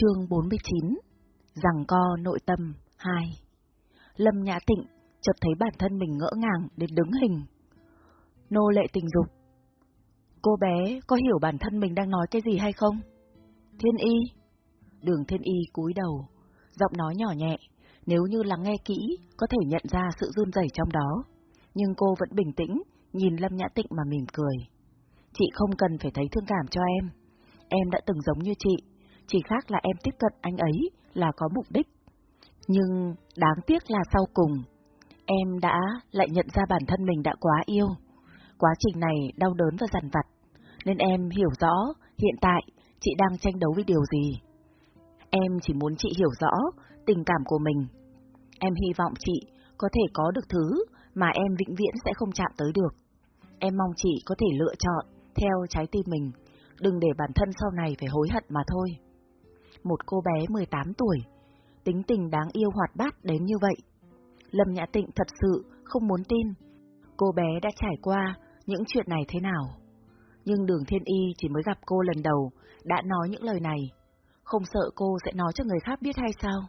Chương 49 Rằng co nội tâm 2 Lâm Nhã Tịnh chợt thấy bản thân mình ngỡ ngàng đến đứng hình. Nô lệ tình dục. Cô bé có hiểu bản thân mình đang nói cái gì hay không? Thiên y. Đường thiên y cúi đầu, giọng nói nhỏ nhẹ, nếu như lắng nghe kỹ, có thể nhận ra sự run rẩy trong đó. Nhưng cô vẫn bình tĩnh, nhìn Lâm Nhã Tịnh mà mỉm cười. Chị không cần phải thấy thương cảm cho em. Em đã từng giống như chị, chỉ khác là em tiếp cận anh ấy là có mục đích. Nhưng đáng tiếc là sau cùng, em đã lại nhận ra bản thân mình đã quá yêu. Quá trình này đau đớn và dằn vặt, nên em hiểu rõ hiện tại chị đang tranh đấu với điều gì. Em chỉ muốn chị hiểu rõ tình cảm của mình. Em hy vọng chị có thể có được thứ mà em vĩnh viễn sẽ không chạm tới được. Em mong chị có thể lựa chọn theo trái tim mình, đừng để bản thân sau này phải hối hận mà thôi. Một cô bé 18 tuổi, tính tình đáng yêu hoạt bát đến như vậy. Lâm Nhã Tịnh thật sự không muốn tin, cô bé đã trải qua những chuyện này thế nào. Nhưng đường thiên y chỉ mới gặp cô lần đầu, đã nói những lời này. Không sợ cô sẽ nói cho người khác biết hay sao?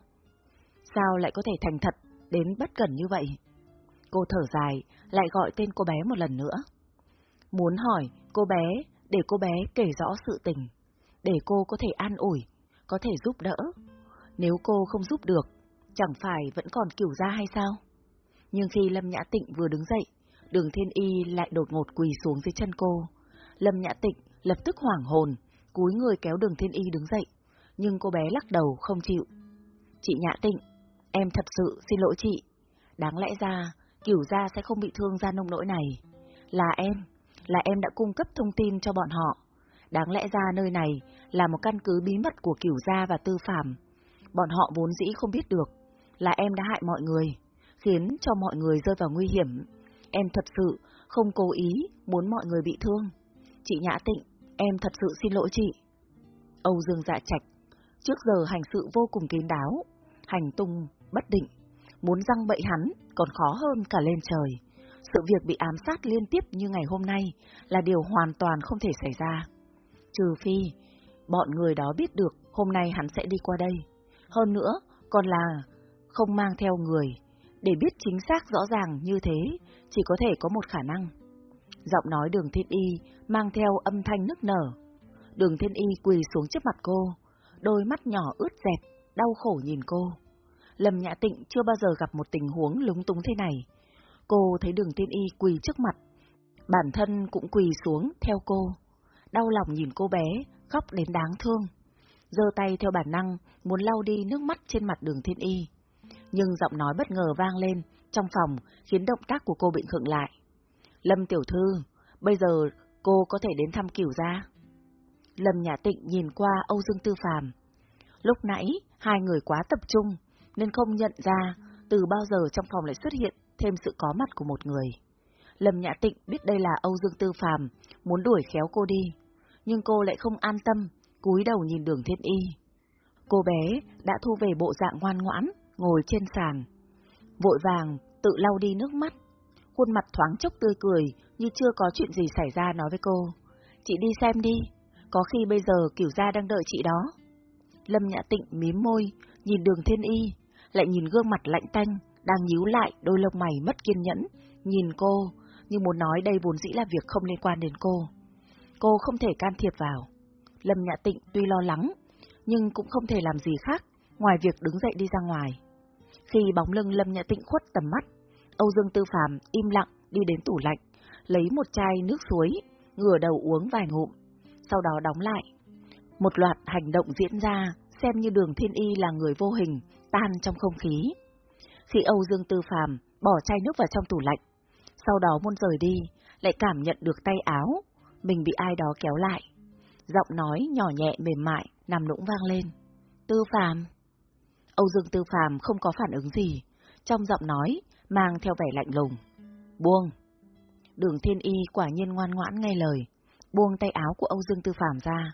Sao lại có thể thành thật đến bất cẩn như vậy? Cô thở dài, lại gọi tên cô bé một lần nữa. Muốn hỏi cô bé để cô bé kể rõ sự tình, để cô có thể an ủi, có thể giúp đỡ. Nếu cô không giúp được, chẳng phải vẫn còn kiểu ra hay sao? Nhưng khi Lâm Nhã Tịnh vừa đứng dậy, đường thiên y lại đột ngột quỳ xuống dưới chân cô. Lâm Nhã Tịnh lập tức hoảng hồn, cúi người kéo đường thiên y đứng dậy, nhưng cô bé lắc đầu không chịu. Chị Nhã Tịnh, em thật sự xin lỗi chị. Đáng lẽ ra, kiểu gia sẽ không bị thương ra nông nỗi này. Là em, là em đã cung cấp thông tin cho bọn họ. Đáng lẽ ra nơi này là một căn cứ bí mật của cửu gia và tư phạm. Bọn họ vốn dĩ không biết được, là em đã hại mọi người, khiến cho mọi người rơi vào nguy hiểm. Em thật sự không cố ý muốn mọi người bị thương. Chị Nhã Tịnh, em thật sự xin lỗi chị. Âu Dương dạ trạch, trước giờ hành sự vô cùng kín đáo, hành tung, bất định, muốn răng bậy hắn còn khó hơn cả lên trời. Sự việc bị ám sát liên tiếp như ngày hôm nay là điều hoàn toàn không thể xảy ra. Trừ phi, bọn người đó biết được hôm nay hắn sẽ đi qua đây. Hơn nữa, còn là không mang theo người. Để biết chính xác rõ ràng như thế, chỉ có thể có một khả năng. Giọng nói đường thiên y mang theo âm thanh nức nở. Đường thiên y quỳ xuống trước mặt cô, đôi mắt nhỏ ướt dẹp, đau khổ nhìn cô. Lâm Nhã Tịnh chưa bao giờ gặp một tình huống lúng túng thế này. Cô thấy đường thiên y quỳ trước mặt, bản thân cũng quỳ xuống theo cô. Đau lòng nhìn cô bé, khóc đến đáng thương. giơ tay theo bản năng, muốn lau đi nước mắt trên mặt đường thiên y. Nhưng giọng nói bất ngờ vang lên trong phòng khiến động tác của cô bị khựng lại. Lâm tiểu thư, bây giờ cô có thể đến thăm kiểu gia. Lâm Nhã Tịnh nhìn qua Âu Dương Tư Phàm. Lúc nãy, hai người quá tập trung, nên không nhận ra từ bao giờ trong phòng lại xuất hiện thêm sự có mặt của một người. Lâm Nhã Tịnh biết đây là Âu Dương Tư Phàm, muốn đuổi khéo cô đi, nhưng cô lại không an tâm, cúi đầu nhìn đường thiên y. Cô bé đã thu về bộ dạng ngoan ngoãn, ngồi trên sàn. Vội vàng, tự lau đi nước mắt, khuôn mặt thoáng chốc tươi cười như chưa có chuyện gì xảy ra nói với cô. Chị đi xem đi, có khi bây giờ kiểu gia đang đợi chị đó. Lâm Nhã Tịnh mím môi, nhìn đường thiên y, lại nhìn gương mặt lạnh tanh, đang nhíu lại đôi lông mày mất kiên nhẫn, nhìn cô, như muốn nói đây vốn dĩ là việc không liên quan đến cô. Cô không thể can thiệp vào. Lâm Nhã Tịnh tuy lo lắng, nhưng cũng không thể làm gì khác, ngoài việc đứng dậy đi ra ngoài. Khi bóng lưng Lâm Nhã Tịnh khuất tầm mắt, Âu Dương Tư Phàm im lặng đi đến tủ lạnh, lấy một chai nước suối, ngửa đầu uống vài ngụm, sau đó đóng lại. Một loạt hành động diễn ra, xem như đường thiên y là người vô hình, tan trong không khí. Khi Âu Dương Tư Phàm bỏ chai nước vào trong tủ lạnh, sau đó muốn rời đi, lại cảm nhận được tay áo, mình bị ai đó kéo lại. Giọng nói nhỏ nhẹ mềm mại, nằm nũng vang lên. Tư Phàm. Âu Dương Tư Phàm không có phản ứng gì, trong giọng nói mang theo vẻ lạnh lùng. Buông. Đường Thiên Y quả nhiên ngoan ngoãn nghe lời, buông tay áo của Âu Dương Tư Phàm ra.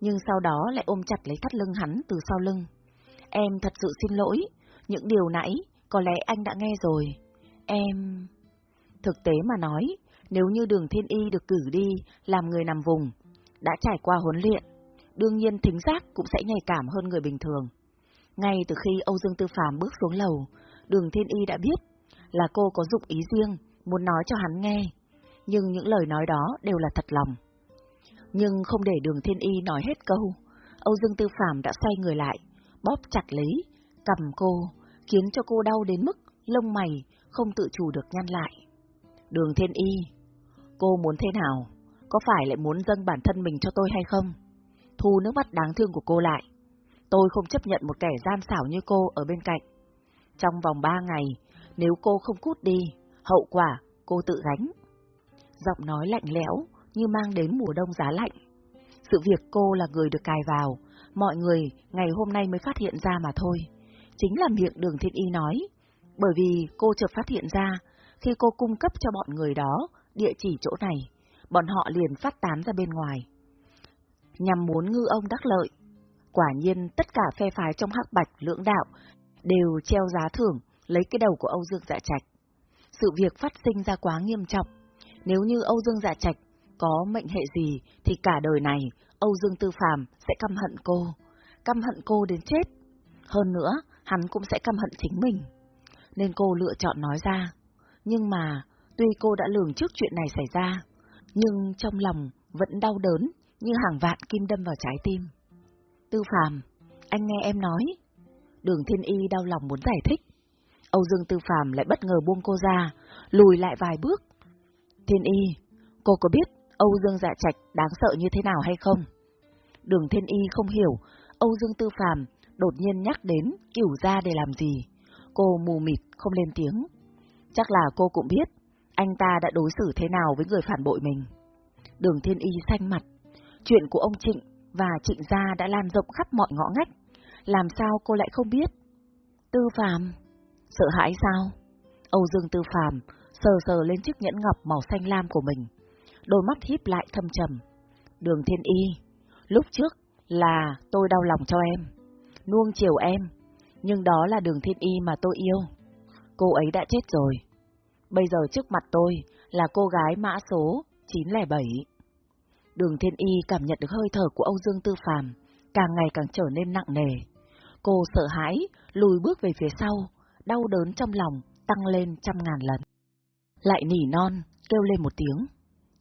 Nhưng sau đó lại ôm chặt lấy thắt lưng hắn từ sau lưng. Em thật sự xin lỗi, những điều nãy có lẽ anh đã nghe rồi. Em... Thực tế mà nói, nếu như đường thiên y được cử đi làm người nằm vùng, đã trải qua huấn luyện, đương nhiên thính giác cũng sẽ nhạy cảm hơn người bình thường. Ngay từ khi Âu Dương Tư Phạm bước xuống lầu, Đường Thiên Y đã biết là cô có dụng ý riêng, muốn nói cho hắn nghe, nhưng những lời nói đó đều là thật lòng. Nhưng không để Đường Thiên Y nói hết câu, Âu Dương Tư Phạm đã xoay người lại, bóp chặt lấy, cầm cô, khiến cho cô đau đến mức lông mày không tự chủ được nhăn lại. Đường Thiên Y, cô muốn thế nào? Có phải lại muốn dâng bản thân mình cho tôi hay không? Thu nước mắt đáng thương của cô lại. Tôi không chấp nhận một kẻ gian xảo như cô ở bên cạnh. Trong vòng ba ngày, nếu cô không cút đi, hậu quả cô tự gánh. Giọng nói lạnh lẽo như mang đến mùa đông giá lạnh. Sự việc cô là người được cài vào, mọi người ngày hôm nay mới phát hiện ra mà thôi. Chính là miệng đường thiên y nói, bởi vì cô chợt phát hiện ra, khi cô cung cấp cho bọn người đó địa chỉ chỗ này, bọn họ liền phát tán ra bên ngoài. Nhằm muốn ngư ông đắc lợi, quả nhiên tất cả phe phái trong hắc bạch lưỡng đạo đều treo giá thưởng lấy cái đầu của Âu Dương Dạ Trạch. Sự việc phát sinh ra quá nghiêm trọng, nếu như Âu Dương Dạ Trạch có mệnh hệ gì thì cả đời này Âu Dương Tư Phàm sẽ căm hận cô, căm hận cô đến chết. Hơn nữa, hắn cũng sẽ căm hận chính mình. Nên cô lựa chọn nói ra. Nhưng mà, tuy cô đã lường trước chuyện này xảy ra, nhưng trong lòng vẫn đau đớn như hàng vạn kim đâm vào trái tim. Tư Phàm, anh nghe em nói. Đường Thiên Y đau lòng muốn giải thích. Âu Dương Tư Phàm lại bất ngờ buông cô ra, lùi lại vài bước. Thiên Y, cô có biết Âu Dương Dạ Trạch đáng sợ như thế nào hay không? Đường Thiên Y không hiểu, Âu Dương Tư Phàm đột nhiên nhắc đến cửu gia để làm gì. Cô mù mịt không lên tiếng. Chắc là cô cũng biết, anh ta đã đối xử thế nào với người phản bội mình. Đường Thiên Y xanh mặt. Chuyện của ông Trịnh và Trịnh gia đã lan rộng khắp mọi ngõ ngách. Làm sao cô lại không biết? Tư Phàm, sợ hãi sao? Âu Dương Tư Phàm sờ sờ lên chiếc nhẫn ngọc màu xanh lam của mình, đôi mắt híp lại thâm trầm. Đường Thiên Y, lúc trước là tôi đau lòng cho em, nuông chiều em, nhưng đó là đường Thiên Y mà tôi yêu. Cô ấy đã chết rồi. Bây giờ trước mặt tôi là cô gái mã số 907. Đường Thiên Y cảm nhận được hơi thở của Âu Dương Tư Phàm càng ngày càng trở nên nặng nề. Cô sợ hãi, lùi bước về phía sau, đau đớn trong lòng tăng lên trăm ngàn lần. Lại nỉ non, kêu lên một tiếng.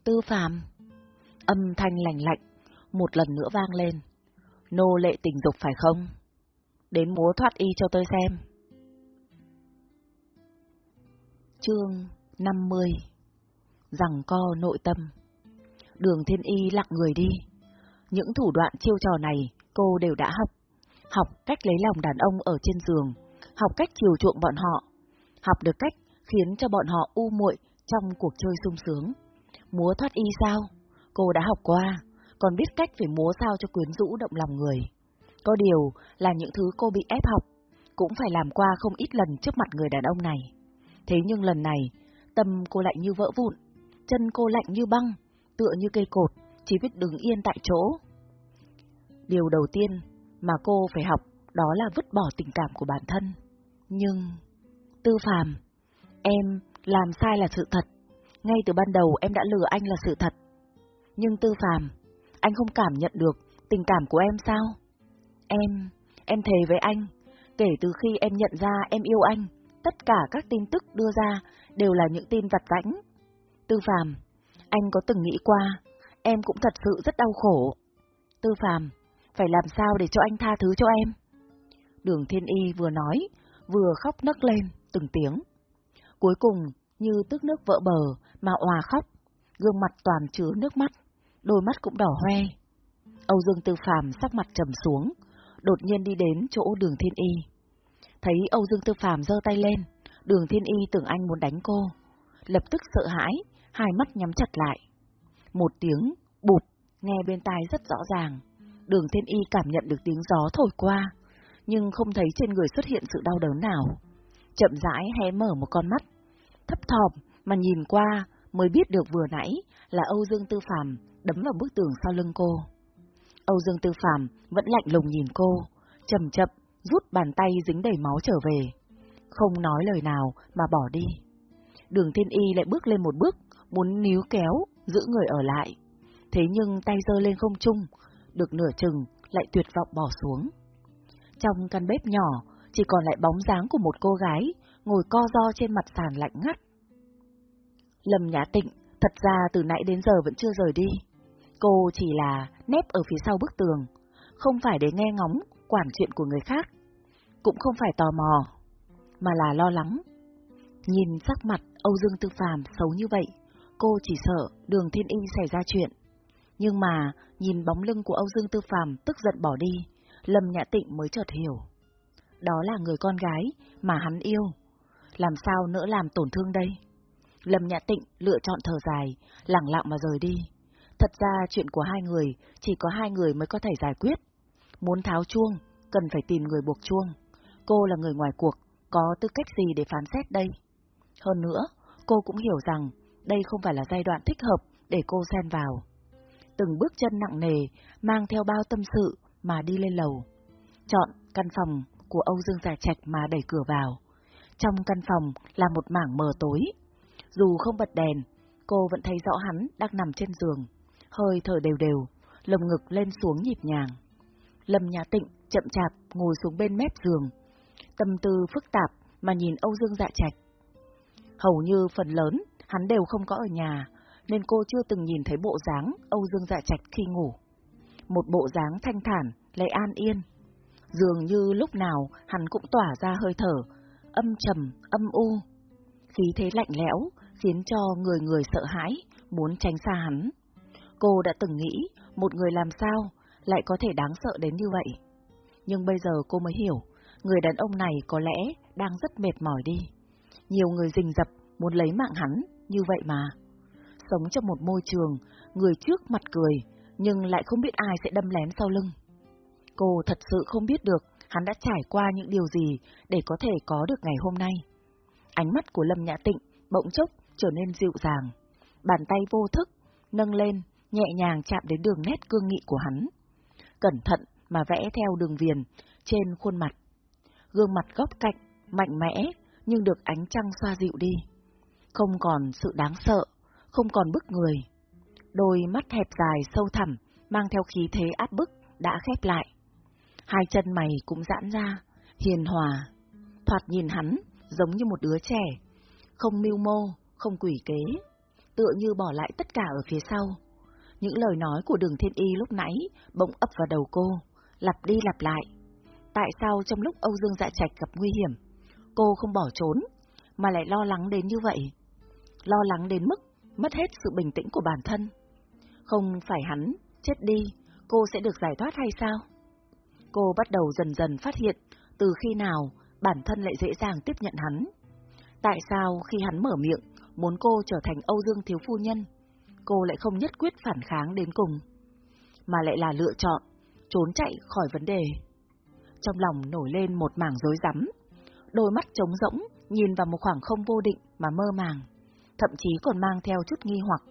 Tư Phàm. Âm thanh lành lạnh, một lần nữa vang lên. Nô lệ tình dục phải không? Đến múa thoát y cho tôi xem. Chương 50 Rằng co nội tâm Đường thiên y lặng người đi. Những thủ đoạn chiêu trò này cô đều đã học. Học cách lấy lòng đàn ông ở trên giường, học cách chiều chuộng bọn họ, học được cách khiến cho bọn họ u muội trong cuộc chơi sung sướng. Múa thoát y sao? Cô đã học qua, còn biết cách phải múa sao cho quyến rũ động lòng người. Có điều là những thứ cô bị ép học, cũng phải làm qua không ít lần trước mặt người đàn ông này. Thế nhưng lần này, tâm cô lạnh như vỡ vụn, chân cô lạnh như băng, tựa như cây cột, chỉ biết đứng yên tại chỗ. Điều đầu tiên mà cô phải học đó là vứt bỏ tình cảm của bản thân. Nhưng, Tư Phàm, em làm sai là sự thật. Ngay từ ban đầu em đã lừa anh là sự thật. Nhưng Tư Phàm, anh không cảm nhận được tình cảm của em sao? Em, em thề với anh, kể từ khi em nhận ra em yêu anh, tất cả các tin tức đưa ra đều là những tin vặt vãnh. Tư Phàm, anh có từng nghĩ qua, em cũng thật sự rất đau khổ. Tư Phàm, phải làm sao để cho anh tha thứ cho em? Đường Thiên Y vừa nói, vừa khóc nấc lên, từng tiếng. Cuối cùng, như tức nước vỡ bờ mà òa khóc, gương mặt toàn chứa nước mắt, đôi mắt cũng đỏ hoe. Âu Dương Tư Phàm sắc mặt trầm xuống, đột nhiên đi đến chỗ đường Thiên Y. Thấy Âu Dương Tư Phạm giơ tay lên, đường Thiên Y tưởng anh muốn đánh cô. Lập tức sợ hãi, hai mắt nhắm chặt lại. Một tiếng, bụp nghe bên tai rất rõ ràng. Đường Thiên Y cảm nhận được tiếng gió thổi qua, nhưng không thấy trên người xuất hiện sự đau đớn nào. Chậm rãi hé mở một con mắt, thấp thòm mà nhìn qua mới biết được vừa nãy là Âu Dương Tư Phạm đấm vào bức tường sau lưng cô. Âu Dương Tư Phạm vẫn lạnh lùng nhìn cô, chậm chậm rút bàn tay dính đầy máu trở về, không nói lời nào mà bỏ đi. Đường Thiên Y lại bước lên một bước, muốn níu kéo, giữ người ở lại. Thế nhưng tay giơ lên không trung, được nửa chừng lại tuyệt vọng bỏ xuống. Trong căn bếp nhỏ, chỉ còn lại bóng dáng của một cô gái, ngồi co ro trên mặt sàn lạnh ngắt. Lâm Nhã Tịnh, thật ra từ nãy đến giờ vẫn chưa rời đi. Cô chỉ là nép ở phía sau bức tường, không phải để nghe ngóng, quản chuyện của người khác, cũng không phải tò mò, mà là lo lắng. Nhìn sắc mặt Âu Dương Tư Phàm xấu như vậy, cô chỉ sợ đường thiên y xảy ra chuyện. Nhưng mà, nhìn bóng lưng của Âu Dương Tư Phàm tức giận bỏ đi, Lâm Nhã Tịnh mới chợt hiểu. Đó là người con gái mà hắn yêu. Làm sao nỡ làm tổn thương đây? Lâm Nhã Tịnh lựa chọn thở dài, lặng lặng mà rời đi. Thật ra chuyện của hai người chỉ có hai người mới có thể giải quyết. Muốn tháo chuông, cần phải tìm người buộc chuông. Cô là người ngoài cuộc, có tư cách gì để phán xét đây? Hơn nữa, cô cũng hiểu rằng đây không phải là giai đoạn thích hợp để cô xen vào. Từng bước chân nặng nề, mang theo bao tâm sự mà đi lên lầu. Chọn căn phòng của Âu Dương Giả Trạch mà đẩy cửa vào. Trong căn phòng là một mảng mờ tối. Dù không bật đèn, cô vẫn thấy rõ hắn đang nằm trên giường, hơi thở đều đều, lồng ngực lên xuống nhịp nhàng. Lâm Nhà Tịnh chậm chạp ngồi xuống bên mép giường, tâm tư phức tạp mà nhìn Âu Dương Dạ Trạch. Hầu như phần lớn hắn đều không có ở nhà, nên cô chưa từng nhìn thấy bộ dáng Âu Dương Dạ Trạch khi ngủ. Một bộ dáng thanh thản, lại an yên. Dường như lúc nào hắn cũng tỏa ra hơi thở, âm trầm, âm u. Khí thế lạnh lẽo, khiến cho người người sợ hãi, muốn tránh xa hắn. Cô đã từng nghĩ, một người làm sao lại có thể đáng sợ đến như vậy. Nhưng bây giờ cô mới hiểu, người đàn ông này có lẽ đang rất mệt mỏi đi. Nhiều người rình rập muốn lấy mạng hắn, như vậy mà. Sống trong một môi trường, người trước mặt cười, nhưng lại không biết ai sẽ đâm lén sau lưng. Cô thật sự không biết được hắn đã trải qua những điều gì để có thể có được ngày hôm nay. Ánh mắt của Lâm Nhã Tịnh bỗng chốc trở nên dịu dàng, bàn tay vô thức, nâng lên, nhẹ nhàng chạm đến đường nét cương nghị của hắn. Cẩn thận mà vẽ theo đường viền trên khuôn mặt. Gương mặt góc cạnh, mạnh mẽ, nhưng được ánh trăng xoa dịu đi. Không còn sự đáng sợ, không còn bức người. Đôi mắt hẹp dài sâu thẳm, mang theo khí thế áp bức, đã khép lại. Hai chân mày cũng giãn ra, hiền hòa. Thoạt nhìn hắn, giống như một đứa trẻ, không mưu mô, không quỷ kế, tựa như bỏ lại tất cả ở phía sau. Những lời nói của đường thiên y lúc nãy bỗng ập vào đầu cô, lặp đi lặp lại. Tại sao trong lúc Âu Dương Dạ Trạch gặp nguy hiểm, cô không bỏ trốn, mà lại lo lắng đến như vậy? Lo lắng đến mức mất hết sự bình tĩnh của bản thân. Không phải hắn, chết đi, cô sẽ được giải thoát hay sao? Cô bắt đầu dần dần phát hiện từ khi nào bản thân lại dễ dàng tiếp nhận hắn. Tại sao khi hắn mở miệng, muốn cô trở thành Âu Dương Thiếu Phu Nhân, cô lại không nhất quyết phản kháng đến cùng, mà lại là lựa chọn, trốn chạy khỏi vấn đề. Trong lòng nổi lên một mảng rối rắm, đôi mắt trống rỗng, nhìn vào một khoảng không vô định mà mơ màng, thậm chí còn mang theo chút nghi hoặc.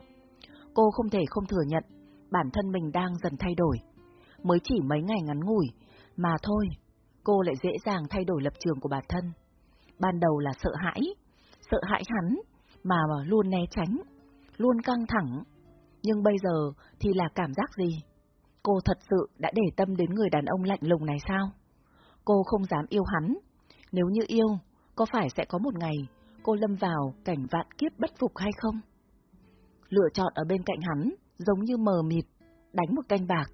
Cô không thể không thừa nhận, bản thân mình đang dần thay đổi. Mới chỉ mấy ngày ngắn ngủi, mà thôi, cô lại dễ dàng thay đổi lập trường của bản thân. Ban đầu là sợ hãi, sợ hãi hắn, mà luôn né tránh, luôn căng thẳng. Nhưng bây giờ thì là cảm giác gì? Cô thật sự đã để tâm đến người đàn ông lạnh lùng này sao? Cô không dám yêu hắn. Nếu như yêu, có phải sẽ có một ngày cô lâm vào cảnh vạn kiếp bất phục hay không? Lựa chọn ở bên cạnh hắn giống như mờ mịt, đánh một canh bạc,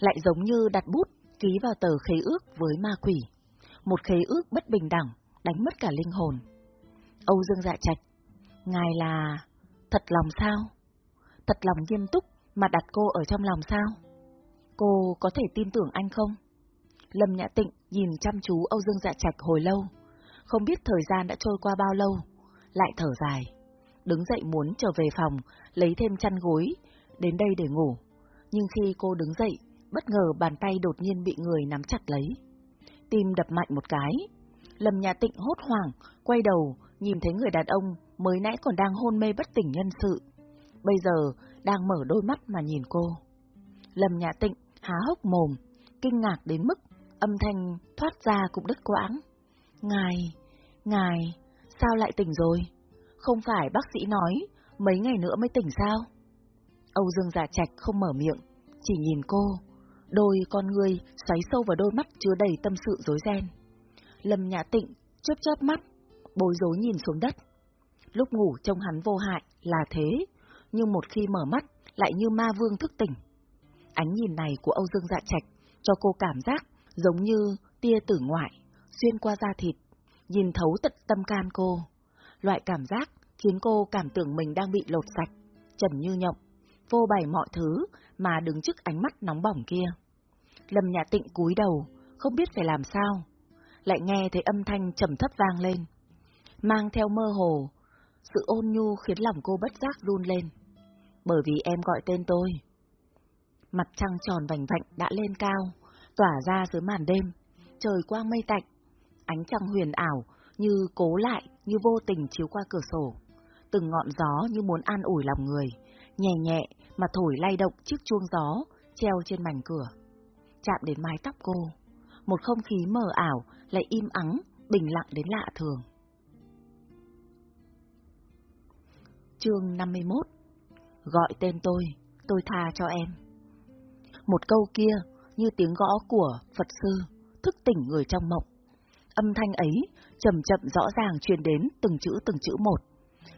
lại giống như đặt bút ký vào tờ khế ước với ma quỷ. Một khế ước bất bình đẳng, đánh mất cả linh hồn. Âu Dương Dạ Trạch, ngài là thật lòng sao? Thật lòng nghiêm túc mà đặt cô ở trong lòng sao? Cô có thể tin tưởng anh không? Lâm Nhã Tịnh nhìn chăm chú Âu Dương Dạ Trạch hồi lâu, không biết thời gian đã trôi qua bao lâu, lại thở dài. Đứng dậy muốn trở về phòng, lấy thêm chăn gối, đến đây để ngủ. Nhưng khi cô đứng dậy, bất ngờ bàn tay đột nhiên bị người nắm chặt lấy. Tim đập mạnh một cái. Lâm Nhã Tịnh hốt hoảng, quay đầu, nhìn thấy người đàn ông mới nãy còn đang hôn mê bất tỉnh nhân sự. Bây giờ đang mở đôi mắt mà nhìn cô. Lâm Nhã Tịnh há hốc mồm, kinh ngạc đến mức âm thanh thoát ra cũng đứt quãng. Ngài, ngài, sao lại tỉnh rồi? Không phải bác sĩ nói mấy ngày nữa mới tỉnh sao? Âu Dương giả Trạch không mở miệng, chỉ nhìn cô, Đôi con người xoáy sâu vào đôi mắt chứa đầy tâm sự rối ren. Lâm Nhã Tịnh chớp chớp mắt, bối rối nhìn xuống đất. Lúc ngủ trông hắn vô hại là thế, nhưng một khi mở mắt lại như ma vương thức tỉnh. Ánh nhìn này của Âu Dương Dạ Trạch cho cô cảm giác giống như tia tử ngoại, xuyên qua da thịt, nhìn thấu tận tâm can cô. Loại cảm giác khiến cô cảm tưởng mình đang bị lột sạch, trần như nhộng, vô bày mọi thứ mà đứng trước ánh mắt nóng bỏng kia. Lâm Nhã Tịnh cúi đầu, không biết phải làm sao. Lại nghe thấy âm thanh trầm thấp vang lên. Mang theo mơ hồ, sự ôn nhu khiến lòng cô bất giác run lên. Bởi vì em gọi tên tôi. Mặt trăng tròn vành vạnh đã lên cao, tỏa ra dưới màn đêm, trời quang mây tạnh. Ánh trăng huyền ảo, như cố lại, như vô tình chiếu qua cửa sổ. Từng ngọn gió như muốn an ủi lòng người, nhẹ nhẹ mà thổi lay động chiếc chuông gió treo trên mảnh cửa. Chạm đến mái tóc cô, một không khí mờ ảo lại im ắng, bình lặng đến lạ thường. Chương 51 Gọi tên tôi, tôi tha cho em. Một câu kia như tiếng gõ của Phật sư, thức tỉnh người trong mộng. Âm thanh ấy chậm chậm rõ ràng truyền đến từng chữ từng chữ một.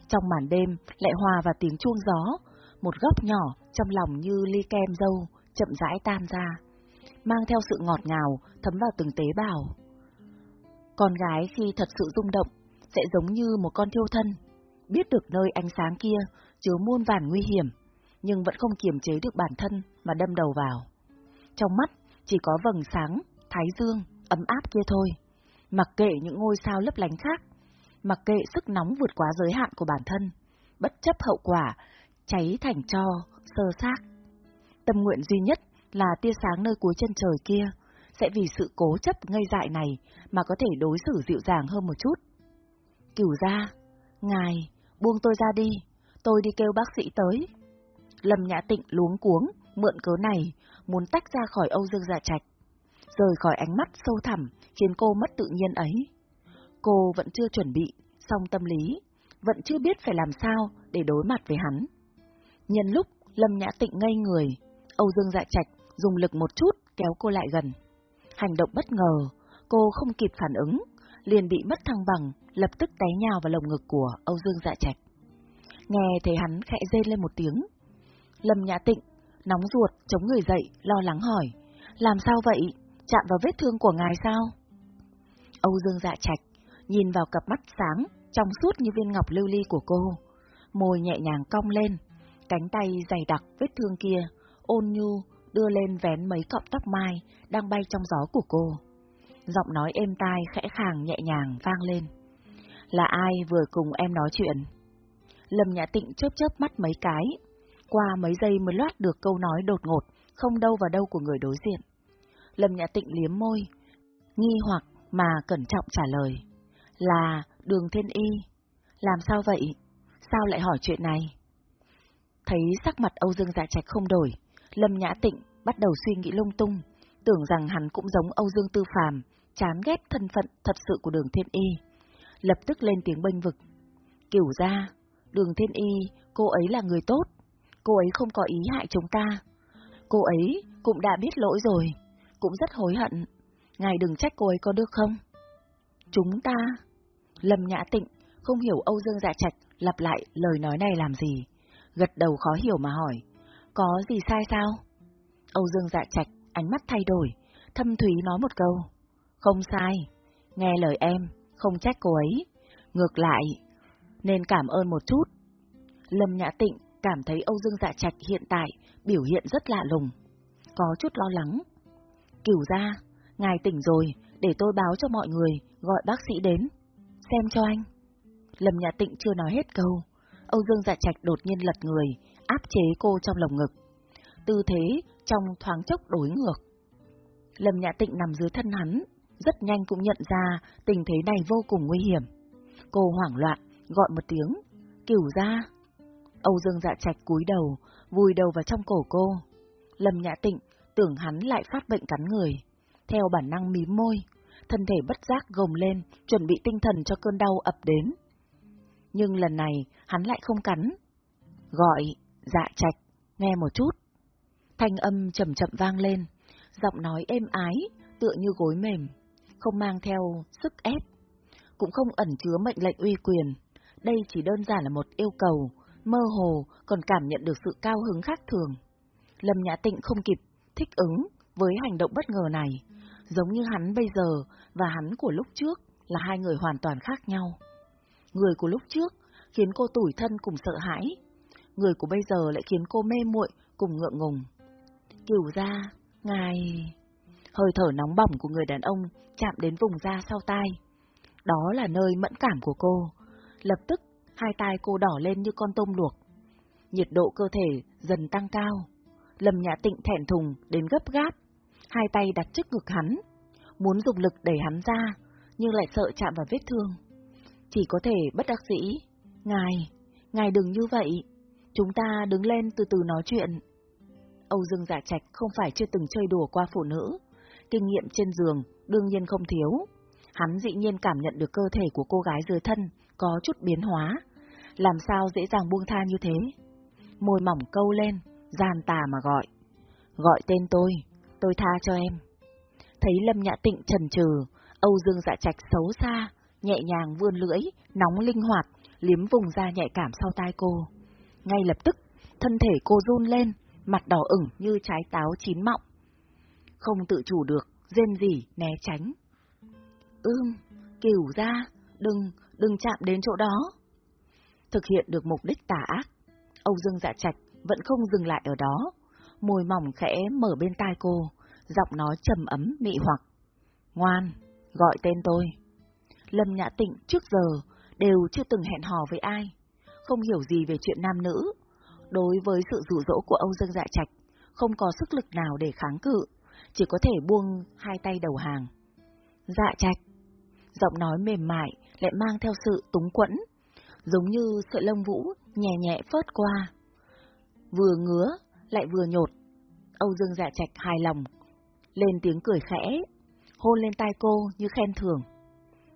Trong màn đêm lại hòa vào tiếng chuông gió, một góc nhỏ trong lòng như ly kem dâu chậm rãi tan ra, mang theo sự ngọt ngào thấm vào từng tế bào. Con gái khi thật sự rung động sẽ giống như một con thiêu thân, biết được nơi ánh sáng kia chứa muôn vàn nguy hiểm, nhưng vẫn không kiềm chế được bản thân mà đâm đầu vào. Trong mắt chỉ có vầng sáng, thái dương, ấm áp kia thôi. Mặc kệ những ngôi sao lấp lánh khác, mặc kệ sức nóng vượt quá giới hạn của bản thân, bất chấp hậu quả, cháy thành cho, sơ xác. Tâm nguyện duy nhất là tia sáng nơi cuối chân trời kia, sẽ vì sự cố chấp ngây dại này mà có thể đối xử dịu dàng hơn một chút. Cửu ra, ngài, buông tôi ra đi, tôi đi kêu bác sĩ tới. Lâm Nhã Tịnh luống cuống, mượn cớ này, muốn tách ra khỏi Âu Dương Dạ Trạch. Rời khỏi ánh mắt sâu thẳm, khiến cô mất tự nhiên ấy. Cô vẫn chưa chuẩn bị, xong tâm lý, vẫn chưa biết phải làm sao để đối mặt với hắn. Nhân lúc Lâm Nhã Tịnh ngây người, Âu Dương Dạ Trạch dùng lực một chút kéo cô lại gần. Hành động bất ngờ, cô không kịp phản ứng, liền bị mất thăng bằng, lập tức té nhào vào lồng ngực của Âu Dương Dạ Trạch. Nghe thấy hắn khẽ rên lên một tiếng. Lâm Nhã Tịnh, nóng ruột, chống người dậy, lo lắng hỏi. Làm sao vậy? Chạm vào vết thương của ngài sao? Âu Dương Dạ Trạch nhìn vào cặp mắt sáng, trong suốt như viên ngọc lưu ly của cô. Môi nhẹ nhàng cong lên, cánh tay dày đặc vết thương kia, ôn nhu, đưa lên vén mấy cọng tóc mai đang bay trong gió của cô. Giọng nói êm tai khẽ khàng nhẹ nhàng vang lên. Là ai vừa cùng em nói chuyện? Lâm Nhã Tịnh chớp chớp mắt mấy cái, qua mấy giây mới loát được câu nói đột ngột, không đâu vào đâu của người đối diện. Lâm Nhã Tịnh liếm môi, nghi hoặc mà cẩn trọng trả lời. Là đường thiên y. Làm sao vậy? Sao lại hỏi chuyện này? Thấy sắc mặt Âu Dương Dạ Trạch không đổi, Lâm Nhã Tịnh bắt đầu suy nghĩ lung tung, tưởng rằng hắn cũng giống Âu Dương Tư Phàm, chán ghét thân phận thật sự của đường thiên y. Lập tức lên tiếng bênh vực. Kiểu ra, đường thiên y, cô ấy là người tốt, cô ấy không có ý hại chúng ta. Cô ấy cũng đã biết lỗi rồi, cũng rất hối hận. Ngài đừng trách cô ấy có được không? Chúng ta... Lâm Nhã Tịnh không hiểu Âu Dương Dạ Trạch lặp lại lời nói này làm gì. Gật đầu khó hiểu mà hỏi. Có gì sai sao? Âu Dương Dạ Trạch ánh mắt thay đổi, thâm thúy nói một câu. Không sai, nghe lời em, không trách cô ấy. Ngược lại, nên cảm ơn một chút. Lâm Nhã Tịnh cảm thấy Âu Dương Dạ Trạch hiện tại biểu hiện rất lạ lùng, có chút lo lắng. Cửu ra, ngài tỉnh rồi, để tôi báo cho mọi người, gọi bác sĩ đến. Xem cho anh. Lâm Nhã Tịnh chưa nói hết câu, Âu Dương Dạ Trạch đột nhiên lật người, áp chế cô trong lồng ngực. Tư thế trong thoáng chốc đối ngược. Lâm Nhã Tịnh nằm dưới thân hắn, rất nhanh cũng nhận ra tình thế này vô cùng nguy hiểm. Cô hoảng loạn, gọi một tiếng, cửu ra. Âu Dương Dạ Trạch cúi đầu, vùi đầu vào trong cổ cô. Lâm Nhã Tịnh tưởng hắn lại phát bệnh cắn người. Theo bản năng mím môi, thân thể bất giác gồng lên, chuẩn bị tinh thần cho cơn đau ập đến. Nhưng lần này, hắn lại không cắn. Gọi, dạ trạch, nghe một chút. Thanh âm chậm chậm vang lên, giọng nói êm ái, tựa như gối mềm, không mang theo sức ép, cũng không ẩn chứa mệnh lệnh uy quyền. Đây chỉ đơn giản là một yêu cầu, mơ hồ còn cảm nhận được sự cao hứng khác thường. Lâm Nhã Tịnh không kịp thích ứng với hành động bất ngờ này, giống như hắn bây giờ và hắn của lúc trước là hai người hoàn toàn khác nhau. Người của lúc trước khiến cô tủi thân cùng sợ hãi, người của bây giờ lại khiến cô mê muội cùng ngượng ngùng. Cửu ra, ngài... Hơi thở nóng bỏng của người đàn ông chạm đến vùng da sau tai. Đó là nơi mẫn cảm của cô. Lập tức, hai tai cô đỏ lên như con tôm luộc. Nhiệt độ cơ thể dần tăng cao. Lâm Nhã Tịnh thẹn thùng đến gấp gáp, hai tay đặt trước ngực hắn, muốn dùng lực đẩy hắn ra, nhưng lại sợ chạm vào vết thương. Chỉ có thể bất đắc dĩ. Ngài, ngài đừng như vậy. Chúng ta đứng lên từ từ nói chuyện. Âu Dương Dạ Trạch không phải chưa từng chơi đùa qua phụ nữ, kinh nghiệm trên giường đương nhiên không thiếu. Hắn dĩ nhiên cảm nhận được cơ thể của cô gái dưới thân có chút biến hóa, làm sao dễ dàng buông tha như thế. Môi mỏng câu lên, gian tà mà gọi. Gọi tên tôi, tôi tha cho em. Thấy Lâm Nhã Tịnh trần trừ, Âu Dương Dạ Trạch xấu xa, nhẹ nhàng vươn lưỡi, nóng linh hoạt, liếm vùng da nhạy cảm sau tai cô. Ngay lập tức, thân thể cô run lên, mặt đỏ ửng như trái táo chín mọng. Không tự chủ được, rên rỉ, né tránh. Ưm, cửu ra, đừng, đừng chạm đến chỗ đó. Thực hiện được mục đích tà ác, Âu Dương dạ trạch vẫn không dừng lại ở đó, môi mỏng khẽ mở bên tai cô, giọng nói trầm ấm mị hoặc. Ngoan, gọi tên tôi. Lâm Nhã Tịnh trước giờ đều chưa từng hẹn hò với ai, không hiểu gì về chuyện nam nữ. Đối với sự rủ rỗ của Âu Dương Dạ Trạch, không có sức lực nào để kháng cự, chỉ có thể buông hai tay đầu hàng. Dạ Trạch, giọng nói mềm mại lại mang theo sự túng quẫn, giống như sợi lông vũ nhẹ nhẹ phớt qua. Vừa ngứa, lại vừa nhột. Âu Dương Dạ Trạch hài lòng, lên tiếng cười khẽ, hôn lên tai cô như khen thưởng.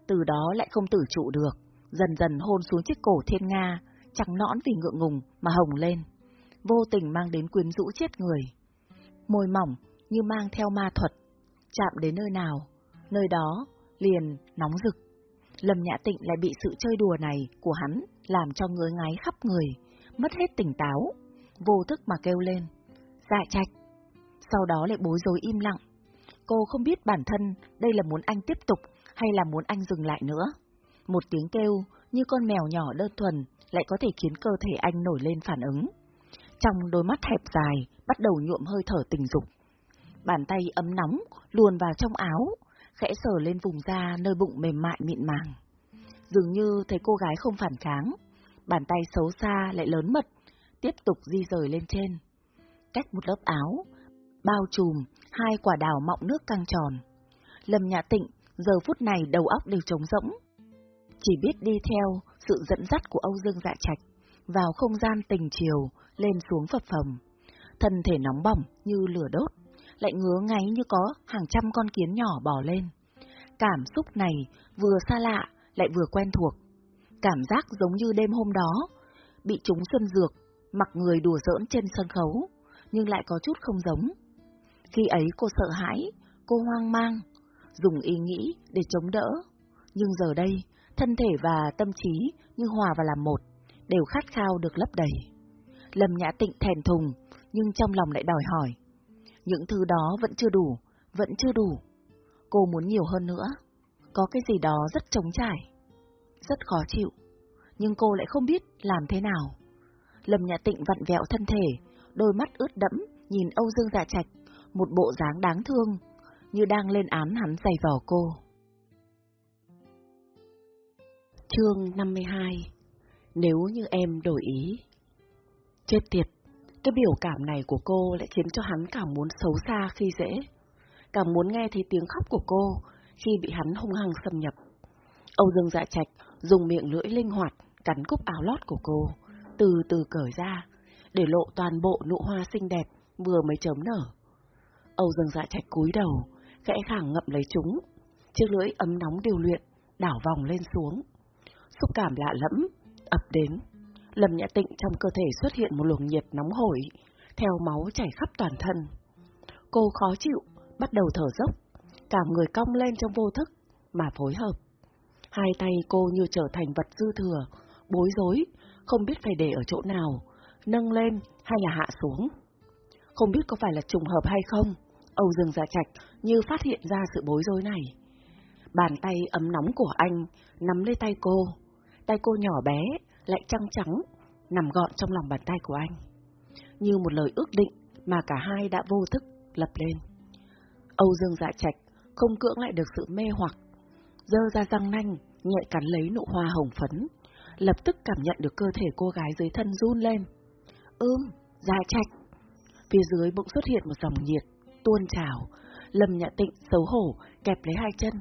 Từ đó lại không tử trụ được, dần dần hôn xuống chiếc cổ thiên nga, trắng nõn vì ngượng ngùng mà hồng lên, vô tình mang đến quyến rũ chết người. Môi mỏng như mang theo ma thuật, chạm đến nơi nào, nơi đó liền nóng rực. Lâm Nhã Tịnh lại bị sự chơi đùa này của hắn làm cho ngứa ngáy khắp người, mất hết tỉnh táo, vô thức mà kêu lên. Dạ trạch. Sau đó lại bối rối im lặng. Cô không biết bản thân đây là muốn anh tiếp tục hay là muốn anh dừng lại nữa. Một tiếng kêu như con mèo nhỏ đơn thuần lại có thể khiến cơ thể anh nổi lên phản ứng. Trong đôi mắt hẹp dài, bắt đầu nhuộm hơi thở tình dục. Bàn tay ấm nóng luồn vào trong áo, khẽ sờ lên vùng da nơi bụng mềm mại mịn màng. Dường như thấy cô gái không phản kháng, bàn tay xấu xa lại lớn mật, tiếp tục di rời lên trên. Cách một lớp áo, bao trùm hai quả đào mọng nước căng tròn. Lâm Nhã Tịnh giờ phút này đầu óc đều trống rỗng. Chỉ biết đi theo sự dẫn dắt của Âu Dương Dạ Trạch, vào không gian tình chiều, lên xuống phập phồng. Thân thể nóng bỏng như lửa đốt, lại ngứa ngáy như có hàng trăm con kiến nhỏ bò lên. Cảm xúc này vừa xa lạ, lại vừa quen thuộc. Cảm giác giống như đêm hôm đó, bị chúng xuân dược, mặc người đùa giỡn trên sân khấu, nhưng lại có chút không giống. Khi ấy cô sợ hãi, cô hoang mang, dùng ý nghĩ để chống đỡ. Nhưng giờ đây, thân thể và tâm trí như hòa và làm một, đều khát khao được lấp đầy. Lâm Nhã Tịnh thèn thùng, nhưng trong lòng lại đòi hỏi. Những thứ đó vẫn chưa đủ, vẫn chưa đủ. Cô muốn nhiều hơn nữa. Có cái gì đó rất trống trải, rất khó chịu, nhưng cô lại không biết làm thế nào. Lâm Nhã Tịnh vặn vẹo thân thể, đôi mắt ướt đẫm, nhìn Âu Dương Dạ Trạch, một bộ dáng đáng thương, như đang lên án hắn giày vò cô. Chương 52 Nếu như em đổi ý Chết tiệt, cái biểu cảm này của cô lại khiến cho hắn cảm muốn xấu xa khi dễ, cảm muốn nghe thấy tiếng khóc của cô khi bị hắn hung hăng xâm nhập. Âu Dương Dạ Trạch dùng miệng lưỡi linh hoạt cắn cúc áo lót của cô, từ từ cởi ra, để lộ toàn bộ nụ hoa xinh đẹp vừa mới chấm nở. Âu Dương Dạ Trạch cúi đầu, khẽ khàng ngậm lấy chúng, chiếc lưỡi ấm nóng điều luyện, đảo vòng lên xuống. Xúc cảm lạ lẫm, ập đến. Lâm Nhã Tịnh trong cơ thể xuất hiện một luồng nhiệt nóng hổi, theo máu chảy khắp toàn thân. Cô khó chịu, bắt đầu thở dốc, cả người cong lên trong vô thức, mà phối hợp. Hai tay cô như trở thành vật dư thừa, bối rối, không biết phải để ở chỗ nào, nâng lên hay là hạ xuống. Không biết có phải là trùng hợp hay không, Âu Dương Dạ Trạch như phát hiện ra sự bối rối này. Bàn tay ấm nóng của anh nắm lấy tay cô, tay cô nhỏ bé, lại trăng trắng, nằm gọn trong lòng bàn tay của anh. Như một lời ước định mà cả hai đã vô thức lập lên. Âu Dương Dạ Trạch không cưỡng lại được sự mê hoặc, dơ ra răng nanh, nhẹ cắn lấy nụ hoa hồng phấn, lập tức cảm nhận được cơ thể cô gái dưới thân run lên. Ưm, Dạ Trạch! Phía dưới bỗng xuất hiện một dòng nhiệt, tuôn trào, Lâm nhạ Tịnh xấu hổ, kẹp lấy hai chân.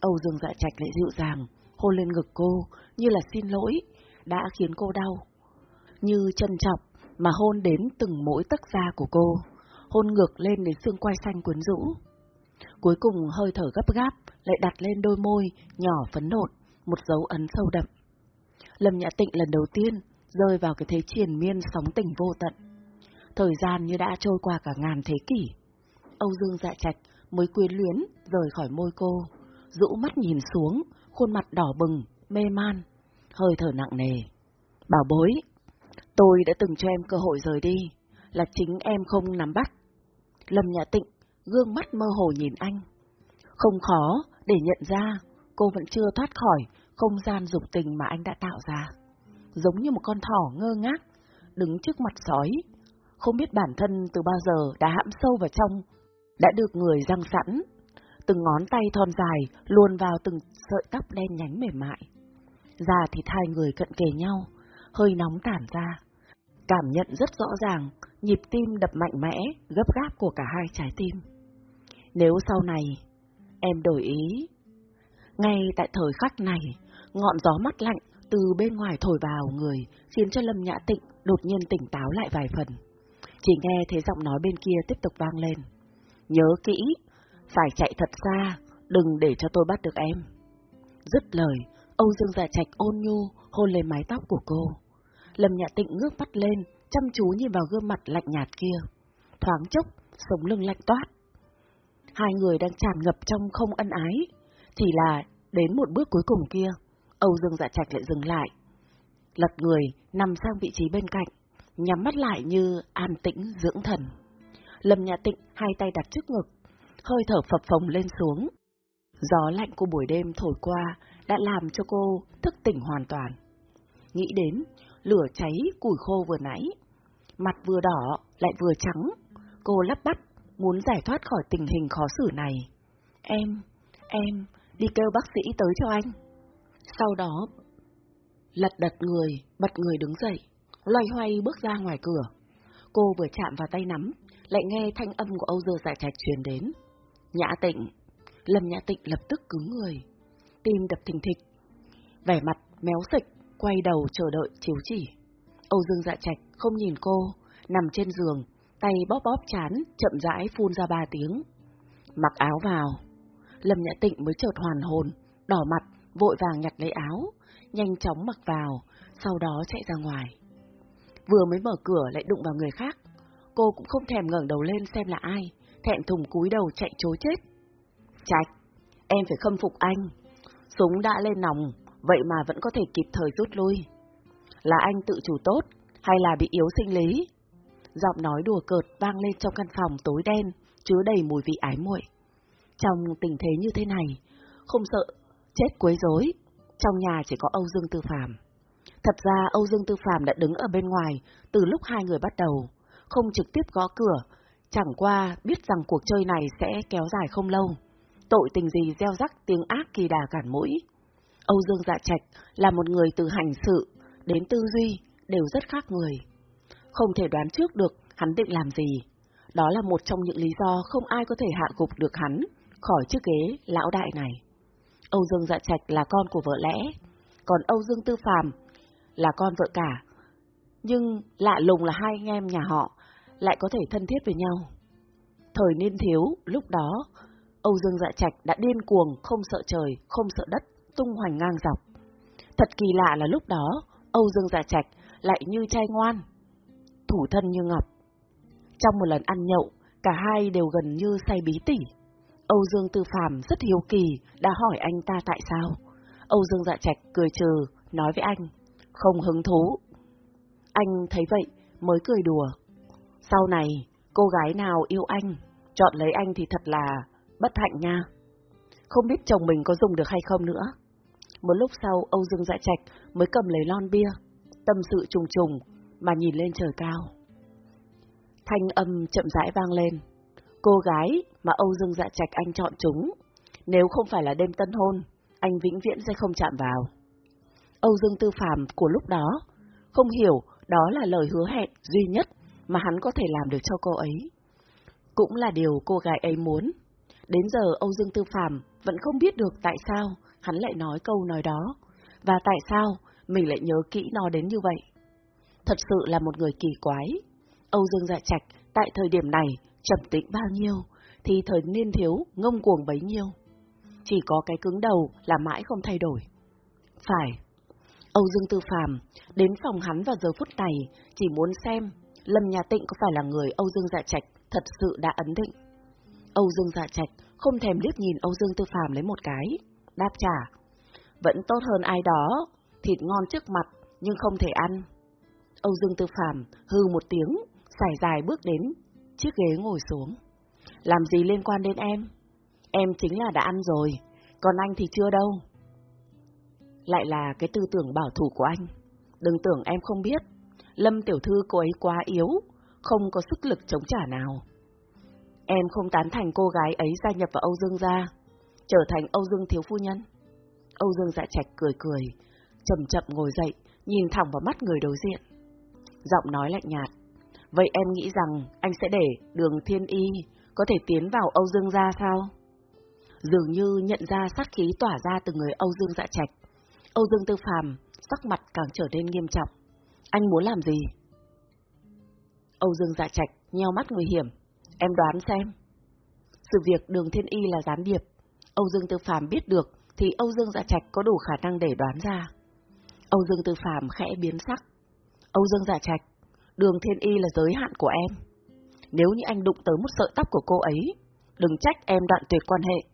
Âu Dương Dạ Trạch lại dịu dàng, hôn lên ngực cô, như là xin lỗi, đã khiến cô đau. Như trân trọng, mà hôn đến từng mỗi tấc da của cô, hôn ngược lên đến xương quai xanh quyến rũ. Cuối cùng hơi thở gấp gáp, lại đặt lên đôi môi, nhỏ phấn nộn, một dấu ấn sâu đậm. Lâm Nhã Tịnh lần đầu tiên rơi vào cái thế triền miên sóng tình vô tận. Thời gian như đã trôi qua cả ngàn thế kỷ. Âu Dương dạ trạch mới quyến luyến rời khỏi môi cô, rũ mắt nhìn xuống, khuôn mặt đỏ bừng, mê man, hơi thở nặng nề. Bảo bối, tôi đã từng cho em cơ hội rời đi, là chính em không nắm bắt. Lâm Nhã Tịnh, gương mắt mơ hồ nhìn anh. Không khó để nhận ra, cô vẫn chưa thoát khỏi không gian dục tình mà anh đã tạo ra. Giống như một con thỏ ngơ ngác, đứng trước mặt sói, không biết bản thân từ bao giờ đã hãm sâu vào trong, đã được người răng sẵn, từng ngón tay thon dài luồn vào từng sợi tóc đen nhánh mềm mại. Da thì hai người cận kề nhau, hơi nóng tản ra. Cảm nhận rất rõ ràng, nhịp tim đập mạnh mẽ, gấp gáp của cả hai trái tim. Nếu sau này, em đổi ý. Ngay tại thời khắc này, ngọn gió mắt lạnh từ bên ngoài thổi vào người, khiến cho Lâm Nhã Tịnh đột nhiên tỉnh táo lại vài phần. Chỉ nghe thấy giọng nói bên kia tiếp tục vang lên. Nhớ kỹ, phải chạy thật xa, đừng để cho tôi bắt được em. Dứt lời, Âu Dương Dạ Trạch ôn nhu hôn lên mái tóc của cô. Lâm Nhã Tịnh ngước mắt lên, chăm chú nhìn vào gương mặt lạnh nhạt kia. Thoáng chốc, sống lưng lạnh toát. Hai người đang tràn ngập trong không ân ái, chỉ là đến một bước cuối cùng kia, Âu Dương Dạ Trạch lại dừng lại. Lật người, nằm sang vị trí bên cạnh, nhắm mắt lại như an tĩnh dưỡng thần. Lâm Nhã Tịnh hai tay đặt trước ngực, hơi thở phập phồng lên xuống. Gió lạnh của buổi đêm thổi qua đã làm cho cô thức tỉnh hoàn toàn. Nghĩ đến, lửa cháy củi khô vừa nãy, mặt vừa đỏ lại vừa trắng, cô lắp bắp muốn giải thoát khỏi tình hình khó xử này. Em, em, đi kêu bác sĩ tới cho anh. Sau đó, lật đật người, bật người đứng dậy, loay hoay bước ra ngoài cửa. Cô vừa chạm vào tay nắm, lại nghe thanh âm của Âu Dơ Giải Trạch truyền đến. Nhã tịnh, Lâm Nhã tịnh lập tức cứng người, tim đập thình thịch. Vẻ mặt méo xịch, quay đầu chờ đợi chiếu chỉ. Âu Dương Dạ Trạch không nhìn cô, nằm trên giường, tay bóp bóp chán, chậm rãi phun ra ba tiếng. Mặc áo vào. Lâm Nhã Tịnh mới chợt hoàn hồn, đỏ mặt, vội vàng nhặt lấy áo, nhanh chóng mặc vào, sau đó chạy ra ngoài. Vừa mới mở cửa lại đụng vào người khác, cô cũng không thèm ngẩng đầu lên xem là ai, thẹn thùng cúi đầu chạy chối chết. Trạch, em phải khâm phục anh. Súng đã lên nòng, vậy mà vẫn có thể kịp thời rút lui. Là anh tự chủ tốt, hay là bị yếu sinh lý? Giọng nói đùa cợt vang lên trong căn phòng tối đen, chứa đầy mùi vị ái muội. Trong tình thế như thế này, không sợ chết quấy rối, trong nhà chỉ có Âu Dương Tư Phạm. Thật ra Âu Dương Tư Phạm đã đứng ở bên ngoài từ lúc hai người bắt đầu, không trực tiếp gõ cửa, chẳng qua biết rằng cuộc chơi này sẽ kéo dài không lâu. Tội tình gì gieo rắc tiếng ác kỳ đà cản mũi. Âu Dương Dạ Trạch là một người từ hành sự đến tư duy đều rất khác người. Không thể đoán trước được hắn định làm gì. Đó là một trong những lý do không ai có thể hạ gục được hắn khỏi chiếc ghế lão đại này. Âu Dương Dạ Trạch là con của vợ lẽ, còn Âu Dương Tư Phàm là con vợ cả. Nhưng lạ lùng là hai anh em nhà họ lại có thể thân thiết với nhau. Thời niên thiếu, lúc đó, Âu Dương Dạ Trạch đã điên cuồng, không sợ trời, không sợ đất, tung hoành ngang dọc. Thật kỳ lạ là lúc đó, Âu Dương Dạ Trạch lại như trai ngoan, thủ thân như ngọc. Trong một lần ăn nhậu, Cả hai đều gần như say bí tỉ. Âu Dương Tư Phạm rất hiếu kỳ, đã hỏi anh ta tại sao. Âu Dương Dạ Trạch cười trừ, nói với anh, không hứng thú. Anh thấy vậy, mới cười đùa. Sau này, cô gái nào yêu anh, chọn lấy anh thì thật là bất hạnh nha. Không biết chồng mình có dùng được hay không nữa. Một lúc sau, Âu Dương Dạ Trạch mới cầm lấy lon bia, tâm sự trùng trùng, mà nhìn lên trời cao. Thanh âm chậm rãi vang lên. Cô gái mà Âu Dương Dạ Trạch anh chọn chúng, nếu không phải là đêm tân hôn, anh vĩnh viễn sẽ không chạm vào. Âu Dương Tư Phạm của lúc đó, không hiểu đó là lời hứa hẹn duy nhất mà hắn có thể làm được cho cô ấy. Cũng là điều cô gái ấy muốn. Đến giờ Âu Dương Tư Phạm vẫn không biết được tại sao hắn lại nói câu nói đó, và tại sao mình lại nhớ kỹ nó đến như vậy. Thật sự là một người kỳ quái. Âu Dương Dạ Trạch tại thời điểm này trầm tĩnh bao nhiêu, thì thời niên thiếu ngông cuồng bấy nhiêu. Chỉ có cái cứng đầu là mãi không thay đổi. Phải. Âu Dương Tư Phàm đến phòng hắn vào giờ phút này chỉ muốn xem Lâm Nhà Tịnh có phải là người Âu Dương Dạ Trạch thật sự đã ấn định. Âu Dương Dạ Trạch không thèm liếc nhìn Âu Dương Tư Phàm lấy một cái, đáp trả. Vẫn tốt hơn ai đó, thịt ngon trước mặt nhưng không thể ăn. Âu Dương Tư Phàm hư một tiếng, sải dài bước đến, chiếc ghế ngồi xuống. Làm gì liên quan đến em? Em chính là đã ăn rồi, còn anh thì chưa đâu. Lại là cái tư tưởng bảo thủ của anh. Đừng tưởng em không biết, Lâm tiểu thư cô ấy quá yếu, không có sức lực chống trả nào. Em không tán thành cô gái ấy gia nhập vào Âu Dương gia, trở thành Âu Dương thiếu phu nhân. Âu Dương dạ trạch cười cười, chậm chậm ngồi dậy, nhìn thẳng vào mắt người đối diện. Giọng nói lạnh nhạt. Vậy em nghĩ rằng anh sẽ để đường thiên y có thể tiến vào Âu Dương gia sao? Dường như nhận ra sát khí tỏa ra từ người Âu Dương dạ trạch. Âu Dương tư phàm, sắc mặt càng trở nên nghiêm trọng. Anh muốn làm gì? Âu Dương dạ trạch, nheo mắt nguy hiểm. Em đoán xem. Sự việc đường thiên y là gián điệp. Âu Dương tư phàm biết được thì Âu Dương dạ trạch có đủ khả năng để đoán ra. Âu Dương tư phàm khẽ biến sắc. Âu Dương dạ trạch, đường thiên y là giới hạn của em. Nếu như anh đụng tới một sợi tóc của cô ấy, đừng trách em đoạn tuyệt quan hệ.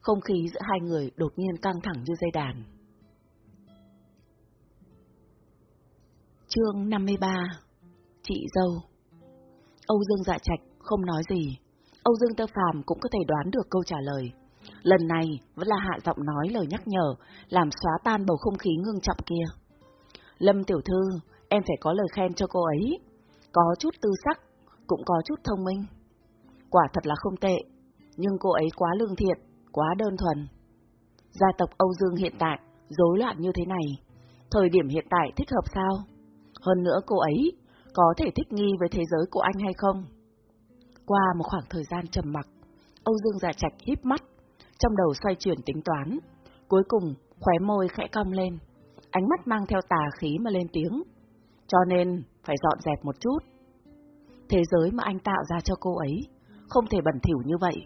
Không khí giữa hai người đột nhiên căng thẳng như dây đàn. Chương 53 Chị dâu Âu Dương dạ trạch không nói gì. Âu Dương Tơ Phàm cũng có thể đoán được câu trả lời. Lần này vẫn là hạ giọng nói lời nhắc nhở, làm xóa tan bầu không khí ngưng trọng kia. Lâm tiểu thư, em phải có lời khen cho cô ấy. Có chút tư sắc, cũng có chút thông minh. Quả thật là không tệ, nhưng cô ấy quá lương thiện, quá đơn thuần. Gia tộc Âu Dương hiện tại, rối loạn như thế này. Thời điểm hiện tại thích hợp sao? Hơn nữa cô ấy có thể thích nghi với thế giới của anh hay không? Qua một khoảng thời gian trầm mặc, Âu Dương Dạ Trạch híp mắt, trong đầu xoay chuyển tính toán. Cuối cùng, khóe môi khẽ cong lên, ánh mắt mang theo tà khí mà lên tiếng. Cho nên, phải dọn dẹp một chút. Thế giới mà anh tạo ra cho cô ấy, không thể bẩn thỉu như vậy.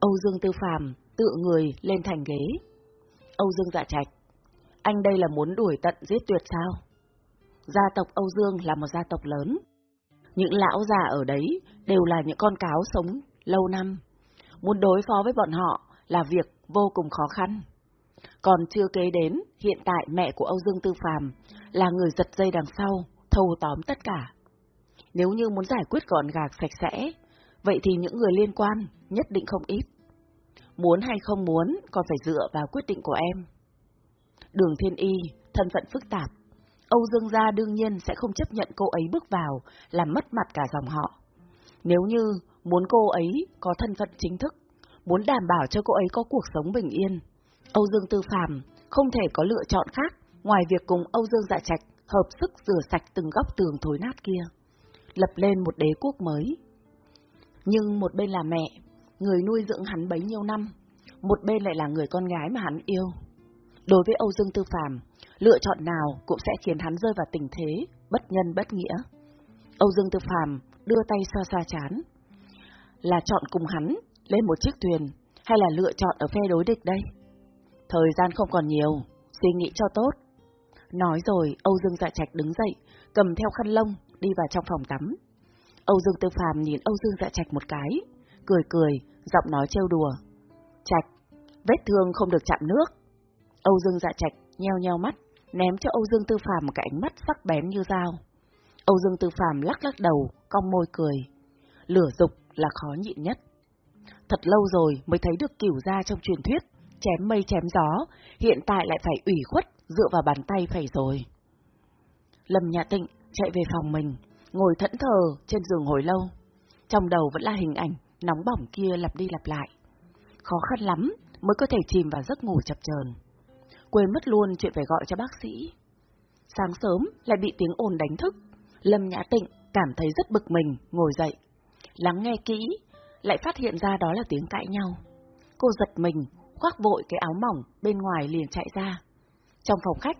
Âu Dương Tư Phàm tự người lên thành ghế. Âu Dương Dạ Trạch, anh đây là muốn đuổi tận giết tuyệt sao? Gia tộc Âu Dương là một gia tộc lớn. Những lão già ở đấy đều là những con cáo sống lâu năm. Muốn đối phó với bọn họ là việc vô cùng khó khăn. Còn chưa kế đến, hiện tại mẹ của Âu Dương Tư Phàm là người giật dây đằng sau, thâu tóm tất cả. Nếu như muốn giải quyết gọn gạc sạch sẽ, vậy thì những người liên quan nhất định không ít. Muốn hay không muốn còn phải dựa vào quyết định của em. Đường Thiên Y, thân phận phức tạp, Âu Dương gia đương nhiên sẽ không chấp nhận cô ấy bước vào, làm mất mặt cả dòng họ. Nếu như muốn cô ấy có thân phận chính thức, muốn đảm bảo cho cô ấy có cuộc sống bình yên, Âu Dương Tư Phàm không thể có lựa chọn khác ngoài việc cùng Âu Dương Dạ Trạch hợp sức rửa sạch từng góc tường thối nát kia, lập lên một đế quốc mới. Nhưng một bên là mẹ, người nuôi dưỡng hắn bấy nhiêu năm, một bên lại là người con gái mà hắn yêu. Đối với Âu Dương Tư Phàm, lựa chọn nào cũng sẽ khiến hắn rơi vào tình thế bất nhân bất nghĩa. Âu Dương Tư Phàm đưa tay xoa xoa chán. Là chọn cùng hắn lên một chiếc thuyền hay là lựa chọn ở phe đối địch đây? Thời gian không còn nhiều, suy nghĩ cho tốt. Nói rồi, Âu Dương Dạ Trạch đứng dậy, cầm theo khăn lông, đi vào trong phòng tắm. Âu Dương Tư Phàm nhìn Âu Dương Dạ Trạch một cái, cười cười, giọng nói trêu đùa. Trạch, vết thương không được chạm nước. Âu Dương Dạ Trạch nheo nheo mắt, ném cho Âu Dương Tư Phạm một cái ánh mắt sắc bén như dao. Âu Dương Tư Phạm lắc lắc đầu, cong môi cười. Lửa dục là khó nhịn nhất. Thật lâu rồi mới thấy được kiểu ra trong truyền thuyết, chém mây chém gió, hiện tại lại phải ủy khuất, dựa vào bàn tay phải rồi. Lâm Nhã Tịnh chạy về phòng mình, ngồi thẫn thờ trên giường hồi lâu. Trong đầu vẫn là hình ảnh nóng bỏng kia lặp đi lặp lại. Khó khăn lắm mới có thể chìm vào giấc ngủ chập chờn. Quên mất luôn chuyện phải gọi cho bác sĩ. Sáng sớm lại bị tiếng ồn đánh thức. Lâm Nhã Tịnh cảm thấy rất bực mình, ngồi dậy. Lắng nghe kỹ, lại phát hiện ra đó là tiếng cãi nhau. Cô giật mình, khoác vội cái áo mỏng bên ngoài liền chạy ra. Trong phòng khách,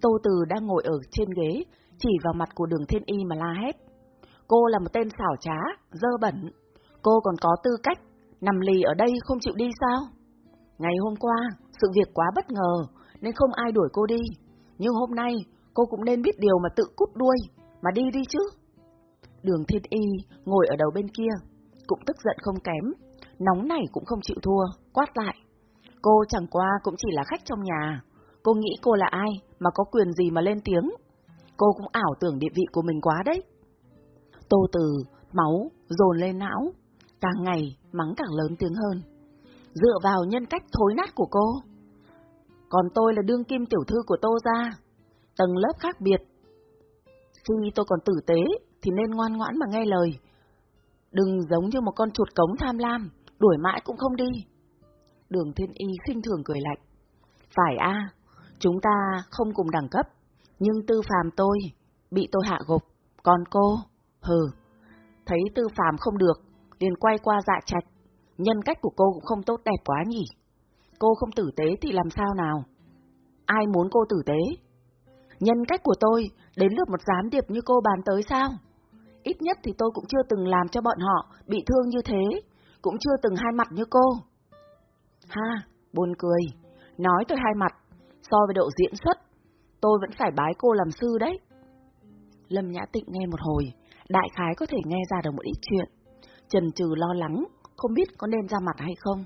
Tô Từ đang ngồi ở trên ghế, chỉ vào mặt của đường thiên y mà la hét. Cô là một tên xảo trá, dơ bẩn. Cô còn có tư cách, nằm lì ở đây không chịu đi sao? Ngày hôm qua, sự việc quá bất ngờ, nên không ai đuổi cô đi. Nhưng hôm nay, cô cũng nên biết điều mà tự cút đuôi, mà đi đi chứ. Đường thiên y ngồi ở đầu bên kia, cũng tức giận không kém, nóng này cũng không chịu thua, quát lại. Cô chẳng qua cũng chỉ là khách trong nhà, cô nghĩ cô là ai mà có quyền gì mà lên tiếng. Cô cũng ảo tưởng địa vị của mình quá đấy. Tô từ, máu, dồn lên não, càng ngày mắng càng lớn tiếng hơn. Dựa vào nhân cách thối nát của cô. Còn tôi là đương kim tiểu thư của Tô gia, tầng lớp khác biệt. Khi tôi còn tử tế thì nên ngoan ngoãn mà nghe lời. Đừng giống như một con chuột cống tham lam, đuổi mãi cũng không đi. Đường thiên y khinh thường cười lạnh. Phải a, chúng ta không cùng đẳng cấp, nhưng tư phàm tôi, bị tôi hạ gục, còn cô, hừ, thấy tư phàm không được, liền quay qua dạ trạch, nhân cách của cô cũng không tốt đẹp quá nhỉ. Cô không tử tế thì làm sao nào? Ai muốn cô tử tế? Nhân cách của tôi, đến lượt một gián điệp như cô bàn tới sao? Ít nhất thì tôi cũng chưa từng làm cho bọn họ bị thương như thế, cũng chưa từng hai mặt như cô. Ha, buồn cười, nói tôi hai mặt, so với độ diễn xuất, tôi vẫn phải bái cô làm sư đấy. Lâm Nhã Tịnh nghe một hồi, đại khái có thể nghe ra được một ít chuyện, trần trừ lo lắng, không biết có nên ra mặt hay không.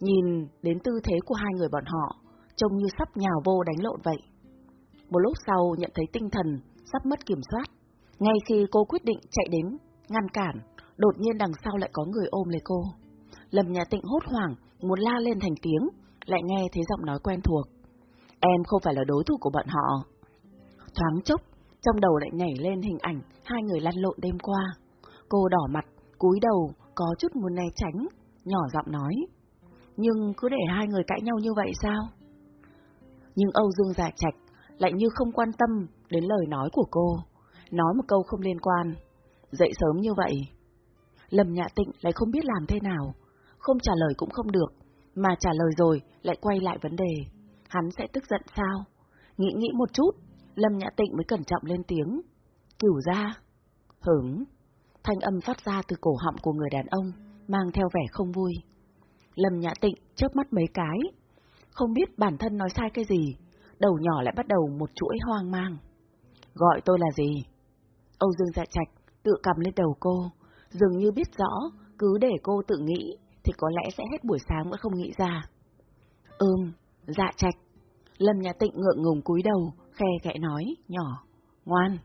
Nhìn đến tư thế của hai người bọn họ, trông như sắp nhào vô đánh lộn vậy. Một lúc sau nhận thấy tinh thần sắp mất kiểm soát, ngay khi cô quyết định chạy đến, ngăn cản, đột nhiên đằng sau lại có người ôm lấy cô. Lâm Nhà Tịnh hốt hoảng, muốn la lên thành tiếng, lại nghe thấy giọng nói quen thuộc. Em không phải là đối thủ của bọn họ. Thoáng chốc, trong đầu lại nhảy lên hình ảnh hai người lăn lộn đêm qua. Cô đỏ mặt, cúi đầu, có chút muốn né tránh, nhỏ giọng nói. Nhưng cứ để hai người cãi nhau như vậy sao? Nhưng Âu Dương Giả Trạch lại như không quan tâm đến lời nói của cô, nói một câu không liên quan. Dậy sớm như vậy. Lâm Nhã Tịnh lại không biết làm thế nào, không trả lời cũng không được, mà trả lời rồi lại quay lại vấn đề. Hắn sẽ tức giận sao? Nghĩ nghĩ một chút, Lâm Nhã Tịnh mới cẩn trọng lên tiếng. Cửu ra. Hứng. Thanh âm phát ra từ cổ họng của người đàn ông, mang theo vẻ không vui. Lâm Nhã Tịnh chớp mắt mấy cái. Không biết bản thân nói sai cái gì, đầu nhỏ lại bắt đầu một chuỗi hoang mang. Gọi tôi là gì? Âu Dương dạ trạch tự cầm lên đầu cô, dường như biết rõ, cứ để cô tự nghĩ, thì có lẽ sẽ hết buổi sáng vẫn không nghĩ ra. Ừm, dạ trạch. Lâm Nhã Tịnh ngượng ngùng cúi đầu, khe khẽ nói, nhỏ, ngoan.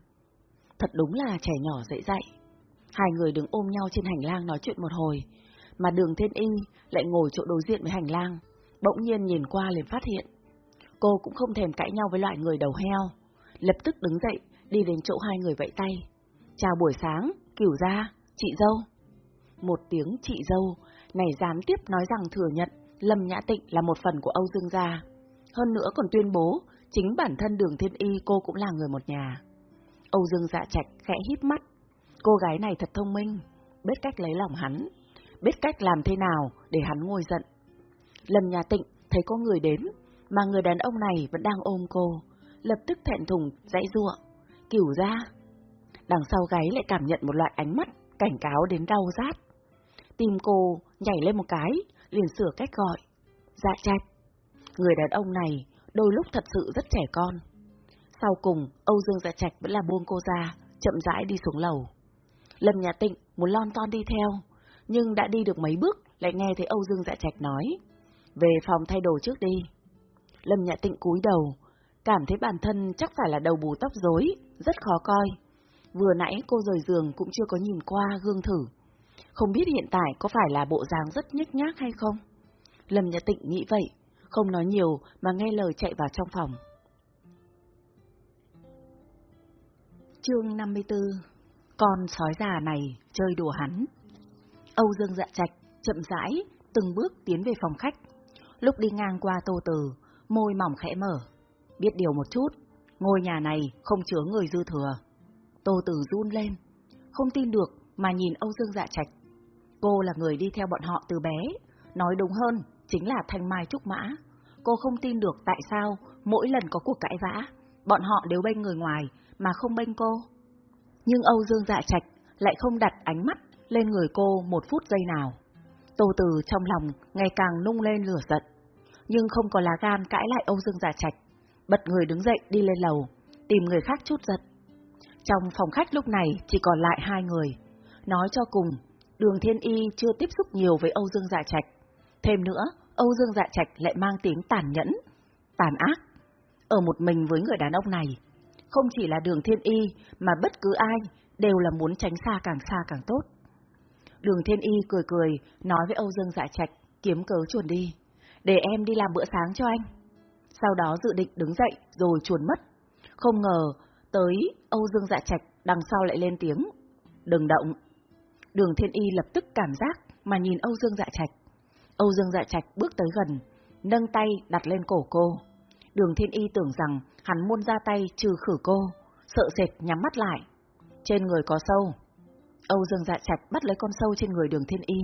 Thật đúng là trẻ nhỏ dễ dạy. Hai người đứng ôm nhau trên hành lang nói chuyện một hồi, mà đường thiên y lại ngồi chỗ đối diện với hành lang, bỗng nhiên nhìn qua liền phát hiện. Cô cũng không thèm cãi nhau với loại người đầu heo, lập tức đứng dậy, đi đến chỗ hai người vẫy tay. Chào buổi sáng, cửu gia, chị dâu. Một tiếng chị dâu, này gián tiếp nói rằng thừa nhận Lâm Nhã Tịnh là một phần của Âu Dương gia. Hơn nữa còn tuyên bố, chính bản thân đường thiên y cô cũng là người một nhà. Âu Dương dạ trạch khẽ híp mắt. Cô gái này thật thông minh, biết cách lấy lòng hắn, biết cách làm thế nào để hắn ngồi giận. Lâm nhà Tịnh thấy có người đến, mà người đàn ông này vẫn đang ôm cô, lập tức thẹn thùng, dãy ruộng, cửu ra. Đằng sau gáy lại cảm nhận một loại ánh mắt, cảnh cáo đến đau rát. Tim cô nhảy lên một cái, liền sửa cách gọi. Dạ trạch. Người đàn ông này đôi lúc thật sự rất trẻ con. Sau cùng, Âu Dương Dạ Trạch vẫn là buông cô ra, chậm rãi đi xuống lầu. Lâm nhà Tịnh muốn lon ton đi theo, nhưng đã đi được mấy bước lại nghe thấy Âu Dương Dạ Trạch nói, về phòng thay đồ trước đi. Lâm Nhã Tịnh cúi đầu, cảm thấy bản thân chắc phải là đầu bù tóc rối, rất khó coi. Vừa nãy cô rời giường cũng chưa có nhìn qua gương thử. Không biết hiện tại có phải là bộ dáng rất nhếch nhác hay không? Lâm Nhã Tịnh nghĩ vậy, không nói nhiều mà nghe lời chạy vào trong phòng. Chương 54 Con sói già này chơi đùa hắn Âu Dương dạ trạch, chậm rãi, từng bước tiến về phòng khách. Lúc đi ngang qua tô từ, môi mỏng khẽ mở. Biết điều một chút, ngôi nhà này không chứa người dư thừa. Tô từ run lên, không tin được mà nhìn Âu Dương dạ trạch. Cô là người đi theo bọn họ từ bé, nói đúng hơn, chính là thanh mai trúc mã. Cô không tin được tại sao mỗi lần có cuộc cãi vã, bọn họ đều bênh người ngoài mà không bênh cô. Nhưng Âu Dương dạ trạch lại không đặt ánh mắt lên người cô một phút giây nào. Tô Từ trong lòng ngày càng nung lên lửa giận, nhưng không có lá gan cãi lại Âu Dương Giả Trạch, bật người đứng dậy đi lên lầu, tìm người khác chút giận. Trong phòng khách lúc này chỉ còn lại hai người. Nói cho cùng, Đường Thiên Y chưa tiếp xúc nhiều với Âu Dương Dạ Trạch. Thêm nữa, Âu Dương Dạ Trạch lại mang tiếng tàn nhẫn, tàn ác. Ở một mình với người đàn ông này, không chỉ là Đường Thiên Y mà bất cứ ai đều là muốn tránh xa càng xa càng tốt. Đường Thiên Y cười cười, nói với Âu Dương Dạ Trạch, kiếm cớ chuồn đi, để em đi làm bữa sáng cho anh. Sau đó dự định đứng dậy rồi chuồn mất. Không ngờ, tới Âu Dương Dạ Trạch đằng sau lại lên tiếng, đừng động. Đường Thiên Y lập tức cảm giác mà nhìn Âu Dương Dạ Trạch. Âu Dương Dạ Trạch bước tới gần, nâng tay đặt lên cổ cô. Đường Thiên Y tưởng rằng hắn muốn ra tay trừ khử cô, sợ sệt nhắm mắt lại. Trên người có sâu, Âu Dương Dạ Trạch bắt lấy con sâu trên người Đường Thiên Y.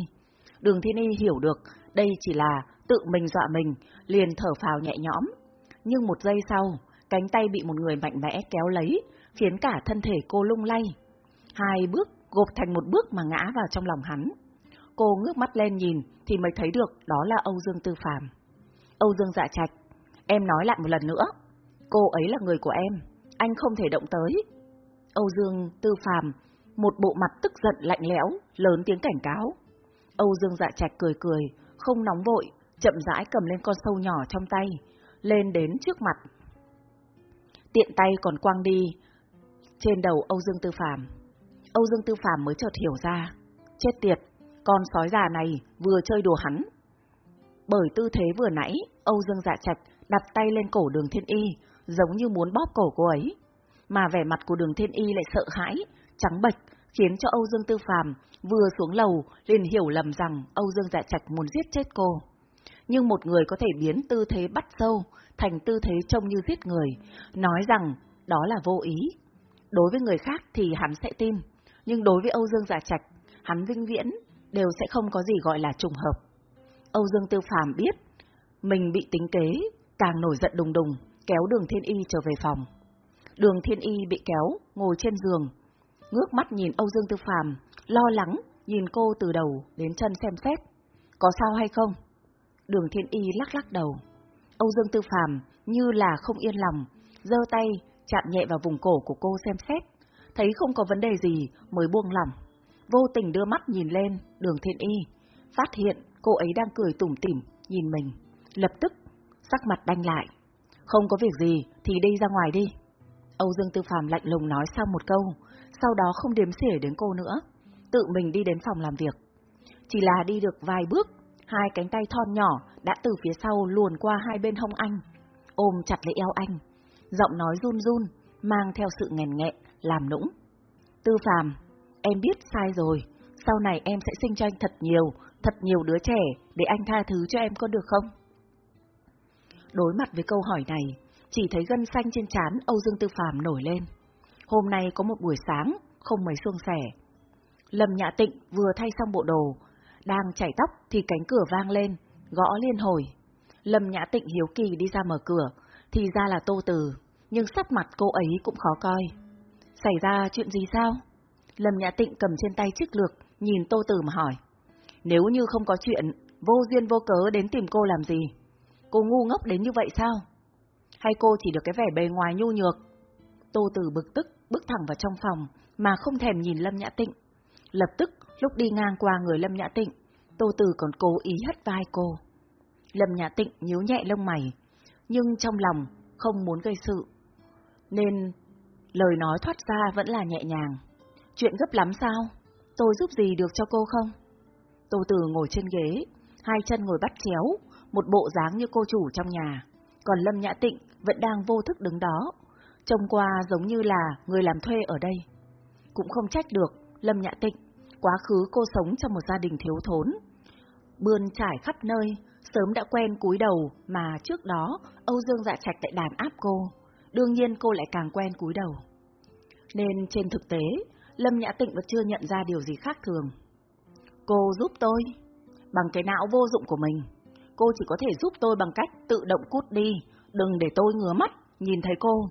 Đường Thiên Y hiểu được đây chỉ là tự mình dọa mình, liền thở phào nhẹ nhõm. Nhưng một giây sau, cánh tay bị một người mạnh mẽ kéo lấy, khiến cả thân thể cô lung lay. Hai bước gộp thành một bước mà ngã vào trong lòng hắn. Cô ngước mắt lên nhìn thì mới thấy được đó là Âu Dương Tư Phàm. Âu Dương Dạ Trạch, em nói lại một lần nữa, cô ấy là người của em, anh không thể động tới. Âu Dương Tư Phàm một bộ mặt tức giận lạnh lẽo, lớn tiếng cảnh cáo. Âu Dương Dạ Trạch cười cười, không nóng vội, chậm rãi cầm lên con sâu nhỏ trong tay, lên đến trước mặt. Tiện tay còn quăng đi trên đầu Âu Dương Tư Phàm. Âu Dương Tư Phàm mới chợt hiểu ra, chết tiệt, con sói già này vừa chơi đùa hắn. Bởi tư thế vừa nãy, Âu Dương Dạ Trạch đặt tay lên cổ Đường Thiên Y, giống như muốn bóp cổ cô ấy, mà vẻ mặt của Đường Thiên Y lại sợ hãi, trắng bệch, khiến cho Âu Dương Tư Phàm vừa xuống lầu liền hiểu lầm rằng Âu Dương Dạ Trạch muốn giết chết cô. Nhưng một người có thể biến tư thế bắt sâu thành tư thế trông như giết người, nói rằng đó là vô ý. Đối với người khác thì hắn sẽ tin, nhưng đối với Âu Dương Dạ Trạch, hắn vinh viễn đều sẽ không có gì gọi là trùng hợp. Âu Dương Tư Phàm biết mình bị tính kế, càng nổi giận đùng đùng, kéo Đường Thiên Y trở về phòng. Đường Thiên Y bị kéo, ngồi trên giường, ngước mắt nhìn Âu Dương Tư Phàm, lo lắng nhìn cô từ đầu đến chân xem xét. Có sao hay không? Đường Thiên Y lắc lắc đầu. Âu Dương Tư Phàm như là không yên lòng, giơ tay chạm nhẹ vào vùng cổ của cô xem xét, thấy không có vấn đề gì mới buông lỏng. Vô tình đưa mắt nhìn lên Đường Thiên Y, phát hiện cô ấy đang cười tủm tỉm nhìn mình, lập tức sắc mặt đanh lại. Không có việc gì thì đi ra ngoài đi. Âu Dương Tư Phàm lạnh lùng nói sau một câu, sau đó không đếm xỉa đến cô nữa, tự mình đi đến phòng làm việc. Chỉ là đi được vài bước, hai cánh tay thon nhỏ đã từ phía sau luồn qua hai bên hông anh, ôm chặt lấy eo anh, giọng nói run run, mang theo sự nghèn nghẹn, làm nũng. Tư Phàm, em biết sai rồi, sau này em sẽ sinh cho anh thật nhiều, thật nhiều đứa trẻ để anh tha thứ cho em có được không? Đối mặt với câu hỏi này, chỉ thấy gân xanh trên trán Âu Dương Tư Phàm nổi lên. Hôm nay có một buổi sáng, không mấy suông sẻ. Lâm Nhã Tịnh vừa thay xong bộ đồ, đang chảy tóc thì cánh cửa vang lên, gõ liên hồi. Lâm Nhã Tịnh hiếu kỳ đi ra mở cửa, thì ra là Tô Từ, nhưng sắc mặt cô ấy cũng khó coi. Xảy ra chuyện gì sao? Lâm Nhã Tịnh cầm trên tay chiếc lược, nhìn Tô Từ mà hỏi. Nếu như không có chuyện, vô duyên vô cớ đến tìm cô làm gì? Cô ngu ngốc đến như vậy sao? Hay cô chỉ được cái vẻ bề ngoài nhu nhược? Tô Từ bực tức, bước thẳng vào trong phòng, mà không thèm nhìn Lâm Nhã Tịnh. Lập tức, lúc đi ngang qua người Lâm Nhã Tịnh, Tô Từ còn cố ý hất vai cô. Lâm Nhã Tịnh nhíu nhẹ lông mày, nhưng trong lòng không muốn gây sự. Nên lời nói thoát ra vẫn là nhẹ nhàng. Chuyện gấp lắm sao? Tôi giúp gì được cho cô không? Tô Từ ngồi trên ghế, hai chân ngồi bắt chéo, một bộ dáng như cô chủ trong nhà. Còn Lâm Nhã Tịnh vẫn đang vô thức đứng đó, trông qua giống như là người làm thuê ở đây. Cũng không trách được, Lâm Nhã Tịnh, quá khứ cô sống trong một gia đình thiếu thốn. Bươn trải khắp nơi, sớm đã quen cúi đầu mà trước đó Âu Dương Dạ Trạch lại đàn áp cô, đương nhiên cô lại càng quen cúi đầu. Nên trên thực tế, Lâm Nhã Tịnh vẫn chưa nhận ra điều gì khác thường. Cô giúp tôi, bằng cái não vô dụng của mình, cô chỉ có thể giúp tôi bằng cách tự động cút đi, đừng để tôi ngứa mắt, nhìn thấy cô.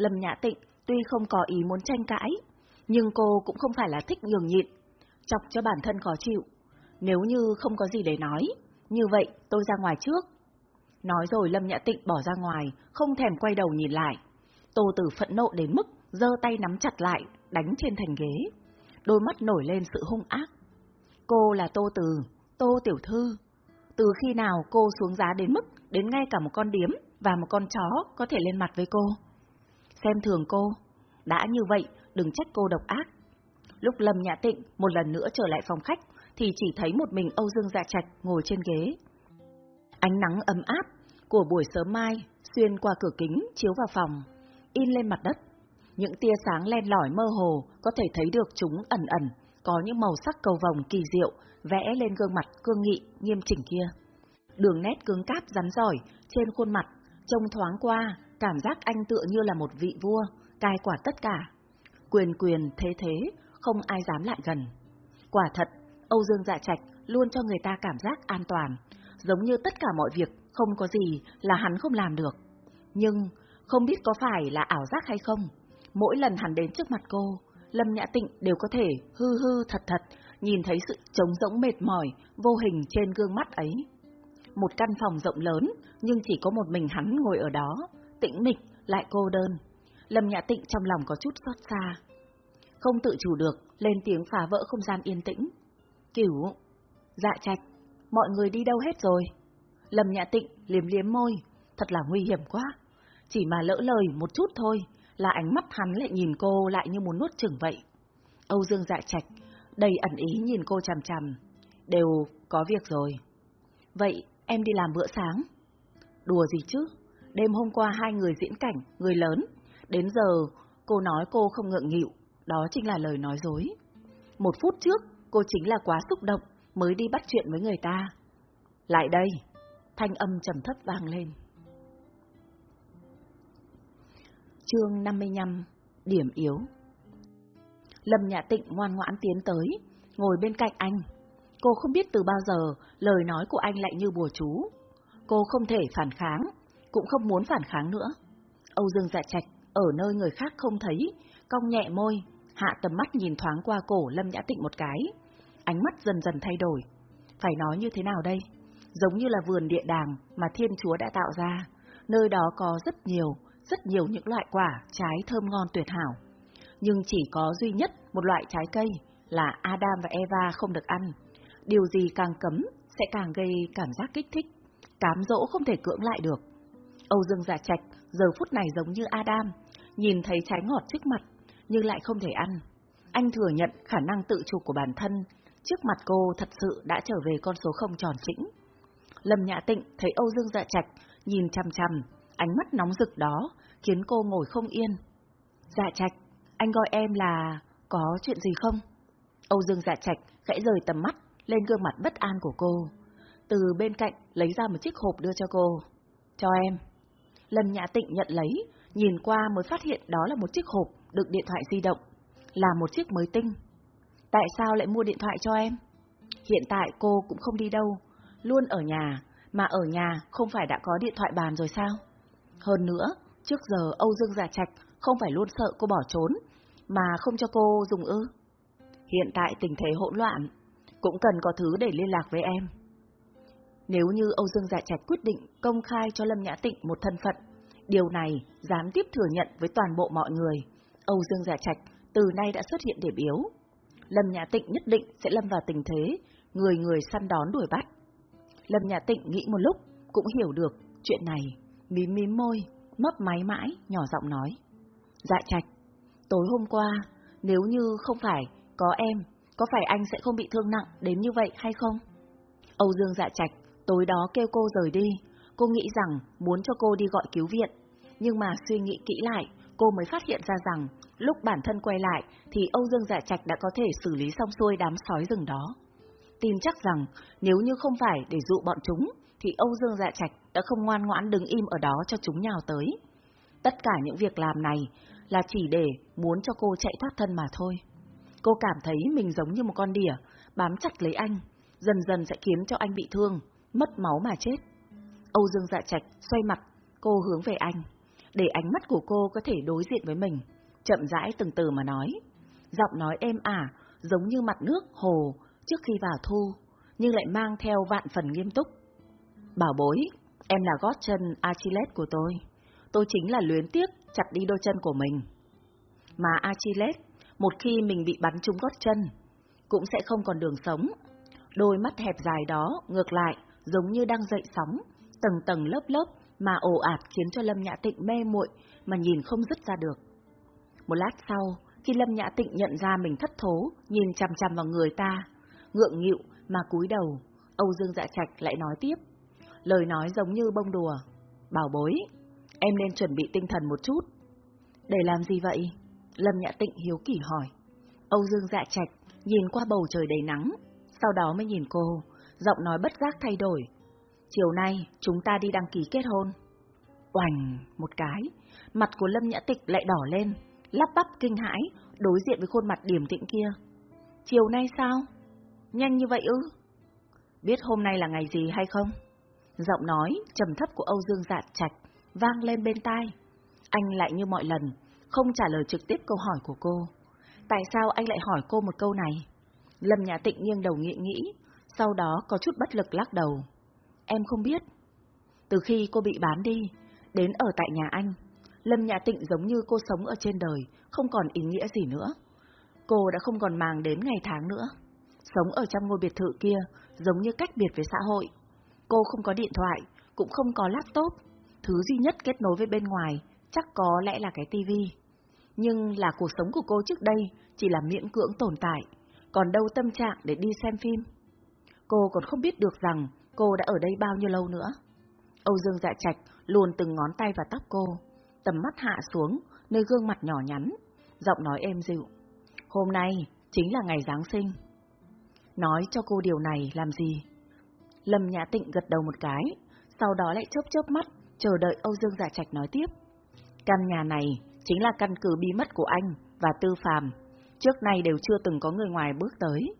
Lâm Nhã Tịnh tuy không có ý muốn tranh cãi, nhưng cô cũng không phải là thích nhường nhịn, chọc cho bản thân khó chịu. Nếu như không có gì để nói, như vậy tôi ra ngoài trước. Nói rồi Lâm Nhã Tịnh bỏ ra ngoài, không thèm quay đầu nhìn lại. Tô Tử phẫn nộ đến mức giơ tay nắm chặt lại, đánh trên thành ghế. Đôi mắt nổi lên sự hung ác. Cô là Tô Từ, Tô Tiểu Thư. Từ khi nào cô xuống giá đến mức đến ngay cả một con điếm và một con chó có thể lên mặt với cô? Xem thường cô. Đã như vậy, đừng trách cô độc ác. Lúc Lâm Nhã Tịnh một lần nữa trở lại phòng khách, thì chỉ thấy một mình Âu Dương Dạ Trạch ngồi trên ghế. Ánh nắng ấm áp của buổi sớm mai xuyên qua cửa kính chiếu vào phòng, in lên mặt đất. Những tia sáng len lỏi mơ hồ có thể thấy được chúng ẩn ẩn, có những màu sắc cầu vồng kỳ diệu vẽ lên gương mặt cương nghị, nghiêm chỉnh kia. Đường nét cứng cáp rắn giỏi trên khuôn mặt, trông thoáng qua, cảm giác anh tựa như là một vị vua, cai quả tất cả. Quyền quyền thế thế, không ai dám lại gần. Quả thật, Âu Dương Dạ Trạch luôn cho người ta cảm giác an toàn, giống như tất cả mọi việc không có gì là hắn không làm được. Nhưng, không biết có phải là ảo giác hay không, mỗi lần hắn đến trước mặt cô, Lâm Nhã Tịnh đều có thể hư hư thật thật nhìn thấy sự trống rỗng mệt mỏi, vô hình trên gương mắt ấy. Một căn phòng rộng lớn, nhưng chỉ có một mình hắn ngồi ở đó, tĩnh mịch, lại cô đơn. Lâm Nhã Tịnh trong lòng có chút xót xa. Không tự chủ được, lên tiếng phá vỡ không gian yên tĩnh. Kiểu, dạ trạch, mọi người đi đâu hết rồi? Lâm Nhã Tịnh liếm liếm môi, thật là nguy hiểm quá. Chỉ mà lỡ lời một chút thôi, là ánh mắt hắn lại nhìn cô lại như muốn nuốt chửng vậy. Âu Dương dạ trạch, đầy ẩn ý nhìn cô chằm chằm. Đều có việc rồi. Vậy em đi làm bữa sáng? Đùa gì chứ? Đêm hôm qua hai người diễn cảnh, người lớn. Đến giờ, cô nói cô không ngượng nghịu. Đó chính là lời nói dối. Một phút trước, cô chính là quá xúc động, mới đi bắt chuyện với người ta. Lại đây, thanh âm trầm thấp vang lên. Chương 55 Điểm yếu Lâm Nhã Tịnh ngoan ngoãn tiến tới, ngồi bên cạnh anh. Cô không biết từ bao giờ lời nói của anh lại như bùa chú. Cô không thể phản kháng, cũng không muốn phản kháng nữa. Âu Dương dạ trạch, ở nơi người khác không thấy, cong nhẹ môi, hạ tầm mắt nhìn thoáng qua cổ Lâm Nhã Tịnh một cái. Ánh mắt dần dần thay đổi. Phải nói như thế nào đây? Giống như là vườn địa đàng mà Thiên Chúa đã tạo ra. Nơi đó có rất nhiều, rất nhiều những loại quả, trái thơm ngon tuyệt hảo. Nhưng chỉ có duy nhất một loại trái cây là Adam và Eva không được ăn. Điều gì càng cấm sẽ càng gây cảm giác kích thích, cám dỗ không thể cưỡng lại được. Âu Dương Giả Trạch giờ phút này giống như Adam, nhìn thấy trái ngọt trước mặt nhưng lại không thể ăn. Anh thừa nhận khả năng tự chủ của bản thân, trước mặt cô thật sự đã trở về con số không tròn chỉnh. Lâm Nhã Tịnh thấy Âu Dương Dạ Trạch nhìn chằm chằm, ánh mắt nóng rực đó khiến cô ngồi không yên. Dạ Trạch, anh gọi em là có chuyện gì không? Âu Dương Dạ Trạch khẽ rời tầm mắt lên gương mặt bất an của cô. Từ bên cạnh lấy ra một chiếc hộp đưa cho cô. Cho em. Lâm Nhã Tịnh nhận lấy, nhìn qua mới phát hiện đó là một chiếc hộp đựng điện thoại di động, là một chiếc mới tinh. Tại sao lại mua điện thoại cho em? Hiện tại cô cũng không đi đâu, luôn ở nhà, mà ở nhà không phải đã có điện thoại bàn rồi sao? Hơn nữa, trước giờ Âu Dương Giả Trạch không phải luôn sợ cô bỏ trốn, mà không cho cô dùng ư. Hiện tại tình thế hỗn loạn, cũng cần có thứ để liên lạc với em. Nếu như Âu Dương Dạ Trạch quyết định công khai cho Lâm Nhã Tịnh một thân phận, điều này gián tiếp thừa nhận với toàn bộ mọi người, Âu Dương Dạ Trạch từ nay đã xuất hiện điểm yếu. Lâm Nhã Tịnh nhất định sẽ lâm vào tình thế, người người săn đón đuổi bắt. Lâm Nhã Tịnh nghĩ một lúc, cũng hiểu được chuyện này, mím mím môi, mấp máy mãi, nhỏ giọng nói. Dạ trạch, tối hôm qua, nếu như không phải có em, có phải anh sẽ không bị thương nặng đến như vậy hay không? Âu Dương dạ trạch, tối đó kêu cô rời đi, cô nghĩ rằng muốn cho cô đi gọi cứu viện, nhưng mà suy nghĩ kỹ lại, cô mới phát hiện ra rằng lúc bản thân quay lại thì Âu Dương Dạ Trạch đã có thể xử lý xong xuôi đám sói rừng đó. Tin chắc rằng nếu như không phải để dụ bọn chúng thì Âu Dương Dạ Trạch đã không ngoan ngoãn đứng im ở đó cho chúng nhào tới. Tất cả những việc làm này là chỉ để muốn cho cô chạy thoát thân mà thôi. Cô cảm thấy mình giống như một con đỉa, bám chặt lấy anh, dần dần sẽ khiến cho anh bị thương, mất máu mà chết. Âu Dương Dạ Trạch xoay mặt, cô hướng về anh, để ánh mắt của cô có thể đối diện với mình, chậm rãi từng từ mà nói. Giọng nói êm ả, giống như mặt nước, hồ, trước khi vào thu, nhưng lại mang theo vạn phần nghiêm túc. Bảo bối, em là gót chân Achilles của tôi. Tôi chính là luyến tiếc chặt đi đôi chân của mình. Mà Achilles, một khi mình bị bắn trúng gót chân, cũng sẽ không còn đường sống. Đôi mắt hẹp dài đó, ngược lại, giống như đang dậy sóng, tầng tầng lớp lớp mà ồ ạt khiến cho Lâm Nhã Tịnh mê muội mà nhìn không dứt ra được. Một lát sau, khi Lâm Nhã Tịnh nhận ra mình thất thố, nhìn chằm chằm vào người ta, ngượng nghịu mà cúi đầu, Âu Dương Dạ Trạch lại nói tiếp. Lời nói giống như bông đùa. Bảo bối, em nên chuẩn bị tinh thần một chút. Để làm gì vậy? Lâm Nhã Tịnh hiếu kỳ hỏi. Âu Dương Dạ Trạch nhìn qua bầu trời đầy nắng, sau đó mới nhìn cô, giọng nói bất giác thay đổi. Chiều nay, chúng ta đi đăng ký kết hôn. Oành, một cái, mặt của Lâm Nhã Tịch lại đỏ lên, lắp bắp kinh hãi, đối diện với khuôn mặt điềm tĩnh kia. Chiều nay sao? Nhanh như vậy ư? Biết hôm nay là ngày gì hay không? Giọng nói trầm thấp của Âu Dương Dạ Trạch vang lên bên tai. Anh lại như mọi lần, không trả lời trực tiếp câu hỏi của cô. Tại sao anh lại hỏi cô một câu này? Lâm Nhã Tịnh nghiêng đầu nghĩ nghĩ, sau đó có chút bất lực lắc đầu. Em không biết. Từ khi cô bị bán đi, đến ở tại nhà anh, Lâm Nhã Tịnh giống như cô sống ở trên đời, không còn ý nghĩa gì nữa. Cô đã không còn màng đến ngày tháng nữa. Sống ở trong ngôi biệt thự kia, giống như cách biệt với xã hội. Cô không có điện thoại, cũng không có laptop. Thứ duy nhất kết nối với bên ngoài, chắc có lẽ là cái tivi. Nhưng là cuộc sống của cô trước đây chỉ là miễn cưỡng tồn tại, còn đâu tâm trạng để đi xem phim. Cô còn không biết được rằng cô đã ở đây bao nhiêu lâu nữa. Âu Dương Dạ Trạch luồn từng ngón tay vào tóc cô, tầm mắt hạ xuống, nơi gương mặt nhỏ nhắn, giọng nói êm dịu. Hôm nay chính là ngày Giáng sinh. Nói cho cô điều này làm gì? Lâm Nhã Tịnh gật đầu một cái, sau đó lại chớp chớp mắt, chờ đợi Âu Dương Dạ Trạch nói tiếp. Căn nhà này chính là căn cứ bí mật của anh và Tư Phàm, trước nay đều chưa từng có người ngoài bước tới.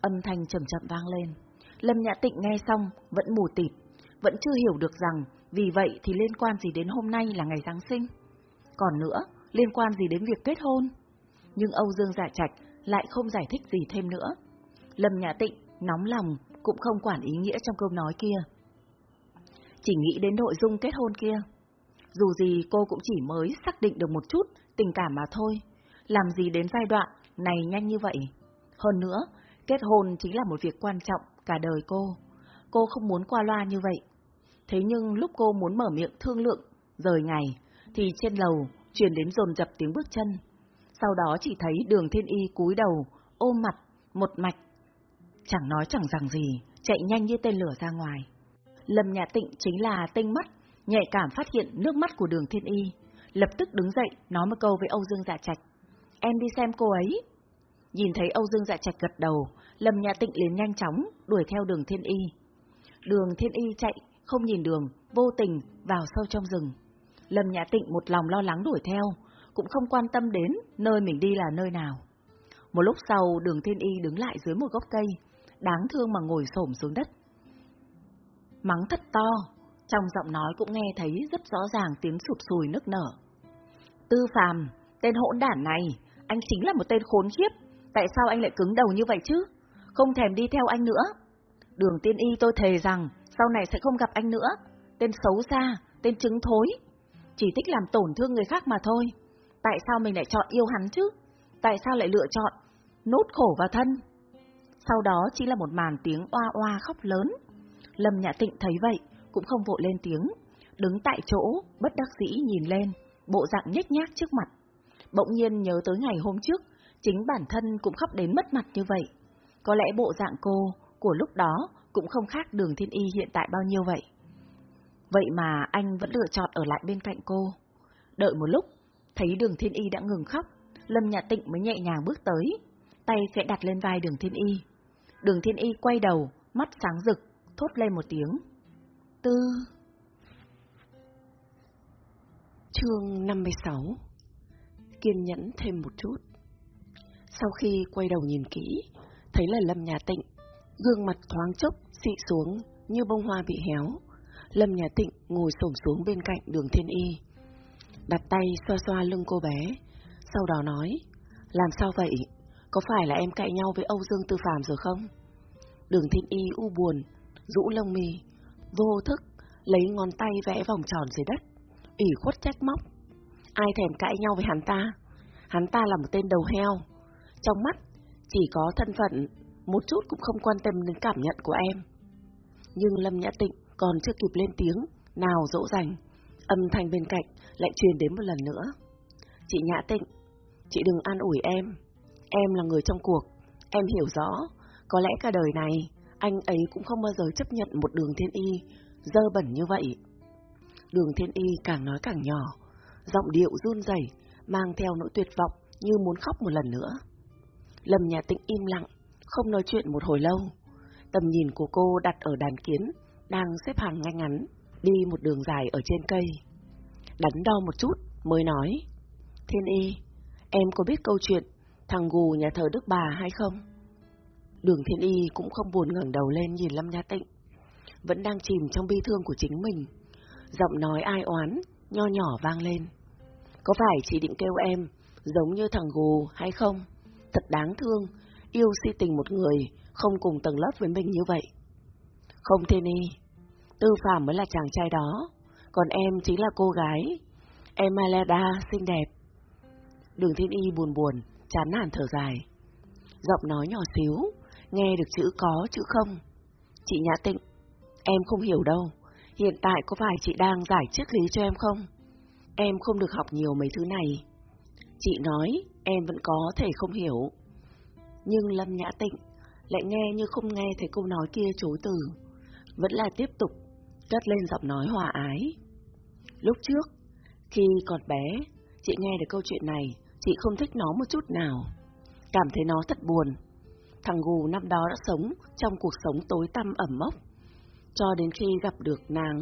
Âm thanh chậm chậm vang lên. Lâm Nhã Tịnh nghe xong, vẫn mù tịt, vẫn chưa hiểu được rằng vì vậy thì liên quan gì đến hôm nay là ngày Giáng sinh. Còn nữa, liên quan gì đến việc kết hôn. Nhưng Âu Dương Dạ Trạch lại không giải thích gì thêm nữa. Lâm Nhã Tịnh nóng lòng cũng không quản ý nghĩa trong câu nói kia. Chỉ nghĩ đến nội dung kết hôn kia. Dù gì cô cũng chỉ mới xác định được một chút tình cảm mà thôi. Làm gì đến giai đoạn này nhanh như vậy? Hơn nữa, kết hôn chính là một việc quan trọng cả đời cô. Cô không muốn qua loa như vậy. Thế nhưng lúc cô muốn mở miệng thương lượng, rời ngày, thì trên lầu truyền đến dồn dập tiếng bước chân. Sau đó chỉ thấy đường thiên y cúi đầu, ôm mặt, một mạch. Chẳng nói chẳng rằng gì, chạy nhanh như tên lửa ra ngoài. Lâm Nhã Tịnh chính là tinh mắt, nhạy cảm phát hiện nước mắt của đường thiên y. Lập tức đứng dậy, nói một câu với Âu Dương Dạ Trạch. Em đi xem cô ấy. Nhìn thấy Âu Dương Dạ Trạch gật đầu, Lâm Nhã Tịnh liền nhanh chóng đuổi theo đường thiên y. Đường thiên y chạy, không nhìn đường, vô tình vào sâu trong rừng. Lâm Nhã Tịnh một lòng lo lắng đuổi theo, cũng không quan tâm đến nơi mình đi là nơi nào. Một lúc sau đường thiên y đứng lại dưới một gốc cây, đáng thương mà ngồi xổm xuống đất. Mắng thật to, trong giọng nói cũng nghe thấy rất rõ ràng tiếng sụt sùi nức nở. Tư phàm, tên hỗn đản này, anh chính là một tên khốn khiếp, tại sao anh lại cứng đầu như vậy chứ? Không thèm đi theo anh nữa. Đường tiên y tôi thề rằng sau này sẽ không gặp anh nữa. Tên xấu xa, tên trứng thối. Chỉ thích làm tổn thương người khác mà thôi. Tại sao mình lại chọn yêu hắn chứ? Tại sao lại lựa chọn nốt khổ vào thân. Sau đó chỉ là một màn tiếng oa oa khóc lớn. Lâm Nhã Tịnh thấy vậy, cũng không vội lên tiếng, đứng tại chỗ, bất đắc dĩ nhìn lên, bộ dạng nhếch nhác trước mặt. Bỗng nhiên nhớ tới ngày hôm trước, chính bản thân cũng khóc đến mất mặt như vậy. Có lẽ bộ dạng cô của lúc đó cũng không khác đường thiên y hiện tại bao nhiêu vậy. Vậy mà anh vẫn lựa chọn ở lại bên cạnh cô. Đợi một lúc, thấy đường thiên y đã ngừng khóc, Lâm Nhã Tịnh mới nhẹ nhàng bước tới, tay khẽ đặt lên vai đường thiên y. Đường thiên y quay đầu, mắt sáng rực, thốt lên một tiếng. Tư... Chương 56 Kiên nhẫn thêm một chút sau khi quay đầu nhìn kỹ, thấy là Lâm Nhà Tịnh, gương mặt thoáng chốc, xị xuống như bông hoa bị héo. Lâm Nhà Tịnh ngồi xổm xuống bên cạnh đường thiên y, đặt tay xoa xoa lưng cô bé, sau đó nói, làm sao vậy? Có phải là em cãi nhau với Âu Dương Tư Phạm rồi không? Đường thiên y u buồn, rũ lông mì, vô thức, lấy ngón tay vẽ vòng tròn dưới đất, ủy khuất trách móc. Ai thèm cãi nhau với hắn ta? Hắn ta là một tên đầu heo. Trong mắt, chỉ có thân phận, một chút cũng không quan tâm đến cảm nhận của em. Nhưng Lâm Nhã Tịnh còn chưa kịp lên tiếng, nào dỗ dành, âm thanh bên cạnh lại truyền đến một lần nữa. Chị Nhã Tịnh, chị đừng an ủi em, em là người trong cuộc, em hiểu rõ, có lẽ cả đời này, anh ấy cũng không bao giờ chấp nhận một đường thiên y, dơ bẩn như vậy. Đường thiên y càng nói càng nhỏ, giọng điệu run rẩy, mang theo nỗi tuyệt vọng như muốn khóc một lần nữa. Lâm nhà tĩnh im lặng, không nói chuyện một hồi lâu. Tầm nhìn của cô đặt ở đàn kiến, đang xếp hàng ngay ngắn, đi một đường dài ở trên cây. Đắn đo một chút, mới nói. Thiên y, em có biết câu chuyện thằng gù nhà thờ Đức Bà hay không? Đường Thiên Y cũng không buồn ngẩng đầu lên nhìn Lâm Nha Tịnh, vẫn đang chìm trong bi thương của chính mình. Giọng nói ai oán, nho nhỏ vang lên. Có phải chị định kêu em giống như thằng gù hay không? Thật đáng thương, yêu si tình một người không cùng tầng lớp với mình như vậy. Không Thiên Y, Tư Phạm mới là chàng trai đó, còn em chính là cô gái. Em Maleda xinh đẹp. Đường Thiên Y buồn buồn, chán nản thở dài. Giọng nói nhỏ xíu, nghe được chữ có, chữ không. Chị Nhã Tịnh, em không hiểu đâu. Hiện tại có phải chị đang giải triết lý cho em không? Em không được học nhiều mấy thứ này. Chị nói, em vẫn có thể không hiểu. Nhưng Lâm Nhã Tịnh lại nghe như không nghe thấy câu nói kia chối từ. Vẫn là tiếp tục cất lên giọng nói hòa ái. Lúc trước, khi còn bé, chị nghe được câu chuyện này, chị không thích nó một chút nào. Cảm thấy nó thật buồn. Thằng Gù năm đó đã sống trong cuộc sống tối tăm ẩm mốc. Cho đến khi gặp được nàng,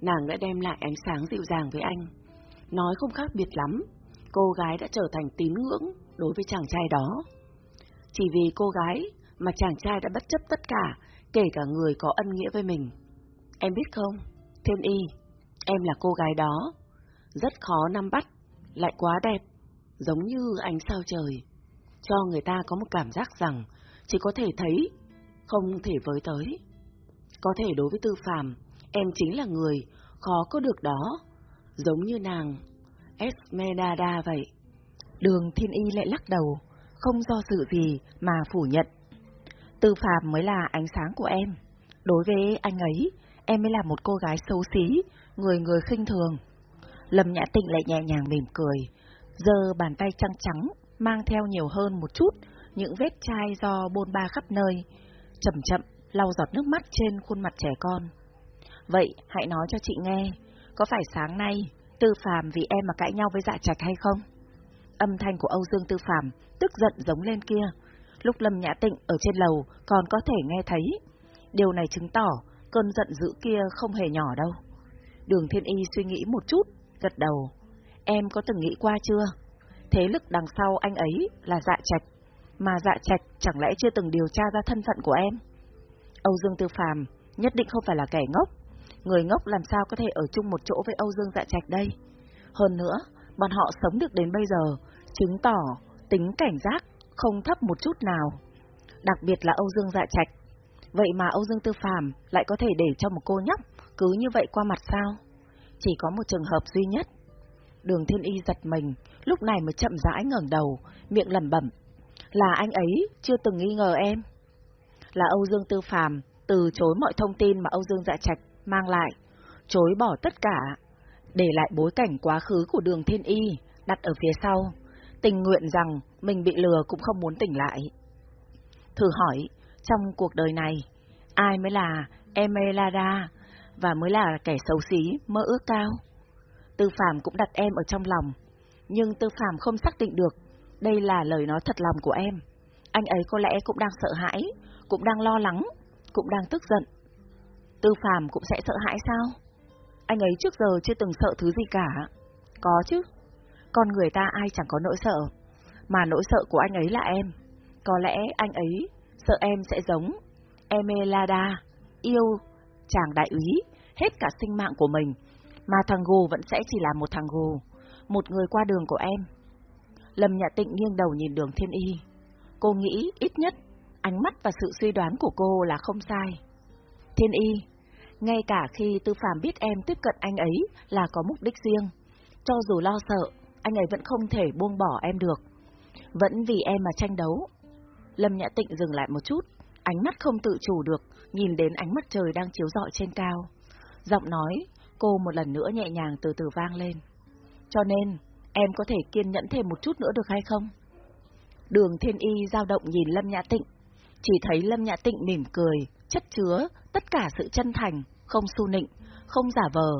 nàng đã đem lại ánh sáng dịu dàng với anh. Nói không khác biệt lắm, cô gái đã trở thành tín ngưỡng đối với chàng trai đó. Chỉ vì cô gái mà chàng trai đã bất chấp tất cả, kể cả người có ân nghĩa với mình. Em biết không, Thiên Y, em là cô gái đó. Rất khó nắm bắt, lại quá đẹp, giống như ánh sao trời. Cho người ta có một cảm giác rằng chỉ có thể thấy, không thể với tới. Có thể đối với tư phàm, em chính là người khó có được đó, giống như nàng Esmeralda vậy. Đường Thiên Y lại lắc đầu, không do sự gì mà phủ nhận. Tư Phạm mới là ánh sáng của em. Đối với anh ấy, em mới là một cô gái xấu xí, người người khinh thường. Lâm Nhã Tịnh lại nhẹ nhàng mỉm cười, giờ bàn tay trắng trắng, mang theo nhiều hơn một chút những vết chai do bôn ba khắp nơi, chậm chậm lau giọt nước mắt trên khuôn mặt trẻ con. Vậy hãy nói cho chị nghe, có phải sáng nay Tư Phạm vì em mà cãi nhau với Dạ Trạch hay không? Âm thanh của Âu Dương Tư Phạm tức giận giống lên kia. Lúc Lâm Nhã Tịnh ở trên lầu còn có thể nghe thấy. Điều này chứng tỏ cơn giận dữ kia không hề nhỏ đâu. Đường Thiên Y suy nghĩ một chút, gật đầu. Em có từng nghĩ qua chưa? Thế lực đằng sau anh ấy là dạ trạch, mà dạ trạch chẳng lẽ chưa từng điều tra ra thân phận của em? Âu Dương Tư Phàm nhất định không phải là kẻ ngốc. Người ngốc làm sao có thể ở chung một chỗ với Âu Dương dạ trạch đây? Hơn nữa, bọn họ sống được đến bây giờ, chứng tỏ tính cảnh giác không thấp một chút nào. Đặc biệt là Âu Dương dạ trạch. Vậy mà Âu Dương Tư Phàm lại có thể để cho một cô nhóc cứ như vậy qua mặt sao? Chỉ có một trường hợp duy nhất. Đường Thiên Y giật mình, lúc này mới chậm rãi ngẩng đầu, miệng lẩm bẩm. Là anh ấy chưa từng nghi ngờ em. Là Âu Dương Tư Phàm từ chối mọi thông tin mà Âu Dương Dạ Trạch mang lại, chối bỏ tất cả, để lại bối cảnh quá khứ của đường thiên y, đặt ở phía sau, tình nguyện rằng mình bị lừa cũng không muốn tỉnh lại. Thử hỏi, trong cuộc đời này, ai mới là Emelada và mới là kẻ xấu xí, mơ ước cao? Tư Phạm cũng đặt em ở trong lòng, nhưng Tư Phạm không xác định được đây là lời nói thật lòng của em. Anh ấy có lẽ cũng đang sợ hãi, cũng đang lo lắng, cũng đang tức giận. Tư Phạm cũng sẽ sợ hãi sao? Anh ấy trước giờ chưa từng sợ thứ gì cả. Có chứ. Con người ta ai chẳng có nỗi sợ. Mà nỗi sợ của anh ấy là em. Có lẽ anh ấy sợ em sẽ giống Emelada, yêu chàng đại úy, hết cả sinh mạng của mình, mà thằng gù vẫn sẽ chỉ là một thằng gù, một người qua đường của em. Lâm Nhã Tịnh nghiêng đầu nhìn đường thiên y. Cô nghĩ ít nhất, ánh mắt và sự suy đoán của cô là không sai. Thiên y, ngay cả khi Tư Phạm biết em tiếp cận anh ấy là có mục đích riêng, cho dù lo sợ, anh ấy vẫn không thể buông bỏ em được. Vẫn vì em mà tranh đấu. Lâm Nhã Tịnh dừng lại một chút, ánh mắt không tự chủ được, nhìn đến ánh mặt trời đang chiếu rọi trên cao. Giọng nói, cô một lần nữa nhẹ nhàng từ từ vang lên. Cho nên, em có thể kiên nhẫn thêm một chút nữa được hay không? Đường Thiên Y dao động nhìn Lâm Nhã Tịnh, chỉ thấy Lâm Nhã Tịnh mỉm cười, chất chứa tất cả sự chân thành, không su nịnh, không giả vờ.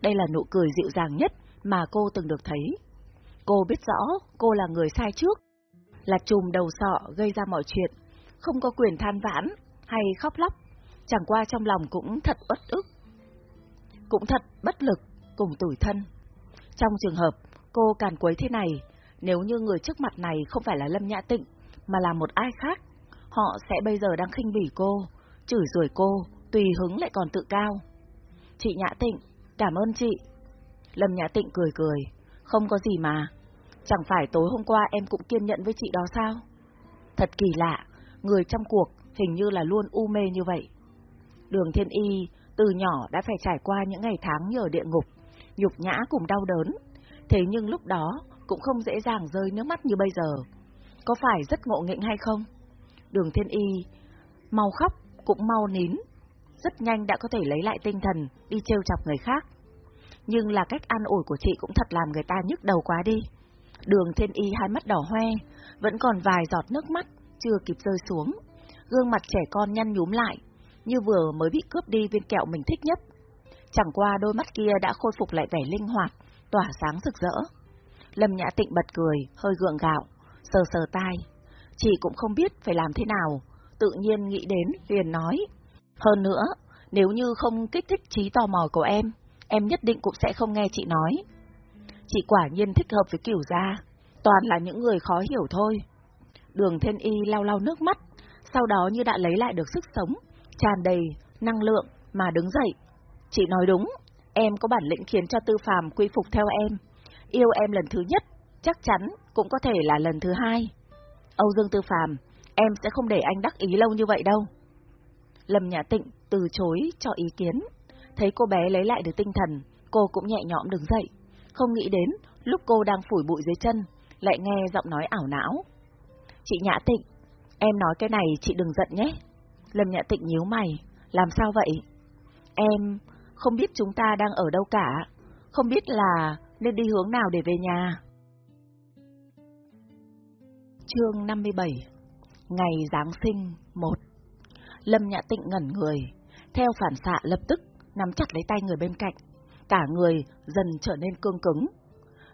Đây là nụ cười dịu dàng nhất mà cô từng được thấy. Cô biết rõ cô là người sai trước, là chùm đầu sọ gây ra mọi chuyện, không có quyền than vãn hay khóc lóc, chẳng qua trong lòng cũng thật bất ức. Cũng thật bất lực, cùng tủi thân. Trong trường hợp cô càn quấy thế này, nếu như người trước mặt này không phải là Lâm Nhã Tịnh, mà là một ai khác, họ sẽ bây giờ đang khinh bỉ cô, chửi rủi cô, tùy hứng lại còn tự cao. Chị Nhã Tịnh, cảm ơn chị. Lâm Nhã Tịnh cười cười, không có gì mà. Chẳng phải tối hôm qua em cũng kiên nhẫn với chị đó sao? Thật kỳ lạ, người trong cuộc hình như là luôn u mê như vậy. Đường Thiên Y từ nhỏ đã phải trải qua những ngày tháng nhờ địa ngục, nhục nhã cùng đau đớn. Thế nhưng lúc đó cũng không dễ dàng rơi nước mắt như bây giờ. Có phải rất ngộ nghĩnh hay không? Đường Thiên Y mau khóc cũng mau nín, rất nhanh đã có thể lấy lại tinh thần đi trêu chọc người khác. Nhưng là cách an ủi của chị cũng thật làm người ta nhức đầu quá đi. Đường Thiên Y hai mắt đỏ hoe, vẫn còn vài giọt nước mắt chưa kịp rơi xuống. Gương mặt trẻ con nhăn nhúm lại, như vừa mới bị cướp đi viên kẹo mình thích nhất. Chẳng qua đôi mắt kia đã khôi phục lại vẻ linh hoạt, tỏa sáng rực rỡ. Lâm Nhã Tịnh bật cười, hơi gượng gạo, sờ sờ tai. Chị cũng không biết phải làm thế nào, tự nhiên nghĩ đến liền nói. Hơn nữa, nếu như không kích thích trí tò mò của em, em nhất định cũng sẽ không nghe chị nói. Chị quả nhiên thích hợp với kiểu gia, toàn là những người khó hiểu thôi. Đường Thiên Y lau lau nước mắt, sau đó như đã lấy lại được sức sống, tràn đầy, năng lượng mà đứng dậy. Chị nói đúng, em có bản lĩnh khiến cho Tư Phàm quy phục theo em. Yêu em lần thứ nhất, chắc chắn cũng có thể là lần thứ hai. Âu Dương Tư Phàm, em sẽ không để anh đắc ý lâu như vậy đâu. Lâm Nhã Tịnh từ chối cho ý kiến. Thấy cô bé lấy lại được tinh thần, cô cũng nhẹ nhõm đứng dậy. Không nghĩ đến, lúc cô đang phủi bụi dưới chân, lại nghe giọng nói ảo não. Chị Nhã Tịnh, em nói cái này chị đừng giận nhé. Lâm Nhã Tịnh nhíu mày, làm sao vậy? Em không biết chúng ta đang ở đâu cả, không biết là nên đi hướng nào để về nhà. Chương 57 Ngày Giáng sinh 1 Lâm Nhã Tịnh ngẩn người, theo phản xạ lập tức nắm chặt lấy tay người bên cạnh, cả người dần trở nên cương cứng.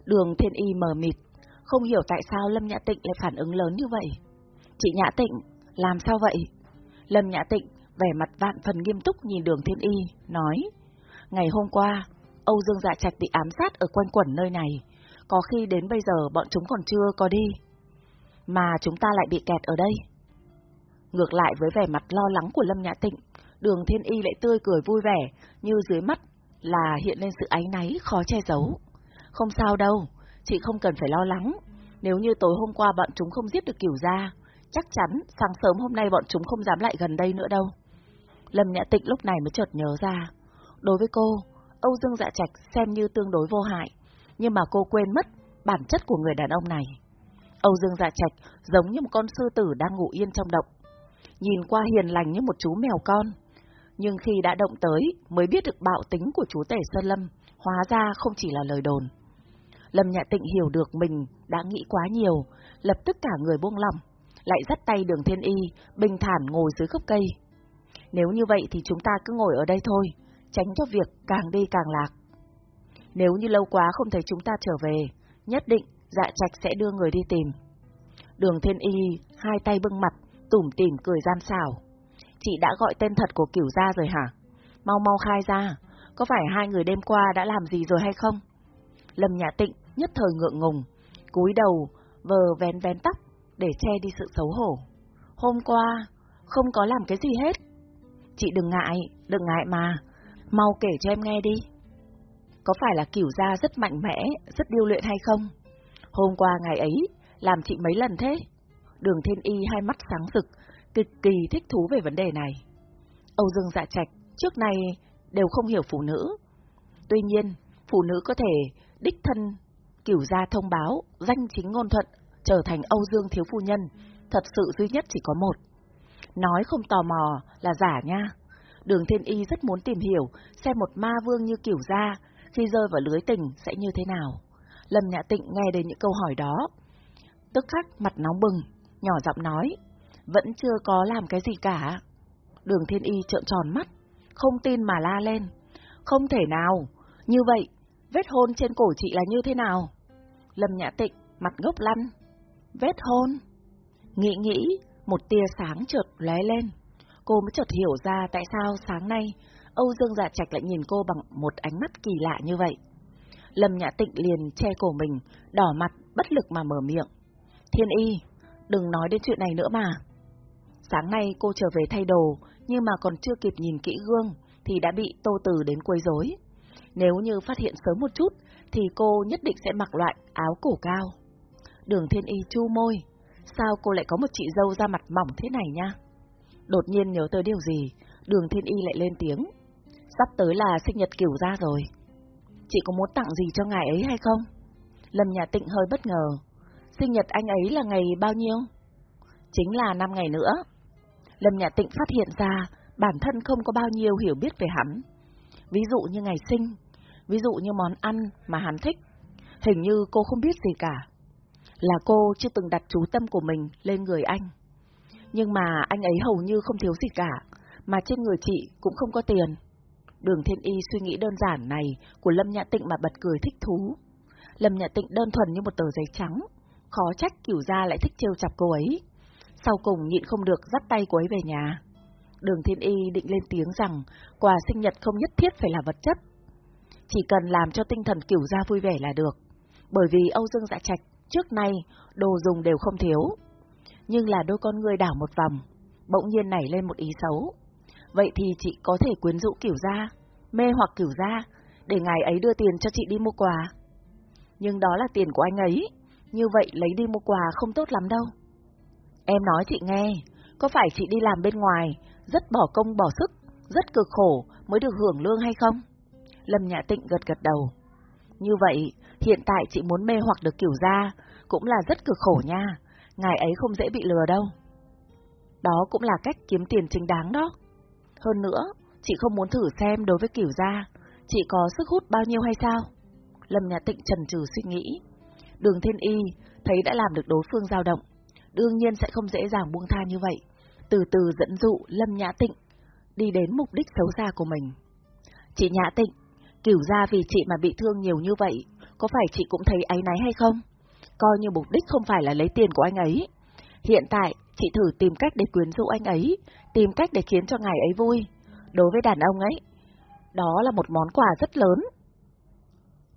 Đường Thiên Y mờ mịt, không hiểu tại sao Lâm Nhã Tịnh lại phản ứng lớn như vậy. Chị Nhã Tịnh, làm sao vậy? Lâm Nhã Tịnh vẻ mặt vạn phần nghiêm túc nhìn đường Thiên Y, nói, ngày hôm qua, Âu Dương Dạ Trạch bị ám sát ở quanh quẩn nơi này, có khi đến bây giờ bọn chúng còn chưa có đi, mà chúng ta lại bị kẹt ở đây. Ngược lại với vẻ mặt lo lắng của Lâm Nhã Tịnh, đường Thiên Y lại tươi cười vui vẻ, như dưới mắt là hiện lên sự áy náy khó che giấu. Không sao đâu, chị không cần phải lo lắng. Nếu như tối hôm qua bọn chúng không giết được cửu gia, chắc chắn sáng sớm hôm nay bọn chúng không dám lại gần đây nữa đâu. Lâm Nhã Tịnh lúc này mới chợt nhớ ra. Đối với cô, Âu Dương Dạ Trạch xem như tương đối vô hại, nhưng mà cô quên mất bản chất của người đàn ông này. Âu Dương Dạ Trạch giống như một con sư tử đang ngủ yên trong động. Nhìn qua hiền lành như một chú mèo con. Nhưng khi đã động tới mới biết được bạo tính của chú tể Sơn Lâm, hóa ra không chỉ là lời đồn. Lâm Nhã Tịnh hiểu được mình đã nghĩ quá nhiều, lập tức cả người buông lỏng, lại dắt tay đường thiên y, bình thản ngồi dưới gốc cây. Nếu như vậy thì chúng ta cứ ngồi ở đây thôi, tránh cho việc càng đi càng lạc. Nếu như lâu quá không thấy chúng ta trở về, nhất định dạ trạch sẽ đưa người đi tìm. Đường thiên y, hai tay bưng mặt, tủm tỉm cười gian xảo. Chị đã gọi tên thật của cửu gia rồi hả? Mau mau khai ra, có phải hai người đêm qua đã làm gì rồi hay không? Lâm Nhã Tịnh nhất thời ngượng ngùng, cúi đầu, vờ vén vén tóc để che đi sự xấu hổ. Hôm qua, không có làm cái gì hết. Chị đừng ngại, đừng ngại mà, mau kể cho em nghe đi. Có phải là kiểu gia rất mạnh mẽ, rất điêu luyện hay không? Hôm qua ngày ấy, làm chị mấy lần thế? Đường Thiên Y hai mắt sáng rực, cực kỳ thích thú về vấn đề này. Âu Dương Dạ Trạch trước nay đều không hiểu phụ nữ. Tuy nhiên, phụ nữ có thể đích thân cửu gia thông báo danh chính ngôn thuận trở thành Âu Dương Thiếu Phu Nhân, thật sự duy nhất chỉ có một. Nói không tò mò là giả nha. Đường Thiên Y rất muốn tìm hiểu xem một ma vương như kiểu gia khi rơi vào lưới tình sẽ như thế nào. Lâm Nhã Tịnh nghe đến những câu hỏi đó. Tức khắc mặt nóng bừng, nhỏ giọng nói, vẫn chưa có làm cái gì cả. Đường Thiên Y trợn tròn mắt, không tin mà la lên. Không thể nào, như vậy, vết hôn trên cổ chị là như thế nào? Lâm Nhã Tịnh, mặt ngốc lăn. Vết hôn? Nghĩ nghĩ, một tia sáng chợt lóe lên. Cô mới chợt hiểu ra tại sao sáng nay Âu Dương Dạ Trạch lại nhìn cô bằng một ánh mắt kỳ lạ như vậy. Lâm Nhã Tịnh liền che cổ mình, đỏ mặt, bất lực mà mở miệng. Thiên y, đừng nói đến chuyện này nữa mà. Sáng nay cô trở về thay đồ, nhưng mà còn chưa kịp nhìn kỹ gương, thì đã bị Tô Từ đến quấy rối. Nếu như phát hiện sớm một chút, thì cô nhất định sẽ mặc loại áo cổ cao. Đường Thiên Y chu môi, sao cô lại có một chị dâu da mặt mỏng thế này nha? Đột nhiên nhớ tới điều gì, đường Thiên Y lại lên tiếng. Sắp tới là sinh nhật kiểu ra rồi. Chị có muốn tặng gì cho ngài ấy hay không? Lâm Nhà Tịnh hơi bất ngờ. Sinh nhật anh ấy là ngày bao nhiêu? Chính là năm ngày nữa. Lâm Nhà Tịnh phát hiện ra bản thân không có bao nhiêu hiểu biết về hắn. Ví dụ như ngày sinh, ví dụ như món ăn mà hắn thích. Hình như cô không biết gì cả. Là cô chưa từng đặt chú tâm của mình lên người anh. Nhưng mà anh ấy hầu như không thiếu gì cả, mà trên người chị cũng không có tiền. Đường Thiên Y suy nghĩ đơn giản này của Lâm Nhã Tịnh mà bật cười thích thú. Lâm Nhã Tịnh đơn thuần như một tờ giấy trắng, khó trách kiểu gia lại thích trêu chọc cô ấy. Sau cùng nhịn không được dắt tay cô ấy về nhà. Đường Thiên Y định lên tiếng rằng quà sinh nhật không nhất thiết phải là vật chất. Chỉ cần làm cho tinh thần kiểu gia vui vẻ là được. Bởi vì Âu Dương Dạ Trạch trước nay đồ dùng đều không thiếu. Nhưng là đôi con người đảo một vòng, bỗng nhiên nảy lên một ý xấu. Vậy thì chị có thể quyến rũ kiểu gia, mê hoặc kiểu gia, để ngài ấy đưa tiền cho chị đi mua quà. Nhưng đó là tiền của anh ấy, như vậy lấy đi mua quà không tốt lắm đâu. Em nói chị nghe, có phải chị đi làm bên ngoài, rất bỏ công bỏ sức, rất cực khổ mới được hưởng lương hay không? Lâm Nhã Tịnh gật gật đầu. Như vậy, hiện tại chị muốn mê hoặc được kiểu gia, cũng là rất cực khổ nha, ngài ấy không dễ bị lừa đâu. Đó cũng là cách kiếm tiền chính đáng đó. Hơn nữa, chị không muốn thử xem đối với kiểu gia, chị có sức hút bao nhiêu hay sao? Lâm Nhã Tịnh trần trừ suy nghĩ. Đường Thiên Y thấy đã làm được đối phương dao động, đương nhiên sẽ không dễ dàng buông tha như vậy. Từ từ dẫn dụ Lâm Nhã Tịnh đi đến mục đích xấu xa của mình. Chị Nhã Tịnh, kiểu ra vì chị mà bị thương nhiều như vậy, có phải chị cũng thấy áy náy hay không? Coi như mục đích không phải là lấy tiền của anh ấy. Hiện tại, chị thử tìm cách để quyến rũ anh ấy, tìm cách để khiến cho ngài ấy vui. Đối với đàn ông ấy, đó là một món quà rất lớn.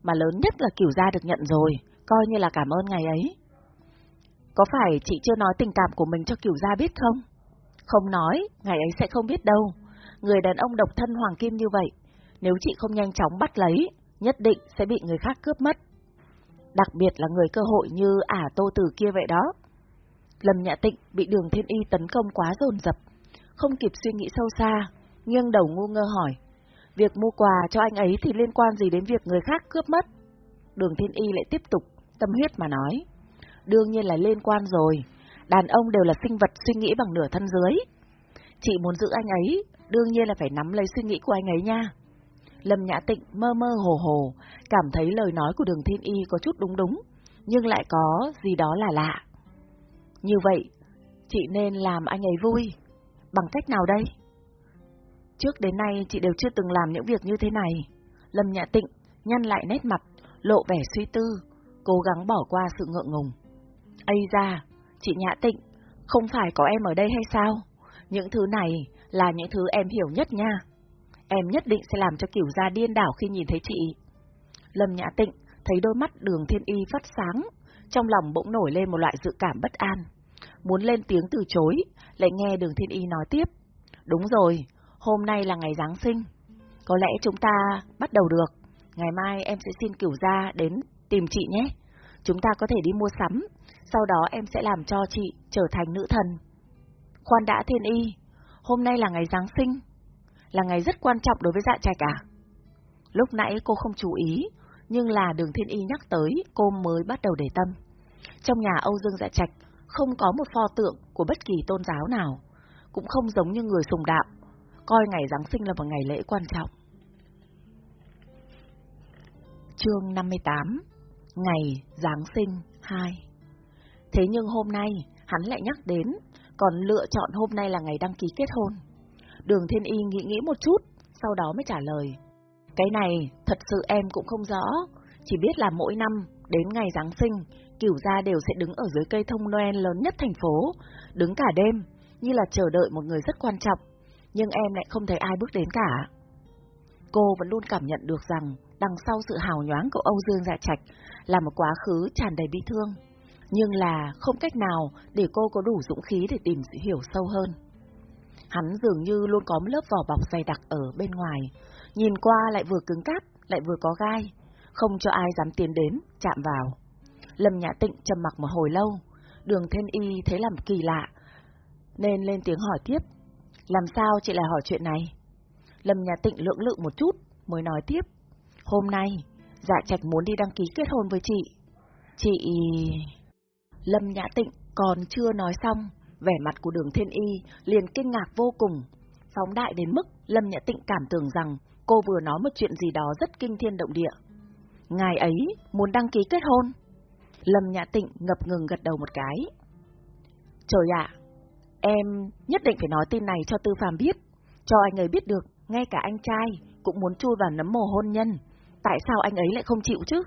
Mà lớn nhất là kiểu gia được nhận rồi, coi như là cảm ơn ngài ấy. Có phải chị chưa nói tình cảm của mình cho kiểu gia biết không? Không nói, ngài ấy sẽ không biết đâu. Người đàn ông độc thân hoàng kim như vậy, nếu chị không nhanh chóng bắt lấy, nhất định sẽ bị người khác cướp mất. Đặc biệt là người cơ hội như ả tô tử kia vậy đó. Lâm Nhã Tịnh bị đường thiên y tấn công quá dồn dập, không kịp suy nghĩ sâu xa, nghiêng đầu ngu ngơ hỏi. Việc mua quà cho anh ấy thì liên quan gì đến việc người khác cướp mất? Đường thiên y lại tiếp tục, tâm huyết mà nói. đương nhiên là liên quan rồi. Đàn ông đều là sinh vật suy nghĩ bằng nửa thân dưới. Chị muốn giữ anh ấy, đương nhiên là phải nắm lấy suy nghĩ của anh ấy nha. Lâm Nhã Tịnh mơ mơ hồ hồ, cảm thấy lời nói của đường thiên y có chút đúng đúng, nhưng lại có gì đó là lạ. Như vậy, chị nên làm anh ấy vui. Bằng cách nào đây? Trước đến nay chị đều chưa từng làm những việc như thế này. Lâm Nhã Tịnh nhăn lại nét mặt, lộ vẻ suy tư, cố gắng bỏ qua sự ngượng ngùng. Ây ra, chị Nhã Tịnh, không phải có em ở đây hay sao? Những thứ này là những thứ em hiểu nhất nha. Em nhất định sẽ làm cho kiểu gia điên đảo khi nhìn thấy chị. Lâm Nhã Tịnh thấy đôi mắt đường thiên y phát sáng, trong lòng bỗng nổi lên một loại dự cảm bất an. Muốn lên tiếng từ chối, lại nghe đường thiên y nói tiếp. Đúng rồi, hôm nay là ngày Giáng sinh. Có lẽ chúng ta bắt đầu được. Ngày mai em sẽ xin cửu gia đến tìm chị nhé. Chúng ta có thể đi mua sắm, sau đó em sẽ làm cho chị trở thành nữ thần. Khoan đã thiên y, hôm nay là ngày Giáng sinh, là ngày rất quan trọng đối với dạ trạch à? Lúc nãy cô không chú ý, nhưng là đường thiên y nhắc tới, cô mới bắt đầu để tâm. Trong nhà Âu Dương dạ trạch, không có một pho tượng của bất kỳ tôn giáo nào, cũng không giống như người sùng đạo, coi ngày Giáng sinh là một ngày lễ quan trọng. Chương 58 Ngày Giáng sinh 2 Thế nhưng hôm nay, hắn lại nhắc đến, còn lựa chọn hôm nay là ngày đăng ký kết hôn. Đường Thiên Y nghĩ nghĩ một chút, sau đó mới trả lời. Cái này, thật sự em cũng không rõ, chỉ biết là mỗi năm, đến ngày Giáng sinh, cửu gia đều sẽ đứng ở dưới cây thông Noel lớn nhất thành phố, đứng cả đêm, như là chờ đợi một người rất quan trọng, nhưng em lại không thấy ai bước đến cả. Cô vẫn luôn cảm nhận được rằng đằng sau sự hào nhoáng của Âu Dương Dạ Trạch là một quá khứ tràn đầy bi thương, nhưng là không cách nào để cô có đủ dũng khí để tìm sự hiểu sâu hơn. Hắn dường như luôn có một lớp vỏ bọc dày đặc ở bên ngoài, nhìn qua lại vừa cứng cáp, lại vừa có gai, không cho ai dám tiến đến, chạm vào. Lâm Nhã Tịnh trầm mặc một hồi lâu, đường thiên y thấy làm kỳ lạ, nên lên tiếng hỏi tiếp. Làm sao chị lại hỏi chuyện này? Lâm Nhã Tịnh lưỡng lự một chút, mới nói tiếp. Hôm nay, dạ trạch muốn đi đăng ký kết hôn với chị. Chị... Lâm Nhã Tịnh còn chưa nói xong, vẻ mặt của đường thiên y liền kinh ngạc vô cùng. Phóng đại đến mức Lâm Nhã Tịnh cảm tưởng rằng cô vừa nói một chuyện gì đó rất kinh thiên động địa. Ngài ấy muốn đăng ký kết hôn. Lâm Nhã Tịnh ngập ngừng gật đầu một cái. Trời ạ, em nhất định phải nói tin này cho Tư Phạm biết, cho anh ấy biết được, ngay cả anh trai cũng muốn chui vào nấm mồ hôn nhân. Tại sao anh ấy lại không chịu chứ?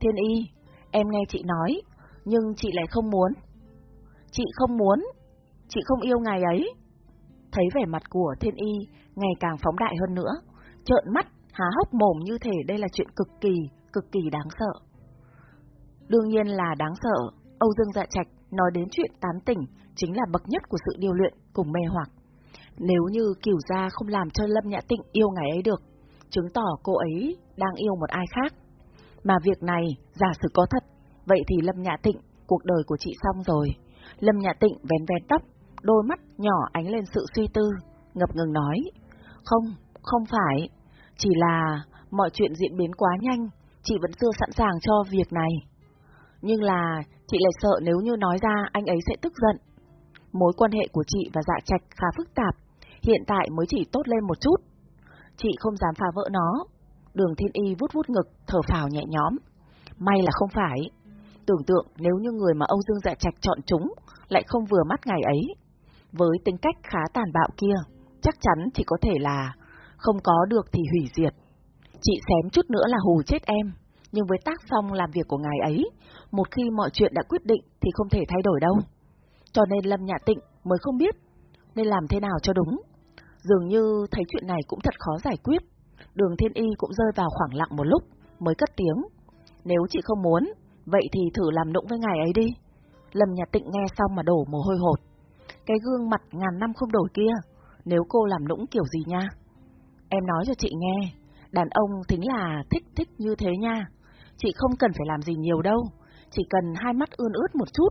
Thiên y, em nghe chị nói, nhưng chị lại không muốn. Chị không muốn, chị không yêu ngài ấy. Thấy vẻ mặt của thiên y ngày càng phóng đại hơn nữa, trợn mắt, há hốc mồm như thể đây là chuyện cực kỳ, cực kỳ đáng sợ. Đương nhiên là đáng sợ, Âu Dương Dạ Trạch nói đến chuyện tán tỉnh chính là bậc nhất của sự điều luyện cùng mê hoặc. Nếu như Kiều Gia không làm cho Lâm Nhã Tịnh yêu ngày ấy được, chứng tỏ cô ấy đang yêu một ai khác. Mà việc này, giả sử có thật, vậy thì Lâm Nhã Tịnh, cuộc đời của chị xong rồi. Lâm Nhã Tịnh vén vén tóc, đôi mắt nhỏ ánh lên sự suy tư, ngập ngừng nói. Không, không phải, chỉ là mọi chuyện diễn biến quá nhanh, chị vẫn chưa sẵn sàng cho việc này. Nhưng là chị lại sợ nếu như nói ra anh ấy sẽ tức giận. Mối quan hệ của chị và dạ trạch khá phức tạp, hiện tại mới chỉ tốt lên một chút. Chị không dám phá vỡ nó. Đường thiên y vút vút ngực, thở phào nhẹ nhõm. May là không phải. Tưởng tượng nếu như người mà Âu Dương Dạ Trạch chọn chúng lại không vừa mắt ngày ấy. Với tính cách khá tàn bạo kia, chắc chắn chỉ có thể là không có được thì hủy diệt. Chị xém chút nữa là hù chết em, nhưng với tác phong làm việc của ngài ấy, một khi mọi chuyện đã quyết định thì không thể thay đổi đâu. Cho nên Lâm Nhã Tịnh mới không biết nên làm thế nào cho đúng. Dường như thấy chuyện này cũng thật khó giải quyết. Đường Thiên Y cũng rơi vào khoảng lặng một lúc, mới cất tiếng. Nếu chị không muốn, vậy thì thử làm nụng với ngài ấy đi. Lâm Nhã Tịnh nghe xong mà đổ mồ hôi hột. Cái gương mặt ngàn năm không đổi kia, nếu cô làm nũng kiểu gì nha? Em nói cho chị nghe, đàn ông tính là thích thích như thế nha. Chị không cần phải làm gì nhiều đâu, chỉ cần hai mắt ươn ướt một chút,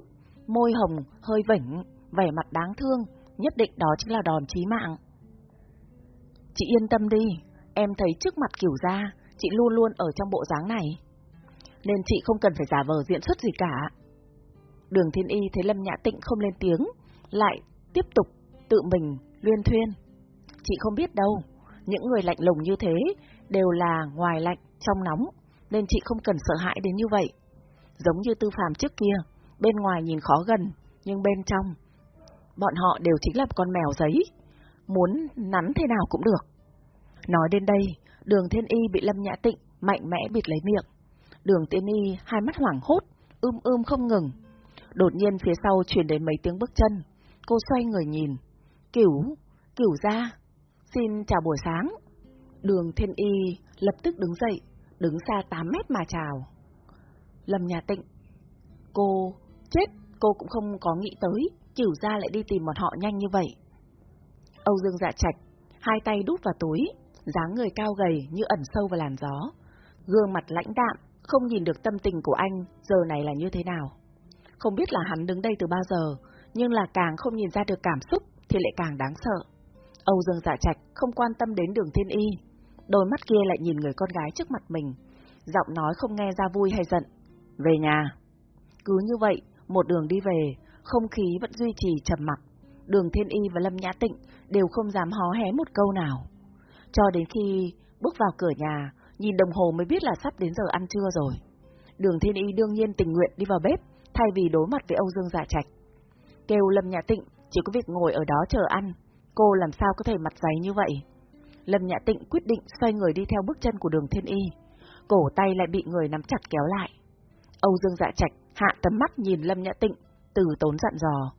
môi hồng, hơi vểnh, vẻ mặt đáng thương, nhất định đó chính là đòn chí mạng. Chị yên tâm đi, em thấy trước mặt kiểu ra, chị luôn luôn ở trong bộ dáng này. Nên chị không cần phải giả vờ diễn xuất gì cả. Đường Thiên Y thấy Lâm Nhã Tịnh không lên tiếng, lại tiếp tục tự mình luyên thuyên. Chị không biết đâu, những người lạnh lùng như thế đều là ngoài lạnh trong nóng, nên chị không cần sợ hãi đến như vậy. Giống như tư phàm trước kia, bên ngoài nhìn khó gần, nhưng bên trong, bọn họ đều chính là con mèo giấy, muốn nắn thế nào cũng được. Nói đến đây, đường thiên y bị Lâm Nhã Tịnh mạnh mẽ bịt lấy miệng. Đường thiên y hai mắt hoảng hốt, ưm ưm không ngừng. Đột nhiên phía sau truyền đến mấy tiếng bước chân, cô xoay người nhìn. Cửu, cửu ra, xin chào buổi sáng. Đường thiên y lập tức đứng dậy, đứng xa 8 mét mà chào. Lâm Nhà Tịnh, cô, chết, cô cũng không có nghĩ tới, cửu ra lại đi tìm bọn họ nhanh như vậy. Âu Dương dạ trạch, hai tay đút vào túi, dáng người cao gầy như ẩn sâu vào làn gió. Gương mặt lãnh đạm, không nhìn được tâm tình của anh giờ này là như thế nào. Không biết là hắn đứng đây từ bao giờ, nhưng là càng không nhìn ra được cảm xúc thì lại càng đáng sợ. Âu Dương dạ trạch không quan tâm đến đường thiên y, đôi mắt kia lại nhìn người con gái trước mặt mình, giọng nói không nghe ra vui hay giận. Về nhà. Cứ như vậy, một đường đi về, không khí vẫn duy trì trầm mặc. Đường Thiên Y và Lâm Nhã Tịnh đều không dám hó hé một câu nào. Cho đến khi bước vào cửa nhà, nhìn đồng hồ mới biết là sắp đến giờ ăn trưa rồi. Đường Thiên Y đương nhiên tình nguyện đi vào bếp, thay vì đối mặt với Âu Dương Dạ Trạch. Kêu Lâm Nhã Tịnh chỉ có việc ngồi ở đó chờ ăn, cô làm sao có thể mặt dày như vậy? Lâm Nhã Tịnh quyết định xoay người đi theo bước chân của đường Thiên Y. Cổ tay lại bị người nắm chặt kéo lại. Âu Dương Dạ Trạch hạ tấm mắt nhìn Lâm Nhã Tịnh, từ tốn dặn dò.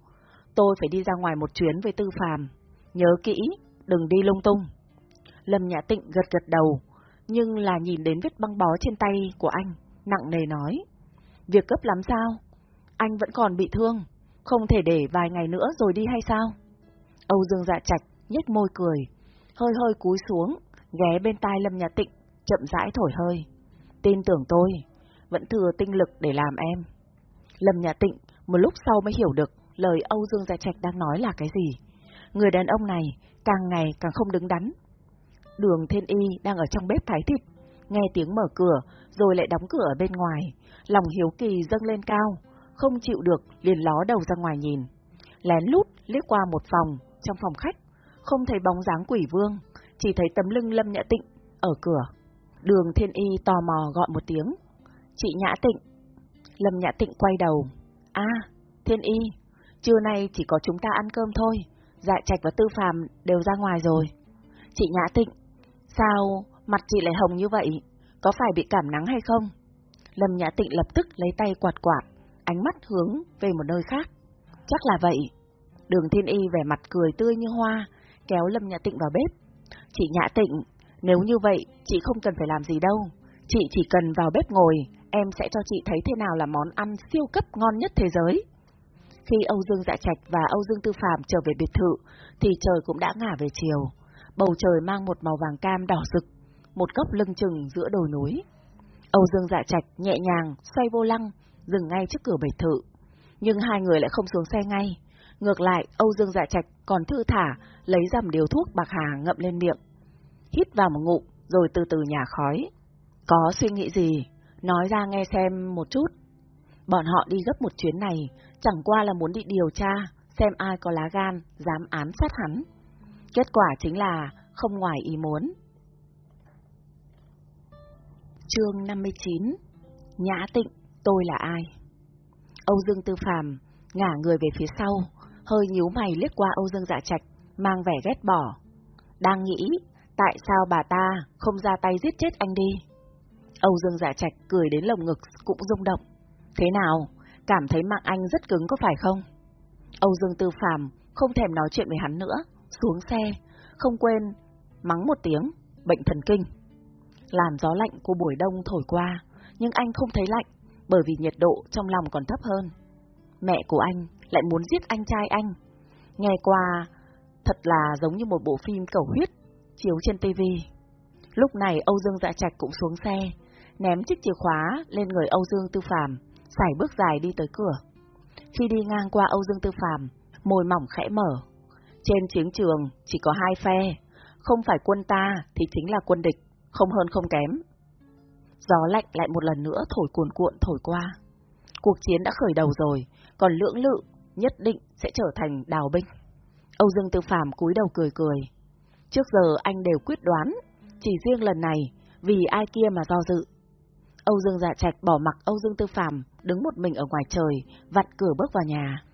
Tôi phải đi ra ngoài một chuyến với Tư Phàm. Nhớ kỹ, đừng đi lung tung. Lâm Nhã Tịnh gật gật đầu, nhưng là nhìn đến vết băng bó trên tay của anh, nặng nề nói. Việc cấp lắm sao? Anh vẫn còn bị thương, không thể để vài ngày nữa rồi đi hay sao? Âu Dương Dạ Trạch nhếch môi cười, hơi hơi cúi xuống, ghé bên tai Lâm Nhã Tịnh, chậm rãi thổi hơi. Tin tưởng tôi, vẫn thừa tinh lực để làm em. Lâm Nhã Tịnh một lúc sau mới hiểu được lời Âu Dương dạ Trạch đang nói là cái gì. Người đàn ông này càng ngày càng không đứng đắn. Đường Thiên Y đang ở trong bếp thái thịt, nghe tiếng mở cửa rồi lại đóng cửa ở bên ngoài, lòng hiếu kỳ dâng lên cao, không chịu được liền ló đầu ra ngoài nhìn. Lén lút liếc qua một phòng, trong phòng khách, không thấy bóng dáng quỷ vương, chỉ thấy tấm lưng Lâm Nhã Tịnh ở cửa. Đường Thiên Y tò mò gọi một tiếng. Chị Nhã Tịnh. Lâm Nhã Tịnh quay đầu. a Thiên Y, trưa nay chỉ có chúng ta ăn cơm thôi, Dạ Trạch và Tư Phàm đều ra ngoài rồi. Chị Nhã Tịnh, sao mặt chị lại hồng như vậy? Có phải bị cảm nắng hay không? Lâm Nhã Tịnh lập tức lấy tay quạt quạt, ánh mắt hướng về một nơi khác. Chắc là vậy. Đường Thiên Y vẻ mặt cười tươi như hoa, kéo Lâm Nhã Tịnh vào bếp. Chị Nhã Tịnh, nếu như vậy, chị không cần phải làm gì đâu. Chị chỉ cần vào bếp ngồi, em sẽ cho chị thấy thế nào là món ăn siêu cấp ngon nhất thế giới. Khi Âu Dương Dạ Trạch và Âu Dương Tư Phạm trở về biệt thự, thì trời cũng đã ngả về chiều. Bầu trời mang một màu vàng cam đỏ rực, một góc lưng chừng giữa đồi núi. Âu Dương Dạ Trạch nhẹ nhàng xoay vô lăng, dừng ngay trước cửa biệt thự. Nhưng hai người lại không xuống xe ngay. Ngược lại, Âu Dương Dạ Trạch còn thư thả, lấy dầm điều thuốc bạc hà ngậm lên miệng. Hít vào một ngụm, rồi từ từ nhả khói. Có suy nghĩ gì? Nói ra nghe xem một chút. Bọn họ đi gấp một chuyến này, chẳng qua là muốn đi điều tra, xem ai có lá gan, dám ám sát hắn. Kết quả chính là không ngoài ý muốn. Chương 59 Nhã tịnh, tôi là ai? Âu Dương Tư Phàm ngả người về phía sau, hơi nhíu mày liếc qua Âu Dương Dạ Trạch, mang vẻ ghét bỏ. Đang nghĩ, tại sao bà ta không ra tay giết chết anh đi? Âu Dương Dạ Trạch cười đến lồng ngực cũng rung động. Thế nào? Cảm thấy mạng anh rất cứng có phải không? Âu Dương Tư Phàm không thèm nói chuyện với hắn nữa, xuống xe, không quên mắng một tiếng, bệnh thần kinh. Làn gió lạnh của buổi đông thổi qua, nhưng anh không thấy lạnh, bởi vì nhiệt độ trong lòng còn thấp hơn. Mẹ của anh lại muốn giết anh trai anh. Nghe qua, thật là giống như một bộ phim cầu huyết, chiếu trên tivi. Lúc này Âu Dương Dạ Trạch cũng xuống xe, ném chiếc chìa khóa lên người Âu Dương Tư Phạm, sải bước dài đi tới cửa. Khi đi ngang qua Âu Dương Tư Phạm, môi mỏng khẽ mở. Trên chiến trường chỉ có hai phe, không phải quân ta thì chính là quân địch, không hơn không kém. Gió lạnh lại một lần nữa thổi cuồn cuộn thổi qua. Cuộc chiến đã khởi đầu rồi, còn lưỡng lự nhất định sẽ trở thành đào binh. Âu Dương Tư Phạm cúi đầu cười cười. Trước giờ anh đều quyết đoán, chỉ riêng lần này, vì ai kia mà do dự. Âu Dương Dạ Trạch bỏ mặc Âu Dương Tư Phạm đứng một mình ở ngoài trời, vặn cửa bước vào nhà.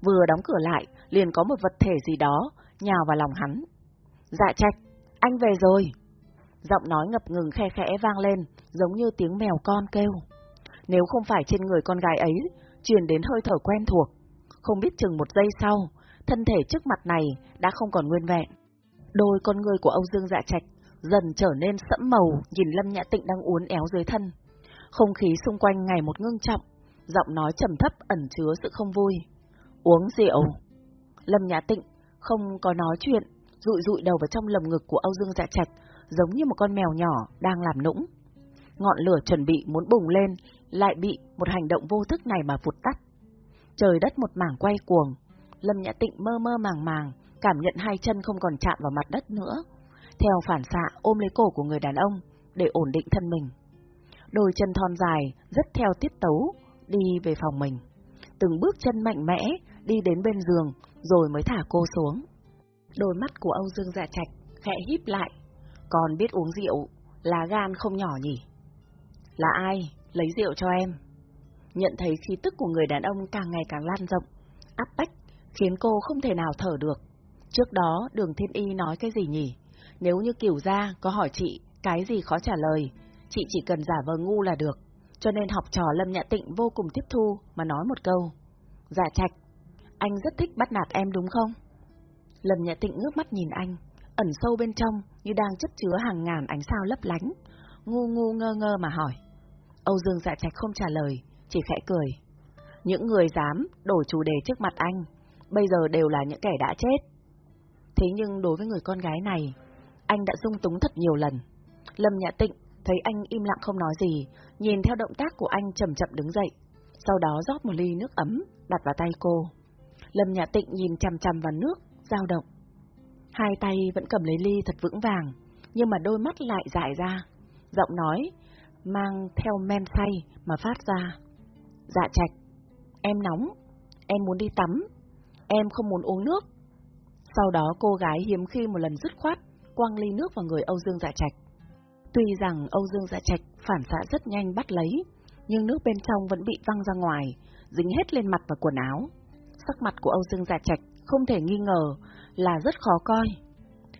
Vừa đóng cửa lại, liền có một vật thể gì đó nhào vào lòng hắn. Dạ Trạch, anh về rồi. Giọng nói ngập ngừng khe khẽ vang lên, giống như tiếng mèo con kêu. Nếu không phải trên người con gái ấy, truyền đến hơi thở quen thuộc, không biết chừng một giây sau, thân thể trước mặt này đã không còn nguyên vẹn. Đôi con người của Âu Dương Dạ Trạch dần trở nên sẫm màu, nhìn Lâm Nhã Tịnh đang uốn éo dưới thân. Không khí xung quanh ngày một ngưng trọng, giọng nói trầm thấp ẩn chứa sự không vui. Uống rượu. Lâm Nhã Tịnh không có nói chuyện, rụi rụi đầu vào trong lồng ngực của Âu Dương Dạ Trạch, giống như một con mèo nhỏ đang làm nũng. Ngọn lửa chuẩn bị muốn bùng lên, lại bị một hành động vô thức này mà vụt tắt. Trời đất một mảng quay cuồng, Lâm Nhã Tịnh mơ mơ màng màng, cảm nhận hai chân không còn chạm vào mặt đất nữa. Theo phản xạ ôm lấy cổ của người đàn ông để ổn định thân mình. Đôi chân thon dài, rất theo tiết tấu, đi về phòng mình. Từng bước chân mạnh mẽ, đi đến bên giường, rồi mới thả cô xuống. Đôi mắt của Âu Dương Dạ Trạch khẽ híp lại. Còn biết uống rượu, là gan không nhỏ nhỉ? Là ai? Lấy rượu cho em. Nhận thấy khí tức của người đàn ông càng ngày càng lan rộng, áp bách, khiến cô không thể nào thở được. Trước đó đường thiên y nói cái gì nhỉ? Nếu như kiểu ra có hỏi chị cái gì khó trả lời, chị chỉ cần giả vờ ngu là được. Cho nên học trò Lâm Nhã Tịnh vô cùng tiếp thu mà nói một câu. Dạ trạch, anh rất thích bắt nạt em đúng không? Lâm Nhã Tịnh ngước mắt nhìn anh, ẩn sâu bên trong như đang chất chứa hàng ngàn ánh sao lấp lánh, ngu ngu ngơ ngơ mà hỏi. Âu Dương dạ trạch không trả lời, chỉ khẽ cười. Những người dám đổi chủ đề trước mặt anh, bây giờ đều là những kẻ đã chết. Thế nhưng đối với người con gái này, anh đã dung túng thật nhiều lần. Lâm Nhã Tịnh thấy anh im lặng không nói gì, nhìn theo động tác của anh chậm chậm đứng dậy, sau đó rót một ly nước ấm, đặt vào tay cô. Lâm Nhã Tịnh nhìn chằm chằm vào nước, dao động. Hai tay vẫn cầm lấy ly thật vững vàng, nhưng mà đôi mắt lại dại ra. Giọng nói, mang theo men say mà phát ra. Dạ trạch, em nóng, em muốn đi tắm, em không muốn uống nước. Sau đó cô gái hiếm khi một lần dứt khoát, quăng ly nước vào người Âu Dương Dạ Trạch. Tuy rằng Âu Dương Dạ Trạch phản xạ rất nhanh bắt lấy, nhưng nước bên trong vẫn bị văng ra ngoài, dính hết lên mặt và quần áo. Sắc mặt của Âu Dương Dạ Trạch không thể nghi ngờ là rất khó coi.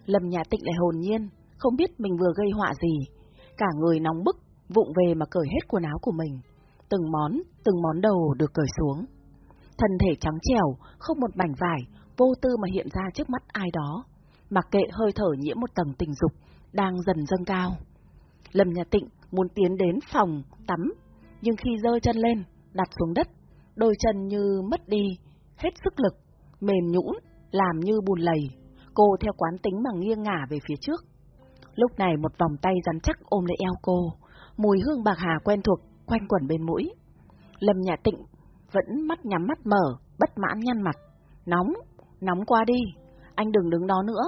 Lâm Nhà Tịnh lại hồn nhiên, không biết mình vừa gây họa gì, cả người nóng bức, vụng về mà cởi hết quần áo của mình. Từng món, từng món đầu được cởi xuống. Thân thể trắng trẻo, không một mảnh vải, vô tư mà hiện ra trước mắt ai đó, mặc kệ hơi thở nhiễm một tầng tình dục, đang dần dâng cao. Lâm Nhà Tịnh muốn tiến đến phòng, tắm, nhưng khi dơ chân lên, đặt xuống đất, đôi chân như mất đi, hết sức lực, mềm nhũn, làm như bùn lầy. Cô theo quán tính mà nghiêng ngả về phía trước. Lúc này một vòng tay rắn chắc ôm lấy eo cô, mùi hương bạc hà quen thuộc quanh quẩn bên mũi. Lâm Nhà Tịnh vẫn mắt nhắm mắt mở, bất mãn nhăn mặt. Nóng, nóng qua đi, anh đừng đứng đó nữa,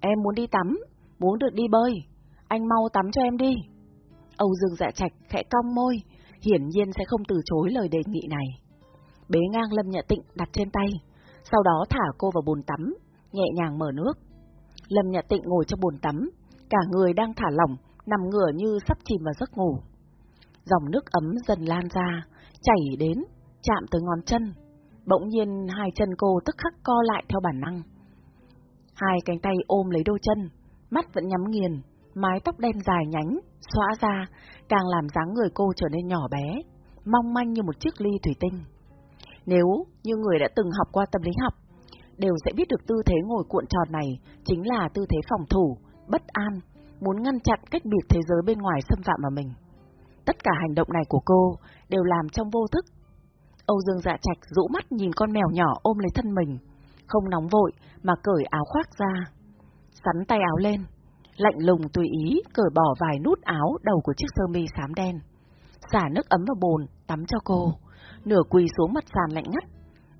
em muốn đi tắm, muốn được đi bơi, anh mau tắm cho em đi. Âu Dương dạ trạch khẽ cong môi, hiển nhiên sẽ không từ chối lời đề nghị này. Bế ngang Lâm Nhã Tịnh đặt trên tay, sau đó thả cô vào bồn tắm, nhẹ nhàng mở nước. Lâm Nhã Tịnh ngồi trong bồn tắm, cả người đang thả lỏng, nằm ngửa như sắp chìm vào giấc ngủ. Dòng nước ấm dần lan ra, chảy đến, chạm tới ngón chân. Bỗng nhiên hai chân cô tức khắc co lại theo bản năng. Hai cánh tay ôm lấy đôi chân, mắt vẫn nhắm nghiền, mái tóc đen dài nhánh, xóa ra, càng làm dáng người cô trở nên nhỏ bé, mong manh như một chiếc ly thủy tinh. Nếu như người đã từng học qua tâm lý học, đều sẽ biết được tư thế ngồi cuộn tròn này chính là tư thế phòng thủ, bất an, muốn ngăn chặn cách biệt thế giới bên ngoài xâm phạm vào mình. Tất cả hành động này của cô đều làm trong vô thức. Âu Dương dạ trạch rũ mắt nhìn con mèo nhỏ ôm lấy thân mình, không nóng vội mà cởi áo khoác ra. Sắn tay áo lên, lạnh lùng tùy ý cởi bỏ vài nút áo đầu của chiếc sơ mi xám đen. Xả nước ấm vào bồn, tắm cho cô, nửa quỳ xuống mặt sàn lạnh ngắt.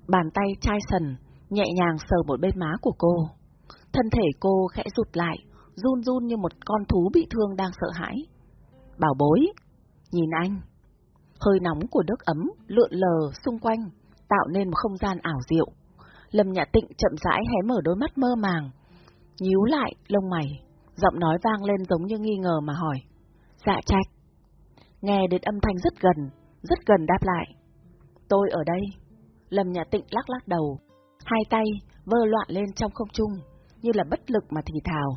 Bàn tay chai sần, nhẹ nhàng sờ một bên má của cô. Thân thể cô khẽ rụt lại, run run như một con thú bị thương đang sợ hãi. Bảo bối, nhìn anh. Hơi nóng của nước ấm lượn lờ xung quanh, tạo nên một không gian ảo diệu. Lâm Nhã Tịnh chậm rãi hé mở đôi mắt mơ màng, nhíu lại lông mày, giọng nói vang lên giống như nghi ngờ mà hỏi. Dạ trạch. Nghe đến âm thanh rất gần, rất gần đáp lại. Tôi ở đây. Lâm Nhã Tịnh lắc lắc đầu, hai tay vơ loạn lên trong không trung, như là bất lực mà thì thào.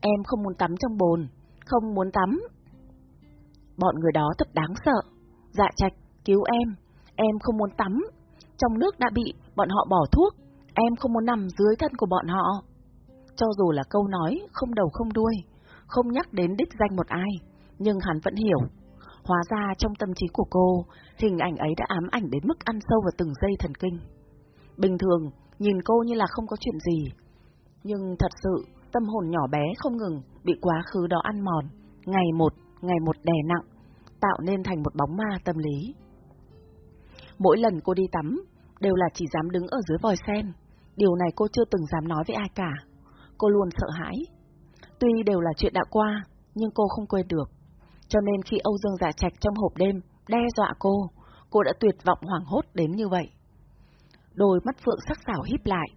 Em không muốn tắm trong bồn, không muốn tắm. Bọn người đó thật đáng sợ. Dạ trạch, cứu em, em không muốn tắm. Trong nước đã bị bọn họ bỏ thuốc, em không muốn nằm dưới thân của bọn họ. Cho dù là câu nói không đầu không đuôi, không nhắc đến đích danh một ai, nhưng hắn vẫn hiểu. Hóa ra trong tâm trí của cô, hình ảnh ấy đã ám ảnh đến mức ăn sâu vào từng dây thần kinh. Bình thường, nhìn cô như là không có chuyện gì. Nhưng thật sự, tâm hồn nhỏ bé không ngừng bị quá khứ đó ăn mòn, ngày một, ngày một đè nặng, tạo nên thành một bóng ma tâm lý. Mỗi lần cô đi tắm, đều là chỉ dám đứng ở dưới vòi sen. Điều này cô chưa từng dám nói với ai cả. Cô luôn sợ hãi. Tuy đều là chuyện đã qua, nhưng cô không quên được. Cho nên khi Âu Dương giả trạch trong hộp đêm đe dọa cô, cô đã tuyệt vọng hoảng hốt đến như vậy. Đôi mắt phượng sắc sảo híp lại.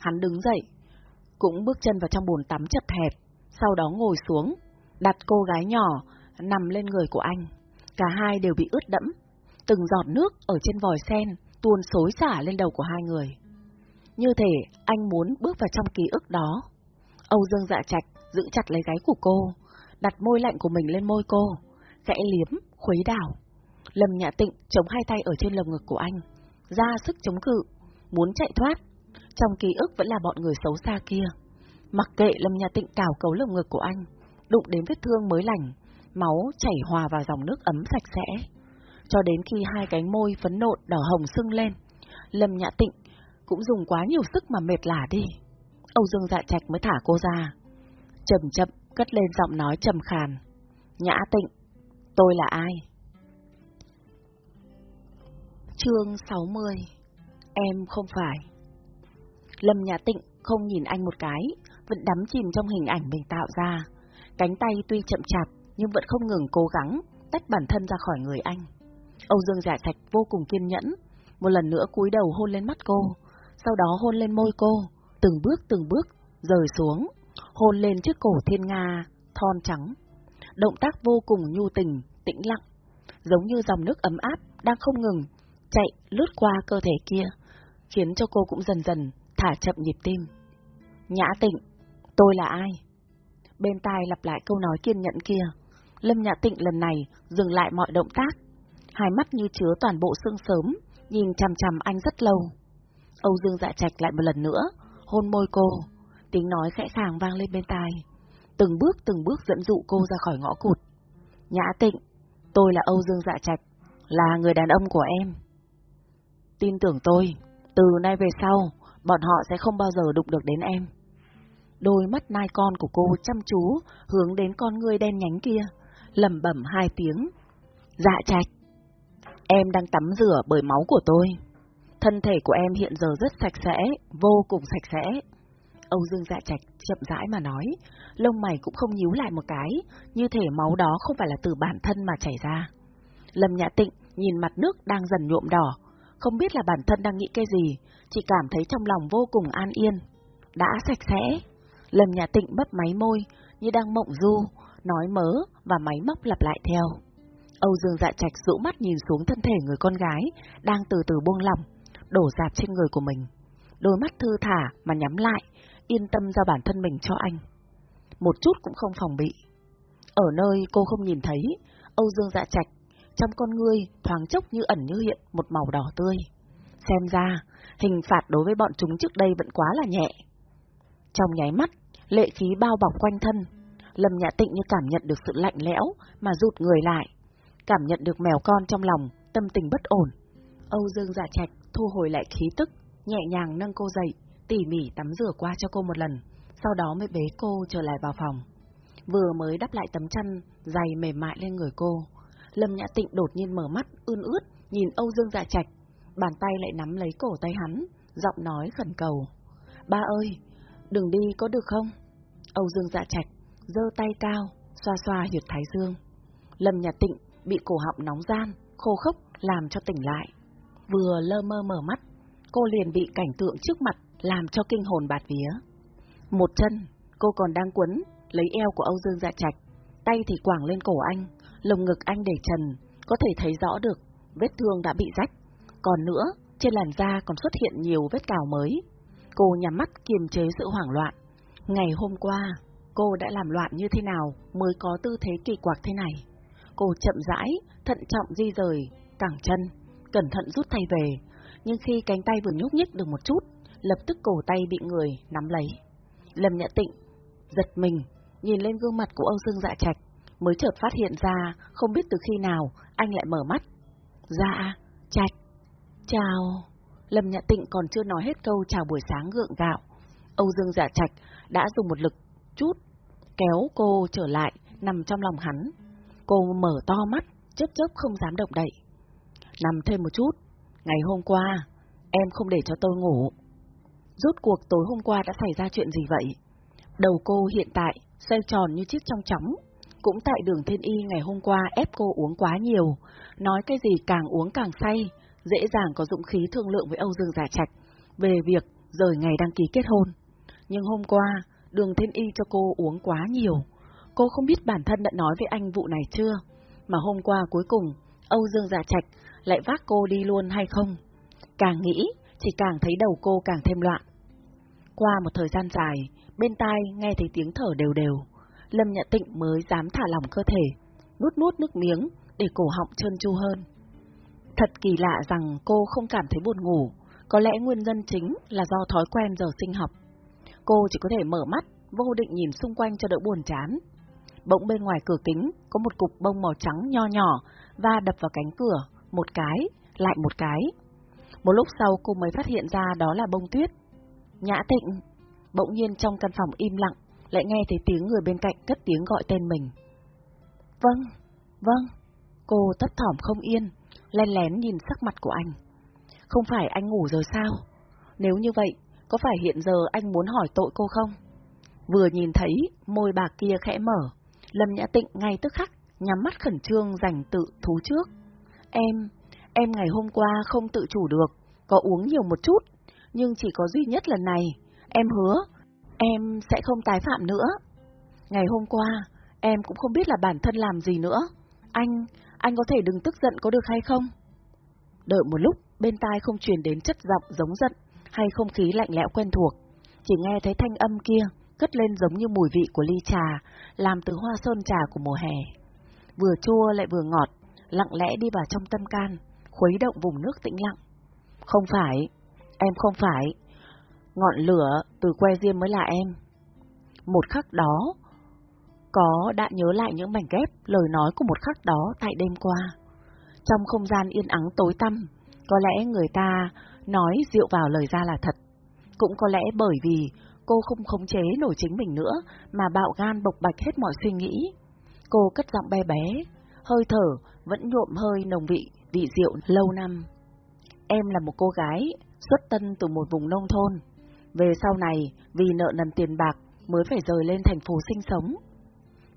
Hắn đứng dậy, cũng bước chân vào trong bồn tắm chật hẹp, sau đó ngồi xuống, đặt cô gái nhỏ nằm lên người của anh. Cả hai đều bị ướt đẫm, từng giọt nước ở trên vòi sen tuôn xối xả lên đầu của hai người. Như thể anh muốn bước vào trong ký ức đó. Âu Dương dạ trạch giữ chặt lấy gáy của cô, đặt môi lạnh của mình lên môi cô, khẽ liếm, khuấy đảo. Lâm Nhã Tịnh chống hai tay ở trên lồng ngực của anh, ra sức chống cự, muốn chạy thoát. Trong ký ức vẫn là bọn người xấu xa kia. Mặc kệ Lâm Nhã Tịnh cào cấu lồng ngực của anh, đụng đến vết thương mới lành, máu chảy hòa vào dòng nước ấm sạch sẽ. Cho đến khi hai cánh môi phấn nộn đỏ hồng sưng lên, Lâm Nhã Tịnh cũng dùng quá nhiều sức mà mệt lả đi. Âu Dương Dạ Trạch mới thả cô ra. Chậm chậm cất lên giọng nói trầm khàn. Nhã Tịnh, tôi là ai? Chương 60 Em không phải Lâm Nhã Tịnh không nhìn anh một cái, vẫn đắm chìm trong hình ảnh mình tạo ra. Cánh tay tuy chậm chạp, nhưng vẫn không ngừng cố gắng tách bản thân ra khỏi người anh. Âu Dương Giả sạch vô cùng kiên nhẫn, một lần nữa cúi đầu hôn lên mắt cô, sau đó hôn lên môi cô, từng bước từng bước, rời xuống, hôn lên chiếc cổ thiên nga, thon trắng. Động tác vô cùng nhu tình, tĩnh lặng, giống như dòng nước ấm áp đang không ngừng chạy lướt qua cơ thể kia, khiến cho cô cũng dần dần thả chậm nhịp tim. Nhã tịnh, tôi là ai? Bên tai lặp lại câu nói kiên nhẫn kia, Lâm Nhã Tịnh lần này dừng lại mọi động tác, hai mắt như chứa toàn bộ xương sớm, nhìn chằm chằm anh rất lâu. Âu Dương dạ trạch lại một lần nữa, hôn môi cô, tiếng nói khẽ khàng vang lên bên tai, từng bước từng bước dẫn dụ cô ra khỏi ngõ cụt. Nhã Tịnh, tôi là Âu Dương dạ trạch, là người đàn ông của em. Tin tưởng tôi, từ nay về sau, bọn họ sẽ không bao giờ đụng được đến em. Đôi mắt nai con của cô chăm chú hướng đến con người đen nhánh kia, lầm bẩm hai tiếng. Dạ trạch, em đang tắm rửa bởi máu của tôi. Thân thể của em hiện giờ rất sạch sẽ, vô cùng sạch sẽ. Âu Dương dạ trạch chậm rãi mà nói, lông mày cũng không nhíu lại một cái, như thể máu đó không phải là từ bản thân mà chảy ra. Lâm Nhã Tịnh nhìn mặt nước đang dần nhuộm đỏ, không biết là bản thân đang nghĩ cái gì, chỉ cảm thấy trong lòng vô cùng an yên. Đã sạch sẽ. Lâm Nhã Tịnh bấp máy môi, như đang mộng du, nói mớ và máy móc lặp lại theo. Âu Dương Dạ Trạch rũ mắt nhìn xuống thân thể người con gái, đang từ từ buông lỏng, đổ dạp trên người của mình. Đôi mắt thư thả mà nhắm lại, yên tâm giao bản thân mình cho anh. Một chút cũng không phòng bị. Ở nơi cô không nhìn thấy, Âu Dương Dạ Trạch trong con ngươi thoáng chốc như ẩn như hiện một màu đỏ tươi. Xem ra, hình phạt đối với bọn chúng trước đây vẫn quá là nhẹ. Trong nháy mắt, lệ khí bao bọc quanh thân, Lâm Nhã Tịnh như cảm nhận được sự lạnh lẽo mà rụt người lại, cảm nhận được mèo con trong lòng, tâm tình bất ổn. Âu Dương Dạ Trạch thu hồi lại khí tức, nhẹ nhàng nâng cô dậy, tỉ mỉ tắm rửa qua cho cô một lần, sau đó mới bế cô trở lại vào phòng. Vừa mới đắp lại tấm chăn dày mềm mại lên người cô, Lâm Nhã Tịnh đột nhiên mở mắt, ươn ướt, nhìn Âu Dương Dạ Trạch, bàn tay lại nắm lấy cổ tay hắn, giọng nói khẩn cầu. Ba ơi, đừng đi có được không? Âu Dương Dạ Trạch, giơ tay cao, xoa xoa huyệt thái dương. Lâm Nhã Tịnh bị cổ họng nóng gian, khô khốc làm cho tỉnh lại. Vừa lơ mơ mở mắt, cô liền bị cảnh tượng trước mặt làm cho kinh hồn bạt vía. Một chân, cô còn đang quấn, lấy eo của Âu Dương Dạ Trạch, tay thì quảng lên cổ anh, lồng ngực anh để trần, có thể thấy rõ được vết thương đã bị rách. Còn nữa, trên làn da còn xuất hiện nhiều vết cào mới. Cô nhắm mắt kiềm chế sự hoảng loạn. Ngày hôm qua, cô đã làm loạn như thế nào mới có tư thế kỳ quặc thế này. Cô chậm rãi, thận trọng di rời, cẳng chân, cẩn thận rút tay về, nhưng khi cánh tay vừa nhúc nhích được một chút, lập tức cổ tay bị người nắm lấy. Lâm Nhã Tịnh giật mình, nhìn lên gương mặt của Âu Dương Dạ Trạch, mới chợt phát hiện ra không biết từ khi nào anh lại mở mắt. Dạ, Trạch, chào. Lâm Nhã Tịnh còn chưa nói hết câu chào buổi sáng gượng gạo. Âu Dương Dạ Trạch đã dùng một lực chút kéo cô trở lại nằm trong lòng hắn. Cô mở to mắt, chớp chớp không dám động đậy. Nằm thêm một chút, ngày hôm qua, em không để cho tôi ngủ. Rốt cuộc tối hôm qua đã xảy ra chuyện gì vậy? Đầu cô hiện tại xoay tròn như chiếc trong chóng. Cũng tại đường thiên y ngày hôm qua ép cô uống quá nhiều, nói cái gì càng uống càng say, dễ dàng có dụng khí thương lượng với Âu Dương Giả Trạch về việc rời ngày đăng ký kết hôn. Nhưng hôm qua, đường thiên y cho cô uống quá nhiều. Cô không biết bản thân đã nói với anh vụ này chưa, mà hôm qua cuối cùng, Âu Dương Giả Trạch lại vác cô đi luôn hay không? Càng nghĩ, chỉ càng thấy đầu cô càng thêm loạn. Qua một thời gian dài, bên tai nghe thấy tiếng thở đều đều, Lâm Nhã Tịnh mới dám thả lỏng cơ thể, nuốt nuốt nước miếng để cổ họng trơn tru hơn. Thật kỳ lạ rằng cô không cảm thấy buồn ngủ, có lẽ nguyên nhân chính là do thói quen giờ sinh học. Cô chỉ có thể mở mắt, vô định nhìn xung quanh cho đỡ buồn chán. Bỗng bên ngoài cửa kính có một cục bông màu trắng nho nhỏ và đập vào cánh cửa, một cái, lại một cái. Một lúc sau cô mới phát hiện ra đó là bông tuyết. Nhã tịnh, bỗng nhiên trong căn phòng im lặng, lại nghe thấy tiếng người bên cạnh cất tiếng gọi tên mình. Vâng, vâng, cô tất thỏm không yên, len lén nhìn sắc mặt của anh. Không phải anh ngủ rồi sao? Nếu như vậy, có phải hiện giờ anh muốn hỏi tội cô không? Vừa nhìn thấy môi bà kia khẽ mở, Lâm Nhã Tịnh ngay tức khắc, nhắm mắt khẩn trương dành tự thú trước. Em, em ngày hôm qua không tự chủ được, có uống nhiều một chút, nhưng chỉ có duy nhất lần này, em hứa, em sẽ không tái phạm nữa. Ngày hôm qua, em cũng không biết là bản thân làm gì nữa. Anh, anh có thể đừng tức giận có được hay không? Đợi một lúc, bên tai không truyền đến chất giọng giống giận hay không khí lạnh lẽo quen thuộc, chỉ nghe thấy thanh âm kia cất lên giống như mùi vị của ly trà, làm từ hoa sơn trà của mùa hè. Vừa chua lại vừa ngọt, lặng lẽ đi vào trong tâm can, khuấy động vùng nước tĩnh lặng. Không phải, em không phải. Ngọn lửa từ que diêm mới là em. Một khắc đó, có đã nhớ lại những mảnh ghép lời nói của một khắc đó tại đêm qua. Trong không gian yên ắng tối tăm, có lẽ người ta nói rượu vào lời ra là thật. Cũng có lẽ bởi vì cô không khống chế nổi chính mình nữa mà bạo gan bộc bạch hết mọi suy nghĩ. Cô cất giọng bé bé, hơi thở vẫn nhuộm hơi nồng vị vị rượu lâu năm. Em là một cô gái xuất tân từ một vùng nông thôn. Về sau này, vì nợ nần tiền bạc mới phải rời lên thành phố sinh sống.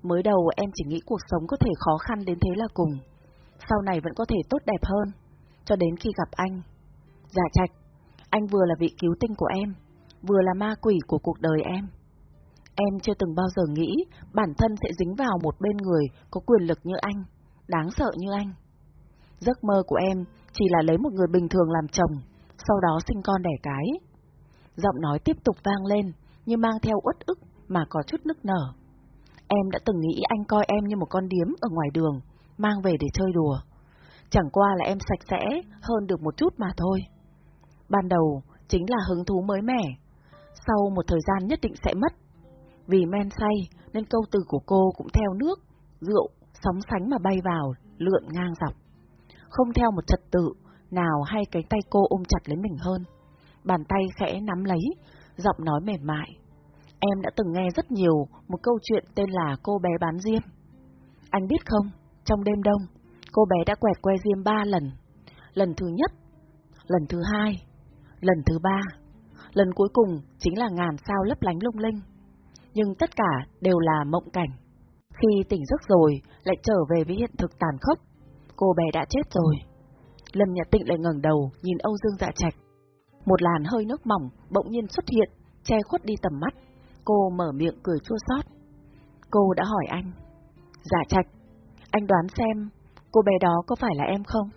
Mới đầu em chỉ nghĩ cuộc sống có thể khó khăn đến thế là cùng. Sau này vẫn có thể tốt đẹp hơn, cho đến khi gặp anh. Giả trạch, anh vừa là vị cứu tinh của em, vừa là ma quỷ của cuộc đời em. Em chưa từng bao giờ nghĩ bản thân sẽ dính vào một bên người có quyền lực như anh, đáng sợ như anh. Giấc mơ của em chỉ là lấy một người bình thường làm chồng, sau đó sinh con đẻ cái. Giọng nói tiếp tục vang lên, như mang theo uất ức mà có chút nức nở. Em đã từng nghĩ anh coi em như một con điếm ở ngoài đường, mang về để chơi đùa. Chẳng qua là em sạch sẽ hơn được một chút mà thôi. Ban đầu chính là hứng thú mới mẻ, sau một thời gian nhất định sẽ mất. Vì men say nên câu từ của cô cũng theo nước, rượu, sóng sánh mà bay vào, lượn ngang dọc. Không theo một trật tự, nào hay cái tay cô ôm chặt lấy mình hơn. Bàn tay khẽ nắm lấy, giọng nói mềm mại. Em đã từng nghe rất nhiều một câu chuyện tên là cô bé bán diêm. Anh biết không, trong đêm đông, cô bé đã quẹt que diêm ba lần. Lần thứ nhất, lần thứ hai, lần thứ ba, lần cuối cùng chính là ngàn sao lấp lánh lung linh. Nhưng tất cả đều là mộng cảnh. Khi tỉnh giấc rồi, lại trở về với hiện thực tàn khốc. cô bé đã chết rồi. Lâm Nhã Tịnh lại ngẩng đầu, nhìn Âu Dương Dạ Trạch. Một làn hơi nước mỏng bỗng nhiên xuất hiện, che khuất đi tầm mắt. Cô mở miệng cười chua xót. Cô đã hỏi anh. Dạ Trạch, anh đoán xem, cô bé đó có phải là em không?